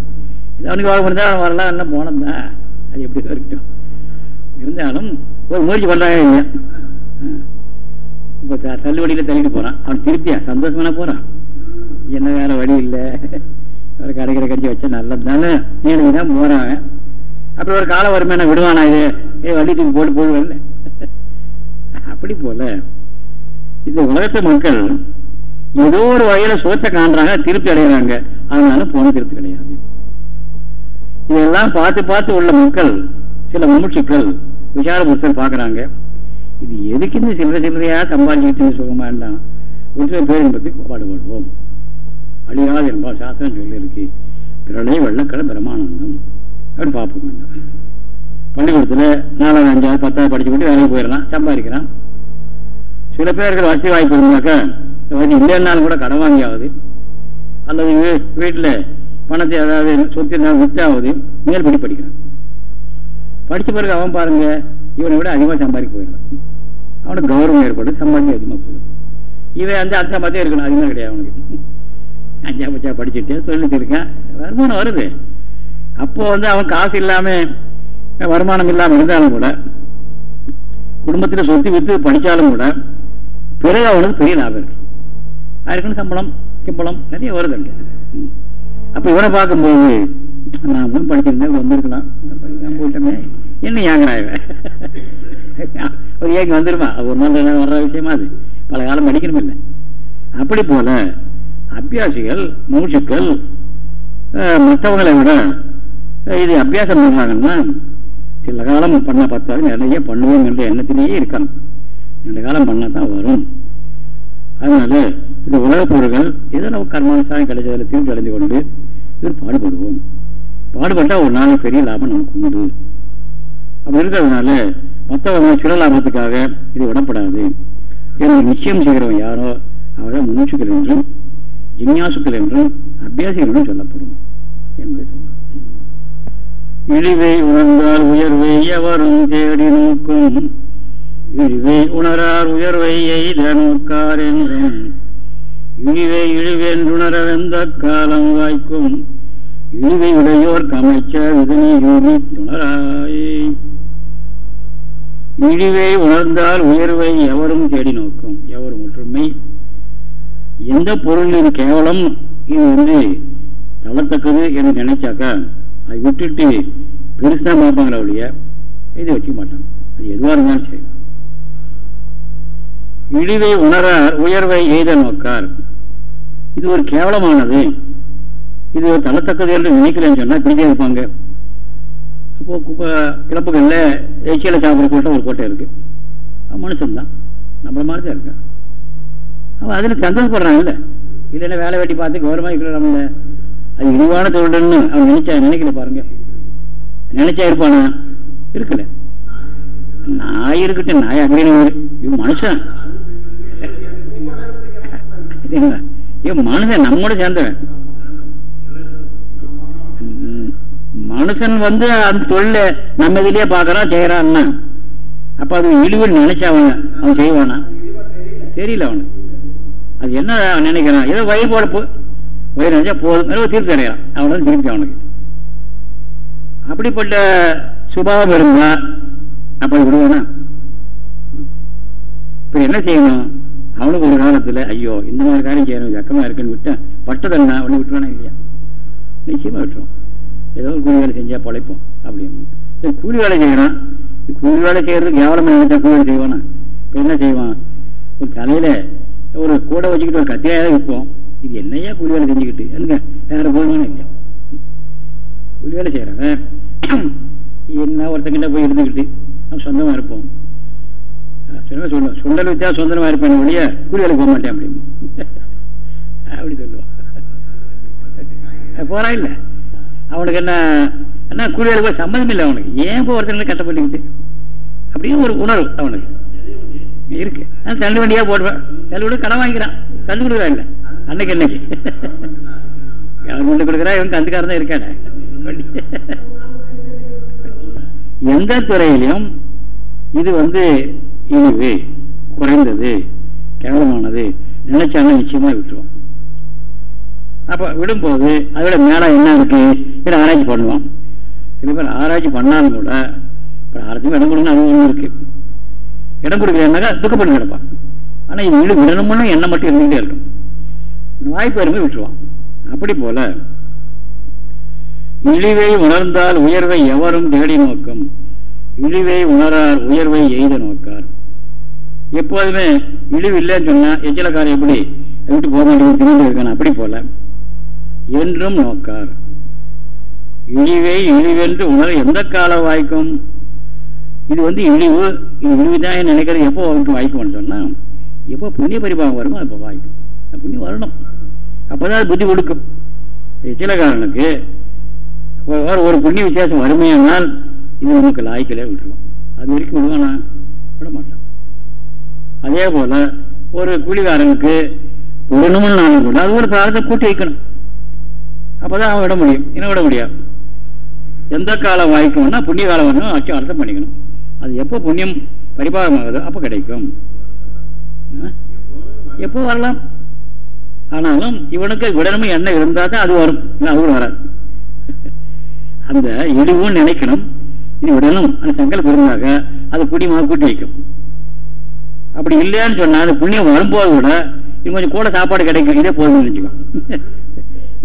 இது அவனுக்கு வாங்க முடிஞ்சா வரலாம். என்ன போனோம் தான். அது எப்படி இருக்கட்டும். இருந்தாலும் ஒரு முயற்சி பண்ணுறாங்க இல்லையா இப்போ தள்ளுவடியில் தள்ளிட்டு போகிறான் அவன் திருப்தியா? சந்தோஷமான போறான். என்ன வேற வழி இல்லை. ஒரு கடைக்கிற கடிச்சு வச்சா நல்லது தானே தான் போறாங்க. அப்படி ஒரு காலம் வருமே என்ன விடுவானா இது? ஏ வள்ளி தூக்கி போட்டு போடுவேன் அப்படி போல. இந்த உலகத்து மக்கள் ஏதோ ஒரு வகையில சோத்தை காண்றாங்க திருப்தி அடைகிறாங்க அதனால போன திருப்தி கிடையாது. இதெல்லாம் பார்த்து பார்த்து உள்ள மக்கள் சில முமுட்சுக்கள் விசார புத்தர் பாக்குறாங்க இது எதுக்கு இந்த சில்லறை சில்லறையா சம்பாதிச்சுக்கிட்டு சுகமா இருந்தான் ஒன்றை பேரின்பத்துக்கு பாடுபடுவோம். அழியாது என்பால் சாஸ்திரம் சொல்லியிருக்கு. பிரளய வெள்ளக்கடை பிரமானந்தம் அப்படி பார்ப்போம் வேண்டாம் பள்ளிக்கூடத்தில் நாலாவது அஞ்சாவது பத்தாவது படிச்சு கொண்டு வேலைக்கு போயிடலாம் சம்பாதிக்கிறான் சில பேருக்கு வசதி வாய்ப்பு இருந்தாக்கா வசதி இல்லைன்னாலும் கூட கடன் வாங்கியாவது. அல்லது வீட்டில் பணத்தை அதாவது சொத்து இருந்தாலும் வித்தாவது மேல்படி படிக்கிறான் படிச்ச பிறகு அவன் பாருங்க இவனை விட அதிகமாக சம்பாதிக்க போயிடலாம். அவனுக்கு கௌரவம் ஏற்படும் சம்பாதிக்க அதிகமாக போயிடும். இவன் அந்த அந்த சம்பாத்தியம் இருக்கணும் அதிகமாக கிடையாது அவனுக்கு. அஞ்சா பச்சா படிச்சுட்டு சொல்லிட்டு இருக்கான் வருமானம் வருது. அப்போ வந்து அவன் காசு இல்லாம வருமானம் இல்லாமல் இருந்தாலும் கூட குடும்பத்தில் சொத்து வித்து படித்தாலும் கூட பிறகு அவனுக்கு பெரிய லாபம் இருக்கு. அதுக்குன்னு சம்பளம் கிம்பளம் நிறைய வருது அங்கே. அப்போ இவனை பார்க்கும்போது நான் படிச்சிருந்தேன் வந்திருக்கலாம். போயிட்டோமே. என்ன ஏங்கிறாய் ஒரு ஏங்க வந்துருமா? ஒரு நாள் வர்ற விஷயமா அது. பல காலம் படிக்கணும் இல்லை அப்படி போல அபியாசிகள் மூச்சுக்கள் மற்றவங்களை விட இது அபியாசம் பண்ணாங்கன்னா சில காலம் பண்ண பார்த்தாலும் நிறைய பண்ணுவோம் என்ற எண்ணத்திலேயே இருக்கணும் ரெண்டு காலம் பண்ணால் தான் வரும். அதனால இந்த உலக பொருள்கள் ஏதோ நம்ம கர்மானுசாரம் கிடைச்சதில் தீர்வு அடைந்து கொண்டு இது பாடுபடுவோம். பாடுபட்டால் ஒரு நாளைக்கு பெரிய லாபம் நமக்கு உண்டு. அப்படி இருக்கிறதுனால மற்றவங்க சில லாபத்துக்காக இது விடப்படாது. என்று நிச்சயம் செய்கிறவன் யாரோ அவரை மூச்சுக்கள் என்றும் ஜிஞ்ஞாசுக்கள் என்றும் அபியாசிகள் சொல்லப்படும் என்பதை சொல்றார். இழிவை உணர்ந்தால் உயர்வை எவரும் தேடி நோக்கும். இழிவை உணரார் உயர்வை எய்த நோக்கார் என்றும். இழிவை இழிவென்றுணர வெந்த காலம் வாய்க்கும். இழிவை உடையோர் கமைச்சர் இதனை யூகி துணராயே இழிவை உணர்ந்தால் உயர்வை எவரும் தேடி நோக்கும். எவரும் ஒற்றுமை எந்த பொருளின் கேவலம் இது வந்து தளத்தக்கது என்று நினைச்சாக்கா அதை விட்டுட்டு பெருசா பார்ப்பாங்களே ஒழிய இதை வச்சுக்க மாட்டாங்க. அது எதுவாக இருந்தாலும் சரி. இழிவை உணரார் உயர்வை எய்த நோக்கார். இது ஒரு கேவலமானது. இது ஒரு தளத்தக்கது என்று நினைக்கலன்னு சொன்னா பிடிச்சே இருப்பாங்க. அப்போ கிளப்புகளில் எச்சியில் சாப்பிட்ற கூட்டம் ஒரு கோட்டை இருக்கு. மனுஷன்தான். நம்மள மாதிரி தான் இருக்கான். அவன் அதில் சந்தோஷப்படுறாங்கல்ல இல்லைன்னா வேலை வெட்டி பார்த்து கௌரவமாக இருக்கிறாங்கல்ல அது இழிவான தொழில்னு அவன் நினைச்சா நினைக்கல பாருங்க. நினைச்சா இருப்பானா? இருக்கல. நாய் இருக்கட்டும் நாய் அப்படின்னு இவன் மனுஷன். இவன் மனுஷன் நம்மோட சேர்ந்தவன். மனுஷன் வந்து அந்த தொழில நம்ம இதுலயே பாக்குறான் செய்யறான்னா. அப்ப அது இழிவுன்னு நினைச்சா அவன் அவன் செய்வானா? தெரியல அவனுக்கு. அது என்ன நினைக்கிறான்? ஏதோ வயிறு போ வயிறு நினைச்சா போதும். திருப்தி அடையான் அவனால திருப்பி அவனுக்கு. அப்படிப்பட்ட சுபாவம் இருந்தா அப்ப விடுவானா? இப்ப என்ன செய்யணும்? அவனுக்கு ஒரு காலத்துல ஐயோ இந்த மாதிரி காரியம் செய்யணும் ஜக்கமா இருக்குன்னு விட்டேன் பட்டதன்னா அவனு விட்டுவானா இல்லையா? நிச்சயமா விட்டுரும் ஏதோ ஒரு கூலி வேலை செஞ்சா பழைப்போம் அப்படின்னு. கூலி வேலை செய்யறான். கூலி வேலை செய்யறதுக்கு கேவலமா நினைச்சா கூலி வேலை செய்வானா? இப்ப என்ன செய்வான்? தலையில ஒரு கூட வச்சுக்கிட்டு ஒரு கத்தியாதான் விற்போம் இது என்னையா கூலி வேலை செஞ்சுக்கிட்டு? எனக்கு வேற போதுமான இல்லையா? கூலி வேலை செய்கிறவன் என்ன ஒருத்தங்கிட்ட போய் இருந்துக்கிட்டு நம்ம சொந்தமா இருப்போம். சொல்ல சுண்டல் வித்தியா சொந்தமாக இருப்பேன் ஒழிய கூலி வேலை போக மாட்டேன் அப்படின்னு அப்படி சொல்லுவான். போறா இல்லை? அவனுக்கு என்ன என்ன கூலி வேலை போய் சம்மந்தம் இல்லை அவனுக்கு. ஏன் போய் ஒருத்தங்களை கட்டப்பட்டுக்கிட்டு அப்படின்னு ஒரு உணர்வு அவனுக்கு. இருக்கு. தள்ளு வண்டியா போடுவேன். தள்ளு கடன் வாங்கிக்கிறான். கண்டு கொடுக்குறா இல்லை. அன்னைக்கு அன்னைக்கு. கொண்டு கொடுக்குறா இவன் கந்துக்காரன் தான் இருக்கானே. எந்த துறையிலும் இது வந்து இழிவு குறைந்தது கேவலமானது. நினைச்சாலும் நிச்சயமா விட்டுருவோம். அப்ப விடும்போது அதோட மேல என்ன இருக்கு? இதை ஆராய்ச்சி பண்ணுவான் சில பேர் ஆராய்ச்சி பண்ணாலும் கூட ஆராய்ச்சி இடம் கொடுக்கணும் அது ஒண்ணு இருக்கு. இடம் கொடுக்கலன்னாக்கா துக்கப்பட்டு கிடப்பான். ஆனா இது வீடு விடணும்னு எண்ணம் மட்டும் இருந்துகிட்டே இருக்கும். வாய்ப்பு வரும்போது விட்டுருவான். அப்படி போல இழிவை உணர்ந்தால் உயர்வை எவரும் தேடி நோக்கும். இழிவை உணரார் உயர்வை எய்த நோக்கார். எப்போதுமே இழிவு இல்லைன்னு சொன்னா எச்சலக்காரன் எப்படி விட்டு போக வேண்டிய திரும்பி இருக்கான். அப்படி போல என்றும் நோக்கார். இழிவை இழிவென்று உணர எந்த காலம் வாய்க்கும் இது வந்து இழிவு இது இழிவுதான் நினைக்கிறது எப்போ அவனுக்கு வாய்க்கும்னு சொன்னால் எப்போ புண்ணிய பரிபாகம் வருமோ அப்போ வாய்க்கும் புண்ணியம் வரணும். அப்போதான் புத்தி கொடுக்கும். எச்சலக்காரனுக்கு ஒரு புண்ணிய வித்தியாசம் வறுமையானால் இது நமக்கு லாய்க்கலே விட்டுருவோம் அது வரைக்கும் விடுவானா விட மாட்டான். அதே போல ஒரு குழிகாரனுக்கு விடணும்னு நானும் கூட அது ஒரு பிராரத்தை கூட்டி வைக்கணும். அப்பதான் அவன் விட முடியும். என்ன விட முடியாது எந்த காலம் வாய்க்கணும்னா புண்ணிய காலம் வரணும். அச்சு அர்த்தம் பண்ணிக்கணும். அது எப்போ புண்ணியம் பரிபாகமாகுதோ அப்போ கிடைக்கும். எப்போ வரலாம்? ஆனாலும் இவனுக்கு விடணுமே எண்ணம் இருந்தால் தான் அது வரும். அவரும் வராது. அந்த இழிவும் நினைக்கணும். இது விடணும். அந்த சங்கல்பம் இருந்தாக அது புண்ணியமாக கூட்டி வைக்கும். அப்படி இல்லையான்னு சொன்னா அந்த புண்ணியம் வரும்போது கூட இது கொஞ்சம் கூட சாப்பாடு கிடைக்கும். இதே போதும்னு நினைச்சுக்கோ.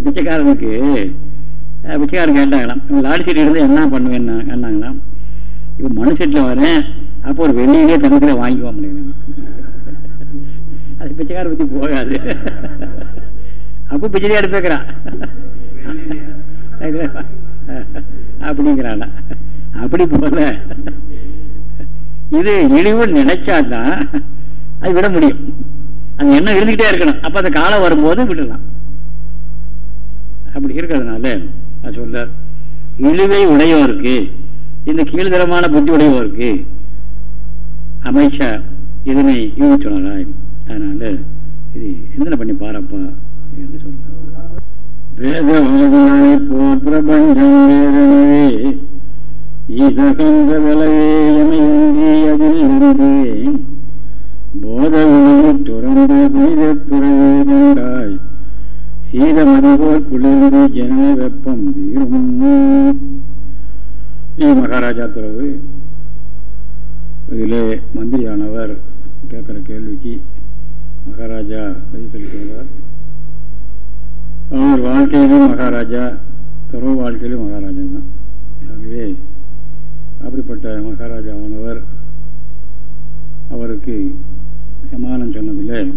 பிச்சைக்காரனுக்கு பிச்சைக்காரன் கேட்டாங்களாம் லாடி சீட்டு இருந்து என்ன பண்ணுவேன்? என்னாங்களாம். இப்போ மனு வரேன் அப்போ ஒரு வெளியிலே தங்கத்தில் வாங்கிக்குவோம் அப்படிங்க அது பிச்சைக்கார பற்றி போகாது. அப்போ பிச்சையே எடுத்துக்கிறான் அப்படிங்கிறான். அப்படி போல இது இழிவு நினைச்சாதான் அது விட முடியும். அந்த எண்ணம் இருந்துகிட்டே இருக்கணும். அப்ப அந்த காலம் வரும்போது விடலாம். அப்படி இருக்கிறதுனால சொல்ற இழிவை உடையவருக்கு இந்த கீழ்தரமான புத்தி உடையவருக்கு அமைச்சா இதனை யூகி அதனால இது சிந்தனை பண்ணி பாரப்பா என்று சொல்றார் வேதவாதிகளை போர் பிரபஞ்சம் வேதனவே ஈசகந்த அதில் புனித துறவே கண்டாய் சீதமதிபோர் குளிர்ந்து ஜன வெப்பம் தீரும் மகாராஜா துறவு இதிலே மந்திரியானவர் கேட்குற கேள்விக்கு மகாராஜா பதில் சொல்லிக்கிறார் அவர் வாழ்க்கையிலும் மகாராஜா துறவு வாழ்க்கையிலும் மகாராஜா தான். ஆகவே அப்படிப்பட்ட மகாராஜாவானவர் அவருக்கு சமாதானம் சொன்னதில்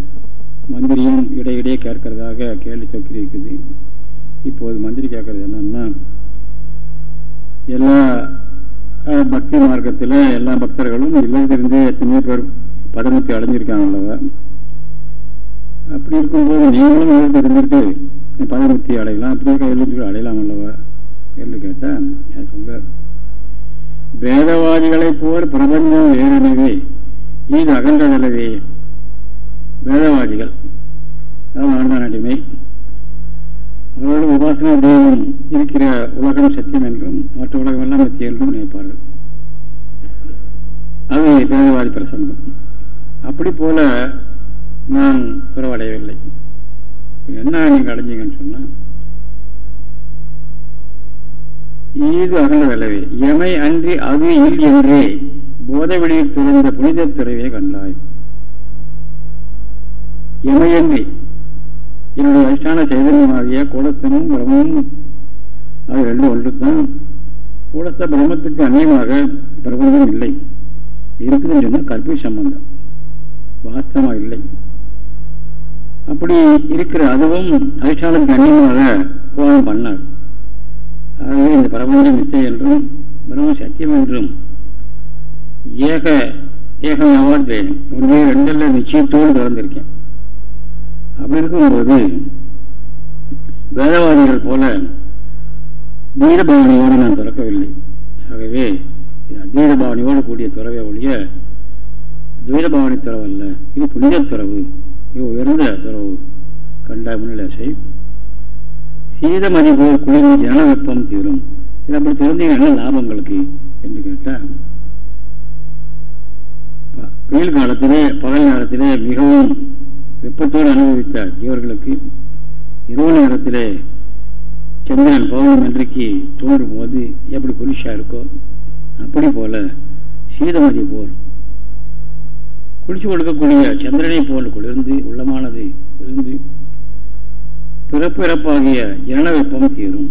மந்திரியும் இடையிடையே கேட்கறதாக கேள்வி தொக்கி இருக்குது இப்போது மந்திரி கேட்கறது என்னன்னா எல்லா பக்தி மார்க்கத்தில் எல்லா பக்தர்களும் இல்லத்திலிருந்து எத்தனையோ பேர் பதமத்தை அடைஞ்சிருக்காங்க அப்படி இருக்கும்போது நீங்களும் இல்லத்தில் இருந்துட்டு பதமத்தி அடையலாம் அப்படி இருக்க? இல்லத்துக்கு அடையலாம் அல்லவா என்று கேட்டால் சொல்ற வேதவாதிகளைப் போர் பிரபஞ்சம் வேறெனவே இது அகன்ற வேதவாதிகள். அதாவது ஆண்டான் அடிமை. அவரோட உபாசனா தெய்வம் இருக்கிற உலகம் சத்தியம் என்றும் மற்ற உலகம் எல்லாம் மத்திய என்றும் நினைப்பார்கள். அது வேதவாதி பிரசங்கம். அப்படி போல நான் துறவடையவில்லை. என்ன நீங்கள் அடைஞ்சீங்கன்னு சொன்னால் ஈது அகல விளைவே எமை அன்றி அது இல் என்றே போதை வெளியில் துறந்த புனித துறவியை கண்டாய். எமையன்றி என்னுடைய அதிஷ்டான சைதன்யமாகிய கூடத்தனும் பிரம்மமும் அது ரெண்டும் ஒன்று தான் கூடத்த பிரம்மத்துக்கு அநேகமாக பிரபஞ்சம் இல்லை. இருக்குதுன்னு சொன்னால் கற்பி சம்பந்தம். வாஸ்தமாக இல்லை. அப்படி இருக்கிற அதுவும் அதிஷ்டானத்துக்கு அந்நியமாக போகம் பண்ணார். ஆகவே இந்த பிரபஞ்சம் நிச்சயம் என்றும் பிரம்ம சத்தியம் என்றும் ஏக ஏகம் அவார்டு ஒன்றே ரெண்டில் நிச்சயத்தோடு திறந்திருக்கேன் அப்படி இருக்கும்போது வேதவாதிகள் போல தீர பாவனையோடு நான் திறக்கவில்லை. ஆகவே இது அதீத பாவனையோடு கூடிய துறவை ஒழிய துவைத பாவனை துறவு அல்ல இது புனித துறவு இது உயர்ந்த துறவு. கண்ட முன்னிலை சீத மதிப்பு குளிர்ந்து ஜன வெப்பம் தீரும். இது அப்படி தெரிஞ்சீங்க லாபங்களுக்கு என்று கேட்டால் வெயில் காலத்திலே பகல் நேரத்திலே மிகவும் வெப்பத்தோடு அனுபவித்த ஜீவர்களுக்கு இரவு நேரத்தில் சந்திரன் பௌர்ணம் அன்றைக்கு தோன்றும் போது எப்படி குளிர்ச்சியாக இருக்கோ அப்படி போல சீதமதி போல் குளிச்சு கொடுக்கக்கூடிய சந்திரனை போல் குளிர்ந்து உள்ளமானது குளிர்ந்து பிறப்பு இறப்பாகிய ஜன வெப்பம் தீரும்.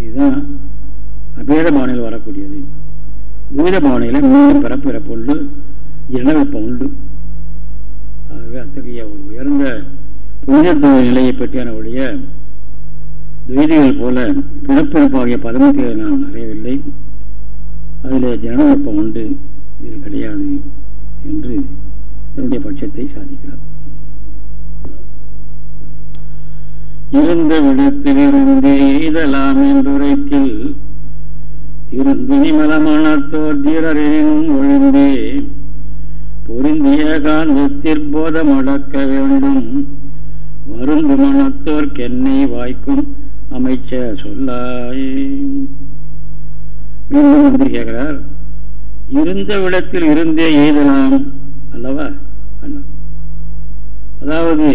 இதுதான் அபேத பாவனையில் வரக்கூடியது. துவித பாவனையில் மீண்டும் பிறப்பிறப்பு உண்டு ஜன வெப்பம் உண்டு. ஆகவே அத்தகைய ஒரு உயர்ந்த புனிதத்துவ நிலையை பற்றியான ஒழிய துவைதிகள் போல பிறப்பிறப்பாகிய பதமத்தை நான் அறியவில்லை அதில் ஜனநுட்பம் உண்டு. இதில் கிடையாது என்று என்னுடைய பட்சத்தை சாதிக்கிறார். இருந்த விடத்திலிருந்து எய்தலாம் என்றுரைக்கில் திருந்தினி மலமானத்தோர் தீரரினும் ஒழிந்தே பொருந்திய காந்தத்திற்போதம் அடக்க வேண்டும். வருந்து மனத்தோர் கென்னை வாய்க்கும் அமைச்ச சொல்லாய். மீண்டும் வந்து கேட்கிறார். இருந்த விடத்தில் இருந்தே எய்தலாம் அல்லவா? அண்ணா. அதாவது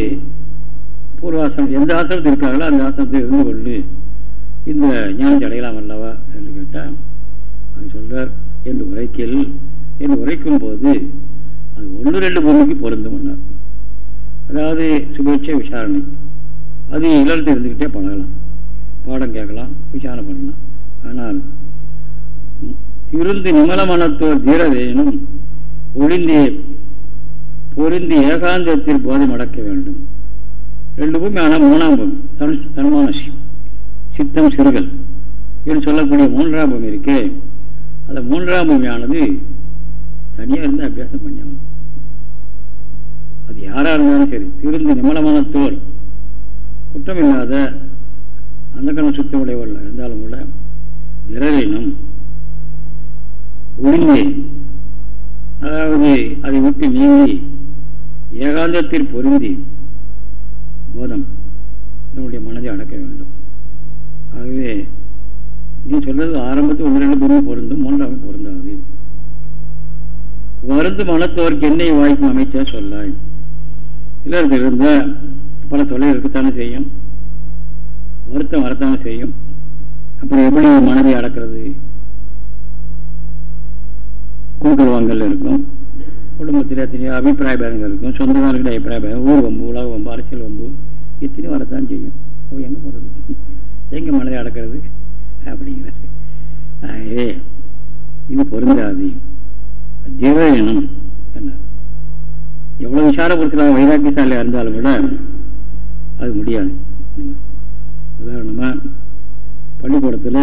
பூர்வாசனம் எந்த ஆசிரமத்தில் இருக்காங்களோ அந்த ஆசிரமத்தில் இருந்து கொண்டு இந்த ஞானத்தை அடையலாம் அல்லவா என்று கேட்டால் அது சொல்றார் என்று உரைக்கில் என்று உரைக்கும் போது அது ஒன்று ரெண்டு பூமிக்கு பொருந்தும் அதாவது சுபேட்சை விசாரணை. அது இழந்து இருந்துக்கிட்டே பழகலாம் பாடம் கேட்கலாம் விசாரணை பண்ணலாம். ஆனால் திருந்து நிமல மனத்தோர் தீரதேனும் ஒளிந்தே பொருந்தி ஏகாந்தத்தில் போதை மடக்க வேண்டும். ரெண்டு பூமி ஆனால் மூணாம் பூமி தன் தன்மானசி சித்தம் சிறுகள் என்று சொல்லக்கூடிய மூன்றாம் பூமி இருக்கே. அந்த மூன்றாம் பூமியானது தனியாக இருந்து அபியாசம் பண்ணணும் அது யாராக இருந்தாலும் சரி திருந்து நிமலமானத்தோர் குற்றம் இல்லாத அந்த கணம் சுத்த உடையவர்கள் இருந்தாலும் கூட விரலினம் ஒளிந்தே அதாவது அதை விட்டு நீங்கி ஏகாந்தத்தில் பொருந்தி போதம் நம்முடைய மனதை அடக்க வேண்டும். ஆகவே நீ சொல்றது ஆரம்பத்தில் ஒன்று ரெண்டு பொருள் பொருந்தும் மூன்றாவது பொருந்தாது. மருந்து மனத்தோருக்கு என்னை வாய்க்கும் அமைச்சா சொல்லாய். இல்லறத்தில் இருந்த பல தொலை இருக்கத்தானே செய்யும். வருத்தம் வரத்தானே செய்யும். அப்புறம் எப்படி மனதை அடக்கிறது? கூட்டுறவு வாங்கல் இருக்கும். குடும்பத்தில் எத்தனையோ அபிப்பிராய பேதங்கள் இருக்கும். சொந்தக்காரர்கிட்ட அபிப்பிராய பேதம் ஊர் வம்பு உலக வம்பு அரசியல் வம்பு இத்தனை வரத்தான் செய்யும். ஓ எங்கே போகிறது எங்கே மனதை அடக்கிறது? அப்படிங்கிறது ஆகவே இது பொருந்தாது. தேவயனம் என்ன எவ்வளவு விசாரப்படுத்தலாம் வைராக்கியசாலியாக இருந்தாலும் கூட அது முடியாது. உதாரணமாக பள்ளிக்கூடத்தில்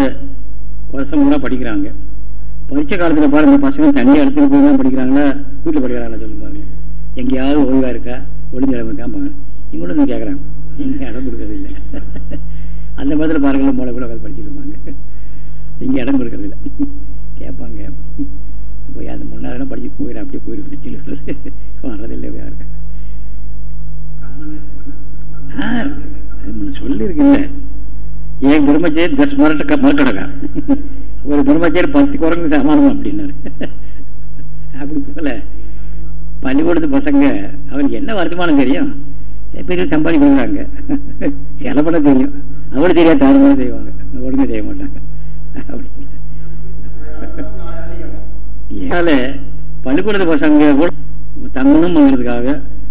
வருஷம் கூட படிக்கிறாங்க. பரீட்சை காலத்தில் பாருங்க பசங்க தனியாக எடுத்துட்டு போய் தான் படிக்கிறாங்களா வீட்டில் படிக்கிறாங்களா சொல்லி பாருங்க. எங்கேயாவது ஓய்வாக இருக்கா ஒளிஞ்ச இடம் பாருங்க இங்கூட வந்து கேட்குறாங்க. இங்கே இடம் கொடுக்கறது இல்லை. அந்த மாதிரி பாருங்களேன் மூளை கூட உட்காந்து படிச்சுட்டு இருப்பாங்க. இங்கே இடம் கொடுக்கறது இல்லை. கேட்பாங்க. போய் அந்த முன்னாடி படிச்சு போயிடும் அப்படியே போயிடும் பிடிச்சிட்டு வர்றதில்லை யாருக்கு சொல்லியிருக்குல்ல ஏன் பிரம்மச்சேரி தஸ் மரட்ட மரக்கடக்கா ஒரு பிரம்மச்சேரி பத்து குரங்கு சமாளம் அப்படின்னாரு. அப்படி போல பள்ளிக்கூடத்து பசங்க அவனுக்கு என்ன வருத்தமானம் தெரியும்? பெரிய சம்பாதி கொடுக்குறாங்க. செலப்பட தெரியும். அவளுக்கு தெரியாது தாரமாக செய்வாங்க. ஒழுங்கு செய்ய மாட்டாங்க. அப்படி இதனால பள்ளிக்கூடத்து பசங்க கூட தங்கணும் வாங்கிறதுக்காக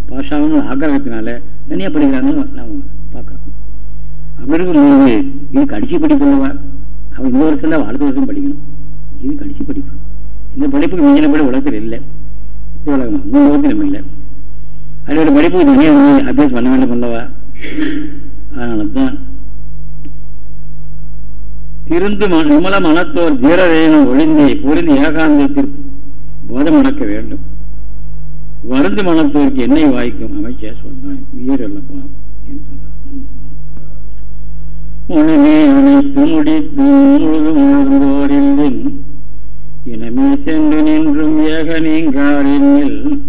பாஷாவும் ஆக்கிரகத்தினால தனியாக படிக்கிறாங்கன்னு நாம் பார்க்குறோம் அப்படி இருக்கும்போது இது கடிச்சு படிப்புள்ளவா அவன் இந்த வருஷம் தான் அடுத்த வருஷம் படிக்கணும். இது கடிச்சு படிப்பு. இந்த படிப்புக்கு மிஞ்சின படி உலகத்தில் இல்லை. இது உலகம் மூணு உலகத்தில் நம்ம இல்லை. அதோட படிப்புக்கு தனியாக அபியாசம் பண்ண வேண்டும் அல்லவா? அதனால தான் திருந்து நிமல மனத்தோர் தீரவேணும் ஒளிந்தி புரிந்து ஏகாந்தத்தில் போதம் அடக்க வேண்டும். வருந்து மனத்தோருக்கு என்னை வாய்க்கும்? அமைச்சர் சொன்னான் உயிரல்லப்பா என்று சொன்னார். உணவே அனைத்து முடித்து முழுதும் உணர்ந்தோரில் இனமே சென்று நின்றும் ஏக நீங்காரில்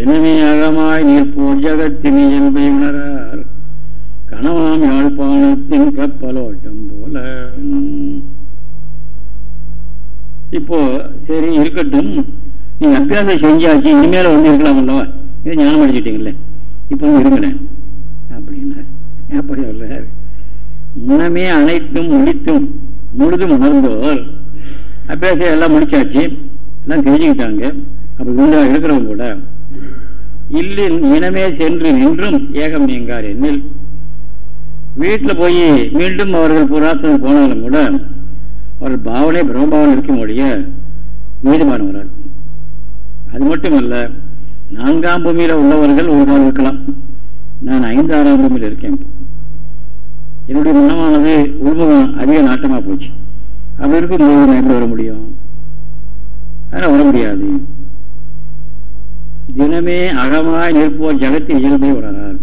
இனமே அகமாய் நிற்போர் ஜகத்தின் இயல்பை உணரார். கணவாம் யாழ்ப்பாணத்தின் கப்பலோட்டம் போல. இப்போ சரி இருக்கட்டும். நீ அபியாசம் செஞ்சாச்சு இனிமேல வந்து இருக்கலாம் அல்லவா இதை ஞானம் அடிச்சிட்டீங்களே இப்போ இருங்களேன் அப்படின்னா அப்படி சொல்றாரு? முன்னமே அனைத்தும் முடித்தும் முழுதும் உணர்ந்தோர். அபியாசம் எல்லாம் முடிச்சாச்சு. எல்லாம் தெரிஞ்சுக்கிட்டாங்க. அப்படி உண்டா இருக்கிறவங்க கூட. இல்லின் இனமே சென்று நின்றும் ஏகம் நீங்கார் என்னில். வீட்டில் போய் மீண்டும் அவர்கள் புராத்தனம் போனாலும் கூட அவர்கள் பாவனை பிரம்மபாவனை இருக்கும் முடிய மீதமானவர்கள் அது மட்டுமல்ல நான்காம் பூமியில உள்ளவர்கள் ஒரு நாள் இருக்கலாம். நான் ஐந்து ஆறாம் பூமியில் இருக்கேன். என்னுடைய மனமானது உள்முகம் அதிக நாட்டமா போச்சு. அப்படி இருக்கும்போது நான் எப்படி வர முடியும்? அதனால் வர முடியாது. தினமே அகமாய் நிற்போர் ஜகத்தின் இயல்பை வரார்.